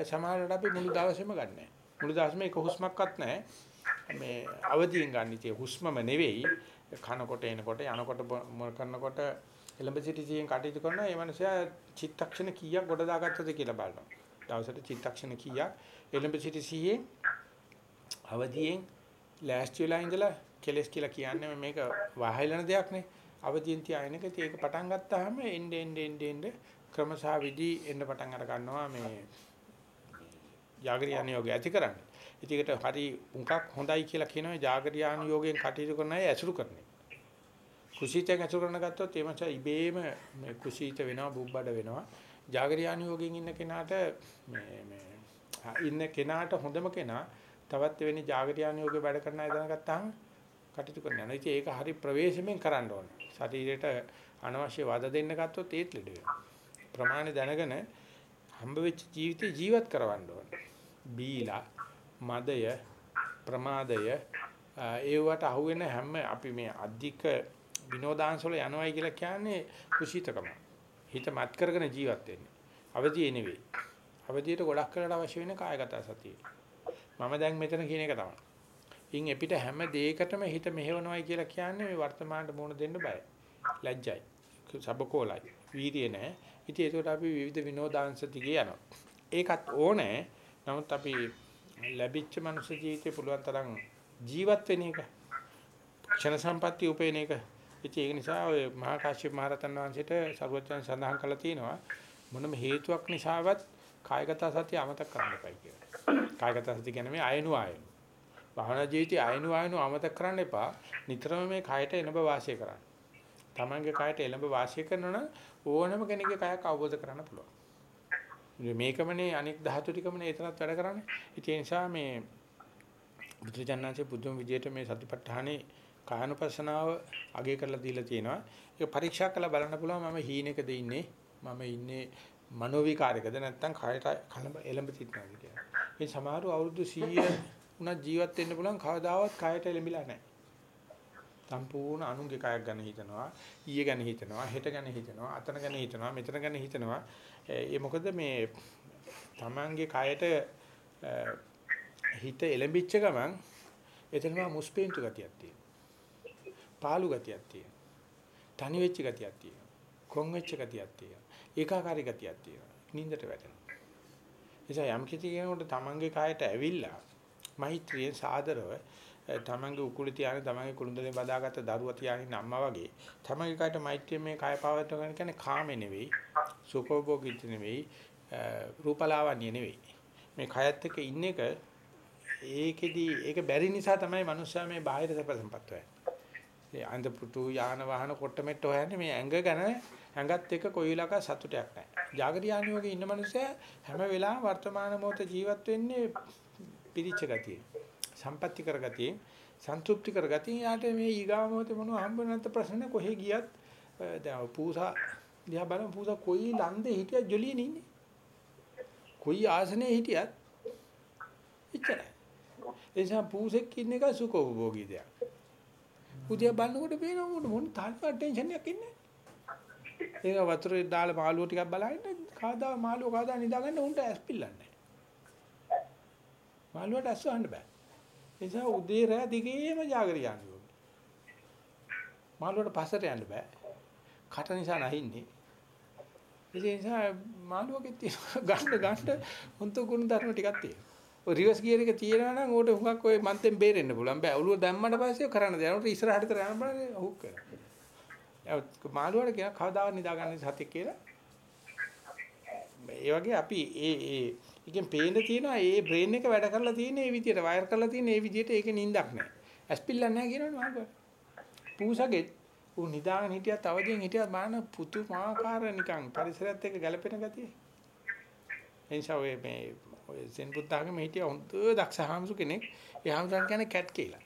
සමහරවිට අපි මුළු දවසේම ගන්නෑ. මුළු දවසේම එක හුස්මක්වත් නැහැ. මේ අවදියෙන් ගන්න ඉතින් හුස්මම නෙවෙයි කනකොට එනකොට යනකොට කරනකොට එළඹ සිටි ජීයෙන් කටයුතු කරන ඒ මනුස්සයා චිත්තක්ෂණ කීයක් ගොඩ දාගත්තද කියලා බලනවා. දවසට චිත්තක්ෂණ කීයක් එළඹ සිටි සිහියෙන් අවදියෙන් ලෑස්ති වෙලා ඉඳලා කෙලස් කියලා කියන්නේ මේක වහයලන දෙයක් නේ. අවදියෙන් තියාගෙන එක ඒක පටන් ගත්තාම එන්න එන්න එන්න එන්න ක්‍රමසහ විදි එන්න පටන් අර ගන්නවා මේ ජාගරියාන යෝගය ඇති කරන්නේ. ඉතින් ඒකට හරි උන්කක් හොඳයි කියලා කියනවා ජාගරියාන යෝගයෙන් කටයුතු කරන අය ඇසුරු කරන්නේ. කුසීතයෙන් ඇසුරු කරන ගත්තොත් ඒ මචං ඉබේම මේ කුසීත වෙනවා බුබ්බඩ වෙනවා. ජාගරියාන යෝගයෙන් ඉන්න කෙනාට මේ මේ ඉන්න කෙනාට හොඳම කෙනා තවත් වෙන්නේ ජාගරියාන යෝගේ වැඩ කරන අය දැනගත්තාම කටයුතු කරන්න යනවා. ඉතින් ඒක හරි ප්‍රවේශමෙන් කරන්න ඕනේ. ශරීරයට අනවශ්‍ය වද දෙන්න ගත්තොත් ඒත් ලෙඩ වෙනවා. ප්‍රමාණය දැනගෙන හම්බ වෙච්ච ජීවිතේ ජීවත් කරවන්න ඕනේ. බීලා මදය ප්‍රමාදය ඒවට අහුවෙන හැම අපි මේ අධික විනෝදාංශ වල යනවයි කියලා කියන්නේ කුසීතකම. හිත මත් කරගෙන ජීවත් වෙන්නේ. අවදියේ නෙවෙයි. අවදියට ගොඩක් කරලා අවශ්‍ය වෙන්නේ කායගත සතිය. මම දැන් මෙතන කියන එක තමයි. ඉන් එපිට හැම දෙයකටම හිත මෙහෙවනවයි කියලා කියන්නේ මේ වර්තමානට මුණ දෙන්න බයයි. ලැජ්ජයි. සබකෝලයි. වීර්යය නැහැ. ඉතින් ඒකට අපි විවිධ විනෝදාංශ දිගේ යනවා. ඒකත් ඕනේ. නමුත් අපි ලැබිච්ච මනුෂ්‍ය ජීවිතේ පුළුවන් තරම් ජීවත් වෙන එක. ක්ෂණ සම්පatti උපේන එක. ඉතින් ඒක නිසා ඔය මහා කාශ්‍යප මහ රහතන් වහන්සේට සර්වඥයන් සඳහන් කළා තියෙනවා මොනම හේතුවක් නිසාවත් කායගත සතිය අමතක කරන්න එපයි කියලා. කායගත සතිය කියන්නේ මේ අයනු ආයනු. භාවනා ජීවිතයේ අයනු ආයනු අමතක කරන්න එපා. නිතරම මේ කයට එළඹ වාසය කරන්න. Tamange කයට එළඹ වාසය කරනවා නම් ඕනම කෙනෙක්ගේ කයක් අවබෝධ කරගන්න පුළුවන්. මේකමනේ අනික් ධාතු ටිකමනේ එතනත් වැඩ කරන්නේ. ඒ නිසා මේ බුදුචන්නාංශේ බුදුන් විදියට මේ සතිපට්ඨානේ කායනුපස්සනාව අගය කරලා දීලා තියෙනවා. ඒක පරීක්ෂා කරලා බලන්න පුළුවන් මම හීනෙකද ඉන්නේ මම ඉන්නේ මනෝ විකාරයකද නැත්නම් කායට කලබ එළඹ සිටිනවද කියලා. මේ සමහරව අවුරුදු 100 උනත් ජීවත් වෙන්න පුළුවන් කවදාවත් කායට එළඹිලා නැහැ. සම්පූර්ණ අනුන්ගේ කයක් ගැන හිතනවා, ඊයේ ගැන හිතනවා, හෙට ගැන හිතනවා, අතන ගැන හිතනවා, මෙතන ගැන හිතනවා. ඒ මොකද මේ Tamange කයට හිත එළඹිච්ච ගමන් එතනම මුස්පේන්තු ගතියක් තියෙනවා. පාළු ගතියක් තියෙනවා. තනි වෙච්ච ගතියක් තියෙනවා. කොන් වෙච්ච ගතියක් තියෙනවා. ඒකාකාරී ගතියක් තියෙනවා. නින්දට වැටෙනවා. නිසා යම් කිසි කෙනෙකුට තමන්ගේ කායට ඇවිල්ලා මෛත්‍රියෙන් සාදරව තමන්ගේ උකුල තියාගෙන තමන්ගේ කුළුඳලෙන් බදාගත්ත දරුවා තියාගෙන අම්මා වගේ තමන්ගේ කායට මෛත්‍රියෙන් මේ කාය පාවත්ව ගන්න කියන්නේ කාමේ නෙවෙයි සුඛෝභෝගීත්ව නෙවෙයි රූපලාවන්‍ය නෙවෙයි මේ කයත් එක්ක ඉන්න එක ඒකෙදි ඒක බැරි නිසා තමයි මනුස්සයා මේ බාහිර සැප සම්පත් වෙන්නේ. ඒ අඳ පුටු යාන වාහන කොට්ටමෙට්ට හොයන්නේ මේ ඇඟ ගැන ඇඟත් එක්ක කොයි වෙලාවක සතුටයක් නැහැ. జాగරියානි වගේ ඉන්න මනුස්සයා හැම වෙලාවෙම වර්තමාන මොහොත ජීවත් වෙන්නේ පිරිච්ච ගතිය. සම්පත්‍ති කරගතිය, සන්තුෂ්ටි කරගතිය. යාට මේ ඊගා මොහොතේ මොනවා හම්බ නැත්ත ප්‍රශ්න කොහෙ ගියත් දැන් පූසා දිහා බලමු පූසා කොයි ලන්දේ හිටියත් ජොලියනේ ඉන්නේ. කොයි ආසනේ හිටියත් එච්චරයි. ඒ නිසා පූසෙක් ඉන්න එක සුඛෝපභෝගී දෙයක්. උදේ බලනකොට පේනවා මොන මොන තාම ටෙන්ෂන් එකක් ඉන්නේ. ඒක වතුරේ දාලා මාළුව ටිකක් බලහින්න කාදා මාළුව කාදා නිදාගන්න උන්ට ඇස් පිල්ලන්නේ. මාළුවට ඇස් වහන්න බෑ. ඒ නිසා උදේ රෑ දිගේම జాగරිය යන්න ඕනේ. මාළුවට පස්සට යන්න බෑ. කට නිසා නැහින්නේ. ඒ නිසා මාළුවගේ තියෙන ගන්න ගන්න හොන්ත ගුණ ධර්ම ටිකක් තියෙනවා. ඔය රිවර්ස් ගියර් එක තියෙනවා නම් උකට හුඟක් ඔය මන්තෙන් බේරෙන්න පුළුවන්. බෑ ඔළුව දැම්මට පස්සේ කරන්න දෙනවා. උට ඉස්සරහට තර යන්න බලන්නේ හුක් කරනවා. මාළුවට කියන කවදාවත් නිදාගන්න සතිය කියලා. ඒ වගේ අපි ඒ ඒ එකෙන් පේන තියෙනවා ඒ බ්‍රේන් එක වැඩ කරලා තියෙන ඒ විදියට වයර් කරලා තියෙන ඒ විදියට ඒකේ නිින්දක් නැහැ. ඇස්පිල්ලක් නැහැ කියනවනේ මාළුවා. පූසගෙත් ඌ නිදාගෙන හිටියත් අවදියෙන් හිටියත් මාන පුතුමාකාර නිකන් පරිසරයත් එක්ක ගැලපෙන ගතිය. එනිසා ඔය මේ ඔය සෙන් බුද්ධාගම හිටිය හොඳ දක්ෂ හාමුදුර කෙනෙක්. ඒ හාමුදුරන් කියන්නේ කැට් කියලා.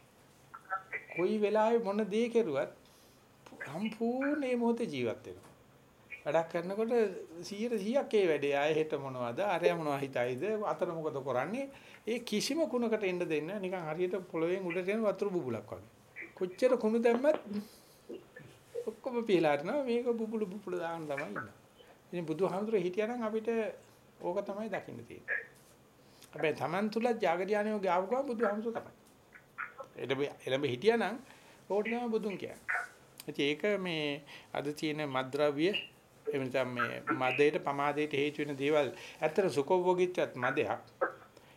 කොයි වෙලාවෙ මොන දේ කෙරුවත් සම්පූර්ණ මේ මොහොතේ ජීවත් වෙනවා. වැඩක් කරනකොට 100%ක් ඒ වැඩේ ආයෙ හෙට මොනවද අරය මොනවද හිතයිද අතන මොකද කරන්නේ ඒ කිසිම කුණකට එන්න දෙන්නේ නිකන් හරියට පොළවෙන් උඩට යන වතුර බුබුලක් වගේ. කොච්චර කුණු දැම්මත් ඔක්කොම පිළාරනවා මේක බුබුලු බුබුලු දාගෙන තමයි ඉන්නේ. ඉතින් බුදුහාමුදුරුවෝ හිටියනම් අපිට ඕක තමයි දකින්න තියෙන්නේ. හැබැයි Taman තුල జాగරියානියෝ ගාව ගාව බුදුහාමුදුරුවෝ තමයි. එළඹ එළඹ හිටියනම් ඕකට තමයි බුදුන් කියන්නේ. ඒක මේ අද තියෙන මද්ද්‍රව්‍ය එහෙම නැත්නම් මේ මදයට පමාදයට හේතු වෙන දේවල් ඇත්තට සුඛෝභෝගීත්වයත් මදයක්.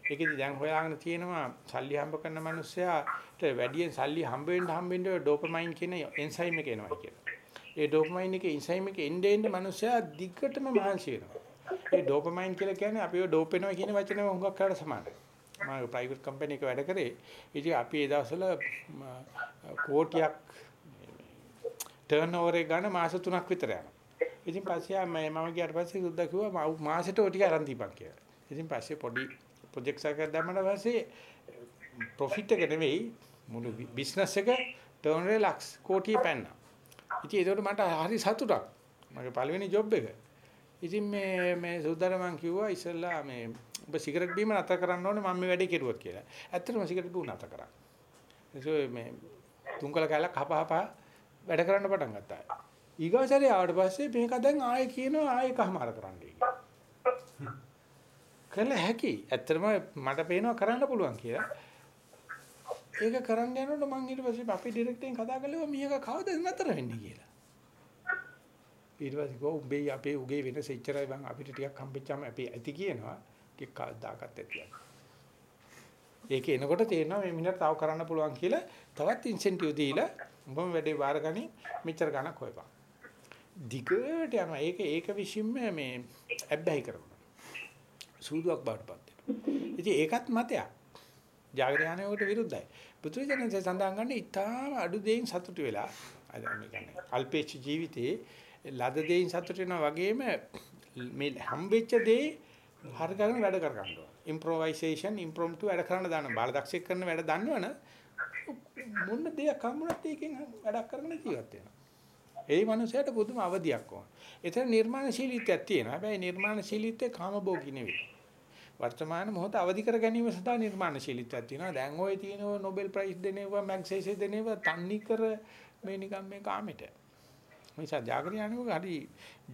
ඒකෙදි දැන් හොයාගෙන තියෙනවා සල්ලි හම්බ කරන මිනිස්සයාට වැඩියෙන් සල්ලි හම්බ වෙන්න හම්බ වෙන්න ඩෝපමයින් කියන එන්සයිම් එක එනවා කියලා. ඒ ඩෝපමයින් එකේ එන්සයිම් එක එන්නේ එන්නේ මිනිස්සයා දිග්ගටම මහන්සි වෙනවා. ඒ ඩෝපමයින් කියලා කියන්නේ අපිව ඩෝප් වෙනවා කියන වචනේ හුඟක් කරලා සමානයි. මම ප්‍රයිවට් කම්පැනි එක වැඩ කරේ. ඉතින් අපි ඒ දවස්වල කෝටියක් ටර්න් ඕවර් එක ගන්න මාස 3ක් විතර යනවා. ඉතින් පස්සේ මම ගියාට පස්සේ සුද්දා කිව්වා මාසෙට ඔය ටික අරන් දීපන් කියලා. ඉතින් පස්සේ පොඩි ප්‍රොජෙක්ට්ස් එකක් දැම්මම පස්සේ ප්‍රොෆිට් එක නෙවෙයි මුළු බිස්නස් එක ටර්න් රේ ලක්ස් කෝටි පැන්නා. ඉතින් ඒකට මට හරි සතුටක්. මගේ පළවෙනි ජොබ් එක. ඉතින් මේ මේ සුද්දාට මම කිව්වා ඉස්සෙල්ලා මේ ඔබ සිගරට් බීම නැතර කරන්න ඕනේ මම මේ වැඩේ කෙරුවොත් කියලා. ඇත්තටම සිගරට් බීම නැතර කරා. ඒ මේ තුන්කල කැලක් හපහපා වැඩ කරන්න පටන් ගත්තා. ඊගාසරේ ආවට පස්සේ මේක දැන් ආයෙ කියනවා ආයෙ කහමාර කරන්නයි කියලා. කළ හැකි. ඇත්තටම මට පේනවා කරන්න පුළුවන් කියලා. ඒක කරන්න යනකොට මම ඊට පස්සේ අපි ඩිරෙක්ටරෙන් කතා කළා මේක කවදද නතර වෙන්නේ කියලා. ඊට පස්සේ ගෝ උඹේ අපේ උගේ වෙනස ඉච්චරයි බං අපිට ටිකක් හම්බෙච්චාම අපි ඇති කියනවා. ටික කවදාකත් ඇති. ඒක එනකොට තේරෙනවා මේ මිනිහට තව කරන්න පුළුවන් කියලා තවත් ඉන්සෙන්ටිව් දීලා උඹම වැඩේ වාරගනි මෙච්චර ගණක් හොයපන්. දිගට යනවා. ඒක ඒක විශ්ින්ම මේ ඇබ්බැහි කරනවා. සූදුවක් බාටපත් වෙනවා. ඉතින් ඒකත් මතයක්. ජාගරයානයට විරුද්ධයි. පුදුරජනසේ සඳහන් ගන්න ඉතාම අඩු දෙයින් සතුටු වෙලා අද මේ කියන්නේ අල්පේච්ච ජීවිතේ ලද දෙයින් සතුටු වෙනා වගේම මේ හම්බෙච්ච දේ හරි කරගෙන වැඩ කර ගන්නවා. ඉම්ප්‍රොවයිසේෂන් ඉම්ප්‍රොම්ප්ටු වැඩ කරන්න දාන බාලදක්ෂයෙක් කරන වැඩ දන්නවනේ මොන දෙයක් හම්බුනත් ඒකෙන් වැඩක් කරගෙන ජීවත් වෙනවා. ඒ මනුස්සයාට පුදුම අවදියක් ඕන. ඒතර නිර්මාණශීලීත්වයක් තියෙනවා. හැබැයි නිර්මාණශීලීත්වය කාමභෝගී නෙවෙයි. වර්තමාන මොහොත අවදි කර ගැනීම සඳහා නිර්මාණශීලීත්වයක් තියෙනවා. දැන් ওই තියෙන නොබෙල් ප්‍රයිස් දෙනේවා, මැග්සෙසේ දෙනේවා තන්නි කර මේ නිකන් මේ කාමෙට. මේසා ජාගරියානික හරි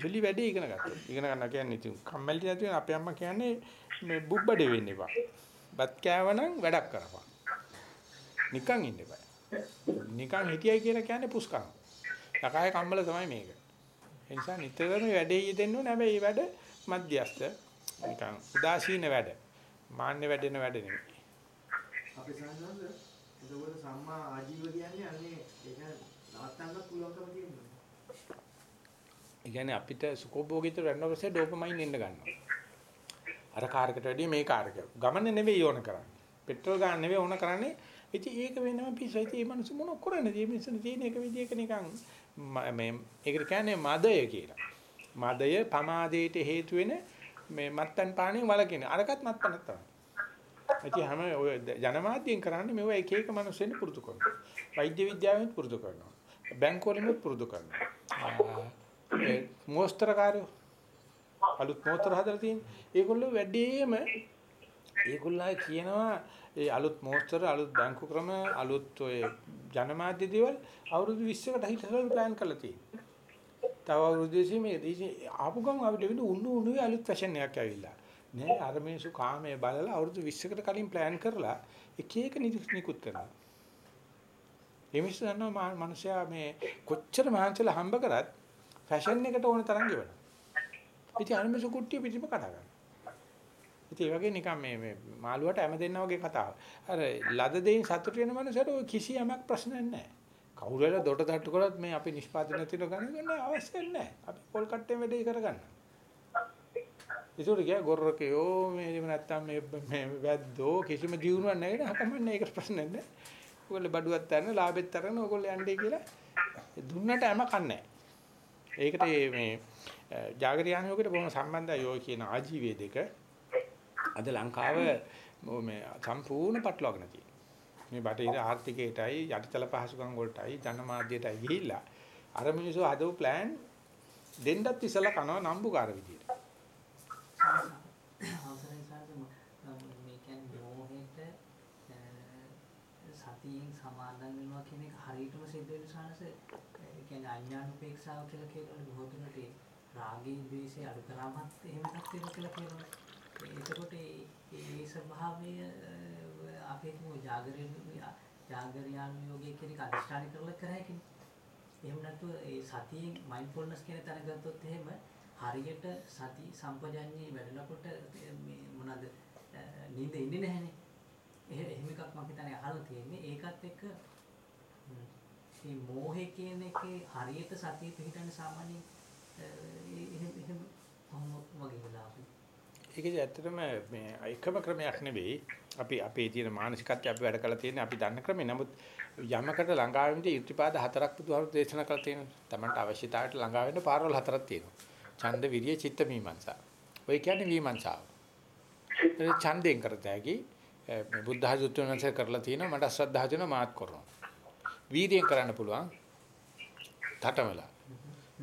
ජොලි වැඩේ ඉගෙන ගත්තා. ඉගෙන ගන්න කියන්නේ ඉතින් කම්මැලි නැති වෙන අපේ අම්මා කියන්නේ මේ බුබ්බඩේ වෙන්න එපා. බත් කෑවනම් වැඩක් කරපන්. නිකන් ඉන්න එපා. නිකන් හිටියයි කියලා කියන්නේ පුස්කම්. ලකාය කම්මල තමයි මේක. ඒ නිසා නිතරම වැඩේ යෙදෙන්න ඕනේ. හැබැයි මේ වැඩ මධ්‍යස්ත නිකන් උදාසීන වැඩ. මාන්නේ වැඩෙන වැඩ නෙමෙයි. අපි සංසන්ද එතකොට සම්මා ආජීව කියන්නේ අන්නේ ඒක නවත්තන්න පුළුවන්කම තියෙනවා. ඒ කියන්නේ අපිට සුඛෝභෝගීත වෙනකොට පස්සේ ඩෝපමයින් එන්න ගන්නවා. අර කාර්යකට වැඩිය මේ කාර්යක. ගමන නෙවෙයි ඕන කරන්නේ. පෙට්‍රල් ගන්න නෙවෙයි ඕන කරන්නේ. ඉතින් ඒක වෙනම පිස්සයි. ඉතින් මේ මිනිස්සු මොන කරන්නේ? මේ මිනිස්සුන් තියෙන එක විදියක නිකන් මේ ඒකට කියන්නේ මදය කියලා. මදය පමාදයට හේතු වෙන මේ මත්පැන් පානයෙන් වළකින. අරකට මත්පැනක් තමයි. ඉතින් හැම ඔය ජනමාධ්‍යයෙන් කරන්නේ මේව එක එක මිනිස්සුන් පුරුදු කරනවා. වෛද්‍ය විද්‍යාවෙන් පුරුදු කරනවා. බැංකුවලින් පුරුදු කරනවා. ඒ මොස්තරකාරයෝ අලුත් මෝටර හදලා තියෙන. ඒගොල්ලෝ වැඩිම ඒගොල්ලෝ කියනවා ඒ අලුත් මෝටර අලුත් බැංකු ක්‍රම අලුත් ඔය ජනමාධ්‍ය දේවල් අවුරුදු 20කට හිටලා ප්ලෑන් කරලා තියෙනවා. තව අවුරුදු 20 මේ ආපු ගමන් අපිට වෙන උණු උණුවේ අලුත් ෆැෂන් එකක් ඇවිල්ලා. නෑ අර මිනිස්සු කාමයේ බලලා අවුරුදු 20කට කලින් ප්ලෑන් කරලා එක එක නිකුත් කරනවා. ඒ මිනිස්සු දන්නවා මිනිස්සයා මේ කොච්චර මහන්සිලා හම්බ කරත් ෆැෂන් එකට ඕන තරම් ගෙවනවා. ඉතින් අර මිනිස්සු කුට්ටිය පිටිම කතා කරනවා. ඉතින් ඒ වගේ නිකන් මේ මේ මාළුවට හැම දෙන්නා වගේ කතාව. අර ලද දෙයින් සතුට වෙන මනුස්සයට ඔය කිසි යමක් ප්‍රශ්නයක් නැහැ. කවුරු වෙලා දොට තට්ටු කරත් මේ අපි නිෂ්පාදනය තියන ගන්න අවශ්‍ය නැහැ. අපි පොල් කට්ටෙන් වැඩේ කරගන්න. ඒසොර ගියා ගොරකයෝ මේ නැත්තම් මේ මේ වැද්දෝ කිසිම දියුණුවක් නැහැ නේද? හකමන්නේ ඒකට ප්‍රශ්නයක් නැහැ. ඔයගොල්ලෝ බඩුවක් තරන ලාභෙත් තරන ඔයගොල්ලෝ යන්නේ කියලා දුන්නට හැම කන්නේ ඒකට මේ ජාගරියානියෝකට බොහොම සම්බන්ධයි ඔය කියන ආජීවයේ දෙක. අද ලංකාව මේ සම්පූර්ණ පටලවාගෙන තියෙනවා. මේ බටහිර ආර්ථිකයටයි යටිතල පහසුකම් වලටයි ජනමාධ්‍යයටයි ගිහිල්ලා අර මිනිස්සු හදපු plan දෙන්නත් ඉස්සලා කනවා නම්බුකාර විදියට. අවසරයි සාරද මේ කියන්නේ මොහේට සතියෙන් සමාදන් වෙනවා කියන එක හරියටම සිද්ධ වෙන සානස ඒ කියන්නේ අඥානුපේක්ෂාව කියලා කියනවනේ බොහෝ දුරට රාගී ද්වේෂය අඩු කරාමත් එහෙම එකක් තියෙනවා කියලා කියනවා. ඒකකොට ඒ ස්වභාවය අපේ තුමු ජාගරණ ජාගරයන් යෝගයේ කියන එක අනිෂ්ඨාන කරලා කරහැකිනේ. එහෙම නැත්නම් ඒ සතියෙන් මයින්ඩ්ෆුල්නස් කියන තැන ගත්තොත් එහෙම හරියට සති සම්පජඤ්ඤේ වැඩනකොට මේ මොනවාද නිින්ද ඉන්නේ නැහනේ. එහෙම එකක් මම හිතන්නේ අහලා තියෙන්නේ. ඒකත් එක්ක මේ මෝහය කියන එකේ හරියට සතිය පිළිටන සාමාන්‍ය එහෙම එහෙම කොහොම වගේ වෙලාවක. ඒකද ඇත්තටම මේ එකම ක්‍රමයක් නෙවෙයි. අපි අපේ තියෙන මානසිකත්වය අපි වැඩ කරලා තියෙන අපි දන්න ක්‍රමේ. නමුත් යමකට ළඟා වෙන්න ඉර්තිපාද හතරක් බුදුහාරු දේශනා කරලා තියෙනවා. Tamanට අවශ්‍යතාවයට ළඟා වෙන්න පාරවල් හතරක් තියෙනවා. ඡන්ද විරිය චිත්ත මීමන්සා. ඔය කියන්නේ මීමන්සාව. ඒ ඡන්දයෙන් කරත හැකි මේ බුද්ධ ධර්මයෙන් කරලා තියෙනවා මට ශ්‍රද්ධාව තියෙනවා මාත් කරනවා. වීර්යයෙන් කරන්න පුළුවන්. තටමලා.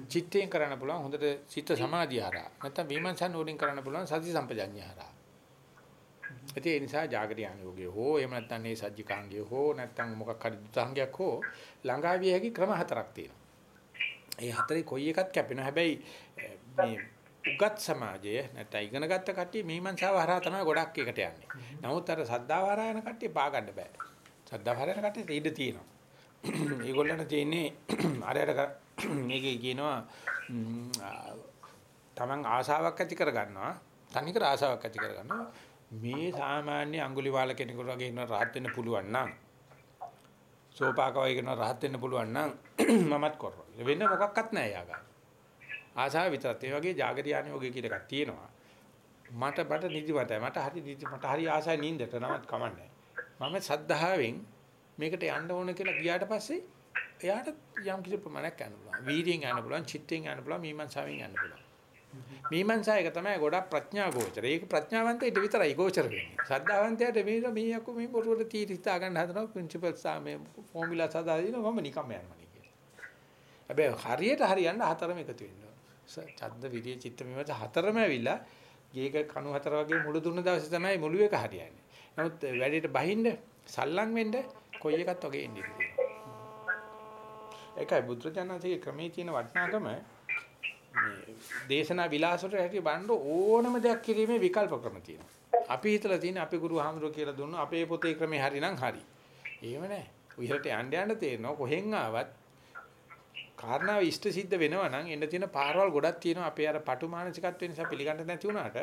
චිත්තයෙන් කරන්න පුළුවන් හොඳට චිත්ත සමාධිය හරහා. නැත්නම් විමර්ශන නෝරින් කරන්න පුළුවන් සති සම්පජඤ්ඤය හරහා. ඒ නිසා జాగරියාන යෝගය හෝ එහෙම නැත්නම් මේ සජ්ජිකාංගය හෝ නැත්නම් මොකක් හරි දුතාංගයක් හෝ ළඟාවිය හැකි ක්‍රම හතරක් තියෙනවා. ඒ හතරේ කොයි එකක් කැපෙනවා. හැබැයි මේ උගත් සමාජය නැත්නම් ඉගෙන ගත්ත කට්ටිය මීමන්සාව හරහා තමයි ගොඩක් එකට යන්නේ. නමුත් අර සද්දාව හරහා යන කට්ටිය පා ගන්න බෑ. සද්දාව හරහා යන කට්ටියට ඉඩ තියෙනවා. ඒගොල්ලන්ට තියෙන්නේ අරයට මේකේ කියනවා තමන් ආසාවක් ඇති කරගන්නවා. තනිකර ආසාවක් ඇති කරගන්නවා. මේ සාමාන්‍ය අඟුලිමාල කෙනෙකුට වගේ ඉන්න rahat වෙන්න පුළුවන් නම් සෝපාක වගේ ඉන්න rahat වෙන්න පුළුවන් නම් මමත් කරනවා. වෙන මොකක්වත් නැහැ යාගා. ආසාව විතරත් ඒ වගේ జాగරියාන යෝගය කියලා එකක් තියෙනවා. මට බට නිදිමතයි. මට හරි නිදි මට හරි ආසයි නිින්දට නමත් කමන්නේ. මම සද්ධාවෙන් මේකට යන්න ඕන කියලා ගියාට පස්සේ එයාට යම් කිසි ප්‍රමාණයක් යන්න පුළුවන්. වීර්යයෙන් යන්න පුළුවන්, චිත්තයෙන් යන්න පුළුවන්, මීමන්සාවෙන් යන්න පුළුවන්. මීමන්සා එක තමයි ගොඩක් ප්‍රඥා ගෝචර. ඒක ප්‍රඥාවන්තයිට විතරයි ගෝචර වෙන්නේ. ශ්‍රද්ධාවන්තයාට මේ මේ යකෝ මේ බොරුවට තීරි හිතා ගන්න හදනවා ප්‍රින්සිපල්ස් මේ ෆෝමියුලා සදා දිනවා මම නිකම්ම යනවා නේ කියලා. හැබැයි හරියට හරියන්න හතරම එකතු වෙන්න ඕන. චද්ද විරිය චිත්ත මේවට හතරම ඇවිල්ලා ගේක කණු හතර වගේ මුළු දුන්න දවසේ තමයි මුළු එක හරියන්නේ. නමුත් වැඩේට බහින්න සල්ලම් වෙන්න කොයි එකත් වගේ එන්නේ තියෙනවා. ඒකයි බුද්ධජනනාථගේ ක්‍රමේ තියෙන වටිනාකම මේ දේශනා විලාසවලට හැටි බණ්ඩ ඕනම දෙයක් කිරීමේ විකල්ප ක්‍රම තියෙනවා. අපි හිතලා තියෙන අපේ ගුරු හාමුදුරුවෝ කියලා දුන්න අපේ පොතේ ක්‍රමේ හරිනම් හරි. එහෙම නැහැ. උයරට යන්න යන්න තේරෙනවා කොහෙන් ආවත් කාරණාව ඉෂ්ට සිද්ධ වෙනවා නම් එන්න තියෙන පාරවල් ගොඩක් තියෙනවා අපේ අර පටු මානසිකත්ව නිසා පිළිගන්න නැති වුණාට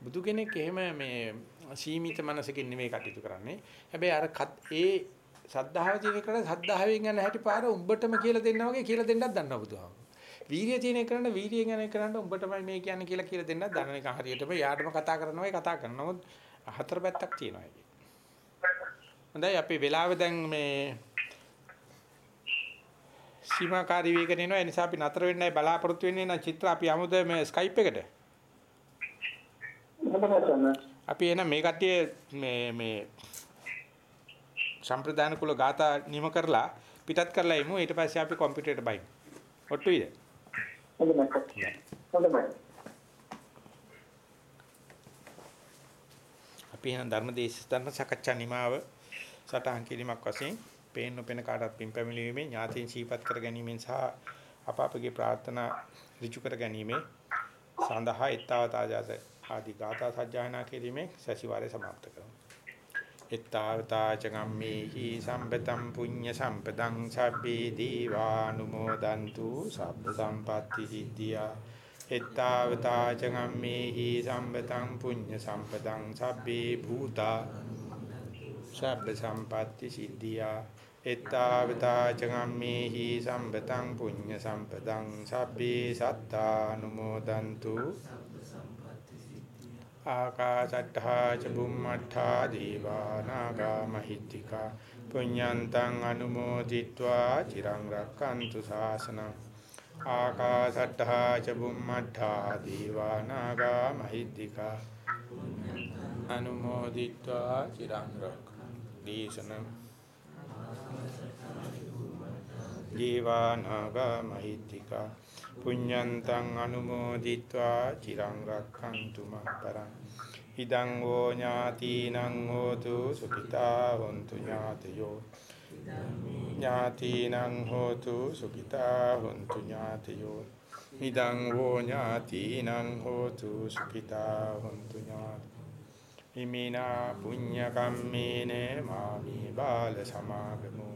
බුදු කෙනෙක් එහෙම මේ සීමිත මනසකින් නෙමෙයි කටයුතු කරන්නේ. හැබැයි අර ඒ සද්ධාව තියෙන එකට සද්ධාවෙන් යන හැටි පාර උඹටම කියලා දෙන්නා වගේ කියලා දෙන්නත් දන්නවා බුදුහාමුදුරුවෝ. වීරිය තියෙන එකට වීරිය ගැන කරන්න උඹටමයි මේ කියන්නේ කියලා කියලා දෙන්නත් දන්න එක හරියටම යාටම කතා කරනවා කතා කරනවා. නමුත් හතර පැත්තක් තියෙනවා ඒකේ. හොඳයි අපි වෙලාව දැන් මේ සීමාකාරී වේගන එනවා ඒ නිසා අපි නතර වෙන්නයි බලාපොරොත්තු වෙන්නේ නම් චිත්‍ර අපි යමුද මේ Skype එකට අපි එන මේ කට්ටිය මේ මේ සම්ප්‍රදාන කුල ગાතා නිම කරලා පිටත් කරලා එමු ඊට පස්සේ අපි කම්පියුටරේට බයිමු. ඔට්ටුයිද? අපි එහෙනම් ධර්මදේශ ධර්ම සාකච්ඡා නිමාව සටහන් කිරීමක් වශයෙන් පේන නොපෙන කාටත් පින් පැමිණීමේ ඥාතීන් සීපත් කර ගැනීමෙන් සහ අප අපගේ ප්‍රාර්ථනා ඍජු කර ගැනීම සඳහා ඊතාවතාජාත ආදී ගාථා සජ්ජායනා කිරීමේ සැසිවාරය સમાપ્ત කරමු. ඊතාවතාචගම්මේහි සම්පතම් පුඤ්ඤ සම්පතං සබ්බේ දීවානුමෝදන්තු සබ්බ සම්පatti සිද්ධියා ඊතාවතාචගම්මේහි සම්පතං පුඤ්ඤ සම්පතං සබ්බේ භූතා සබ්බ සම්පatti සිද්ධියා එත්තාවතාචගම්මේහි සම්පතං පුඤ්ඤ සම්පතං සබ්බේ සත්තානුමෝදන්තු ආකාශට්ඨා ච බුම්මට්ඨා දීවා නාග මහිත්‍තිකා පුඤ්ඤන්තං අනුමෝදිත්වා චිරං රක්칸තු ශාසනං ආකාශට්ඨා ච බුම්මට්ඨා දීවා නාග මහිත්‍තිකා අනුමෝදිත්වා චිරං රක්칸තු දේශනං ජීවානාග මහිත්‍තිකා පුඤ්ඤන්තං අනුමෝදිත්වා චිරං රක්ඛන්තු මං පරං ඉදං ඕ ඥාතිනං හෝතු සුඛිතා හොන්තු ඥාතයෝ ඥාතිනං හෝතු සුඛිතා හොන්තු ඥාතයෝ ඉදං ඕ ඥාතිනං හෝතු සුඛිතා හොන්තු ඥාතයෝ හිමිනා පුඤ්ඤ කම්මේන මාමි බාල සමාගමෝ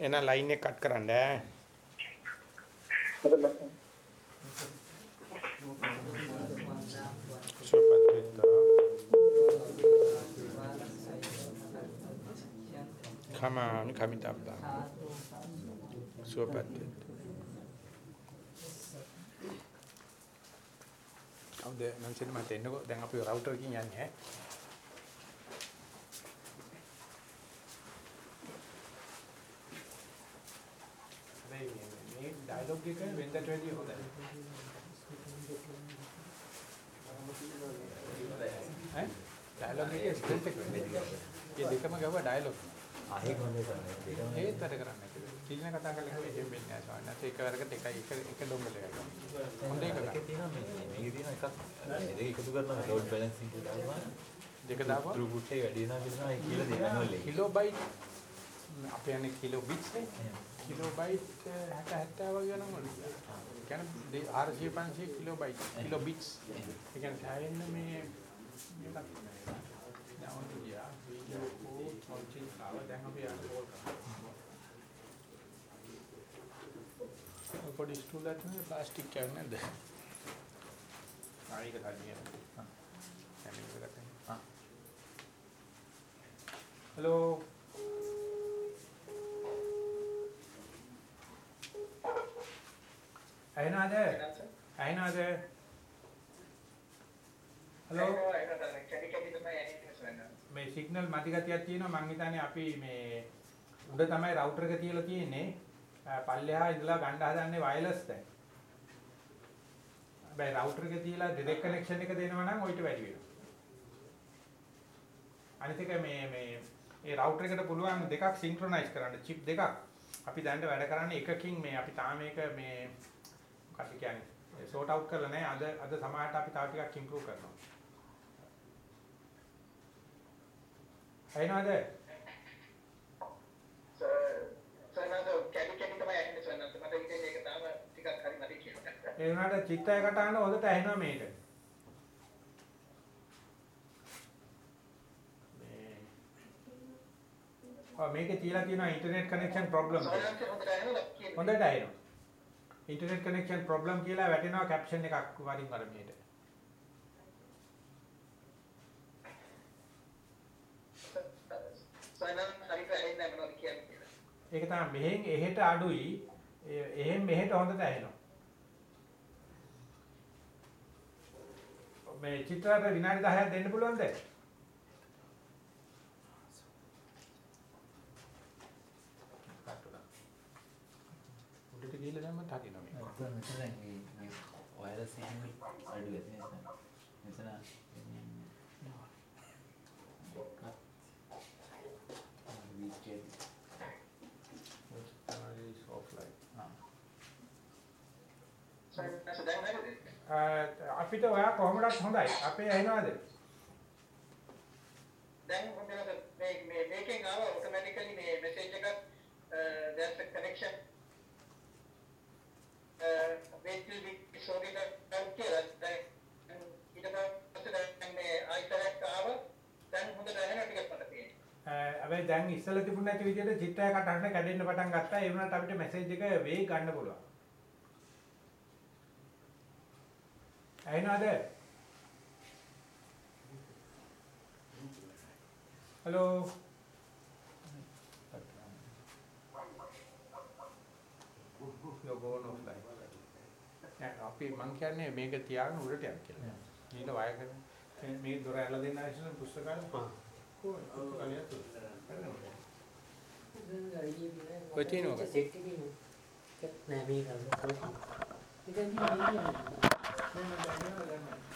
එන ලයින් එක කට් කරන්න ඈ. සුපත් වෙත්තා. කමාමි කමිතබ්බා. සුපත් වෙත්තා. අවුද නම් සිල් මට එන්නකෝ දැන් අපි රවුටර් එකකින් යන්නේ ඈ. මේ ඩයලොග් එක වෙනදට වැඩිය හොඳයි. ඈ ඩයලොග් එකේ ස්ට්‍රෙන්ත් එක වෙන්නේ. මේ දෙකම ගව ඩයලොග්. ආයෙ කොහොමද කරන්නේ? ඒත් වැඩ කරන්නේ. චීන කතා කරලා එහෙම වෙන්නේ නැහැ ස්වාමීන් වහන්සේ. එක වරකට එකයි එක එක ඩොංගල එකයි. හොඳ එක එකේ තියෙනවා මේ මේකේ තියෙන එකක් දෙක එකතු කරනවා ලෝඩ් බැලන්සින් කියලා දානවා. දෙක දාපුවා ත්‍රුපුට් එක වැඩි වෙනවා කියලා ඒක කියලා දෙනවා manual එකේ. කිලෝබයිට් අපේ යන්නේ කිලෝ බිට්ස් නේ. කිලෝබයිට් 60 70 වගේ නම් වලු. කියන්නේ 400 500 කිලෝබයිට් කිලෝ බිට්ස්. ඒ කියන්නේ සායෙන්න මේ මේකක් ඩවුන් ගියා. වීඩියෝ කෝ මොන්චින් කාව දැන් අපි යන්න කෝල් කරනවා. පොඩි ස්ටූල් එකක් නේ ප්ලාස්ටික් එකක් නේද? ආයික තනියම. හා. හා. හලෝ ඇහෙනවද? ඇහෙනවද? හලෝ මේ සිග්නල් මදි ගතියක් තියෙනවා. මං හිතන්නේ අපි මේ උඩ තමයි රවුටර් එක තියලා තියෙන්නේ. පල්ලෙහා ඉඳලා ගන්න හදන්නේ වයර්ලස් දැන්. හැබැයි රවුටර් එක තියලා ඩිරෙක්ට් කනෙක්ෂන් එක දෙනවා නම් ඔయిత වැඩි වෙනවා. අනිත් එක මේ මේ ඒ රවුටර් එකට පුළුවන් දෙකක් සින්ක්‍රොනයිස් කරන්න. චිප් දෙකක්. අපි දැන් වැඩ කරන්නේ එකකින් මේ අපි තාම මේක මේ මොකක්ද කියන්නේ සෝට් අවුට් කරලා නැහැ අද අද සමාජයට අපි තව ටිකක් ඉම්ප්‍රූව් කරනවා කියලා. ඒ වුණාට චිත්තය කටහඬ හොඳට ඇහෙනවා මේක. මේ ඔව් මේකේ තියලා තියෙනවා ඉන්ටර්නෙට් කනෙක්ෂන් ප්‍රොබ්ලම්? හොඳට ඇහෙනවා. ඉන්ටර්නෙට් කනෙක්ෂන් ප්‍රොබ්ලම් කියලා වැටෙනවා කැප්ෂන් එකක් වරින් වර මෙහෙට. ඒක තමයි මෙහෙන් එහෙට අඩුයි. එහෙන් මෙහෙට හොඳට ඇහෙනවා. මේ චිත්‍රයට විනාඩි 10ක් දෙන්න පුළුවන්ද? උඩට ගිහලා දැම්මත් හරිනවා මේක. අත්ත මෙතන මේ මේ වයරස් එකේ අඩු වෙන්නේ නැත්නම් මෙතන වීකේ is offline. සනද දැන් හරියද? අපිට ඔයා කොහොමදත් හොඳයි. අපේ ඇහෙනවද? දැන් හොඳට මේ මේ මේකෙන් ආව ඔටෝමැටිකලි මේ මෙසේජ් එකක් there's a connection wait till we sorted out කියලා දැන් ඊට පස්සේ දැන් මේ ආයිතරක් ආව දැන් හොඳට දැනෙන ටිකක් මට තියෙනවා හැබැයි දැන් ඉස්සෙල්ලා තිබුණ නැති විදිහට චිත්‍රය කටහඬ කැඩෙන්න පටන් ගත්තා. ඒ වුණාට අපිට මැසේජ් එක වේ ගන්න පුළුවන්. ඇහෙනවද? හලෝ. යෝගෝන ඔෆ්ලයින්. අපි මං කියන්නේ මේක තියාගෙන උඩට යන්න කියලා. ඊළ වය කරන මේ දොර ඇරලා දෙන්න ආයෙත් පුස්තකාලේ. කොහොමද? පුස්තකාලේ යතුරු. කොයි තියෙනවද? සෙට් එකේ නෑ මේක. ඉතින්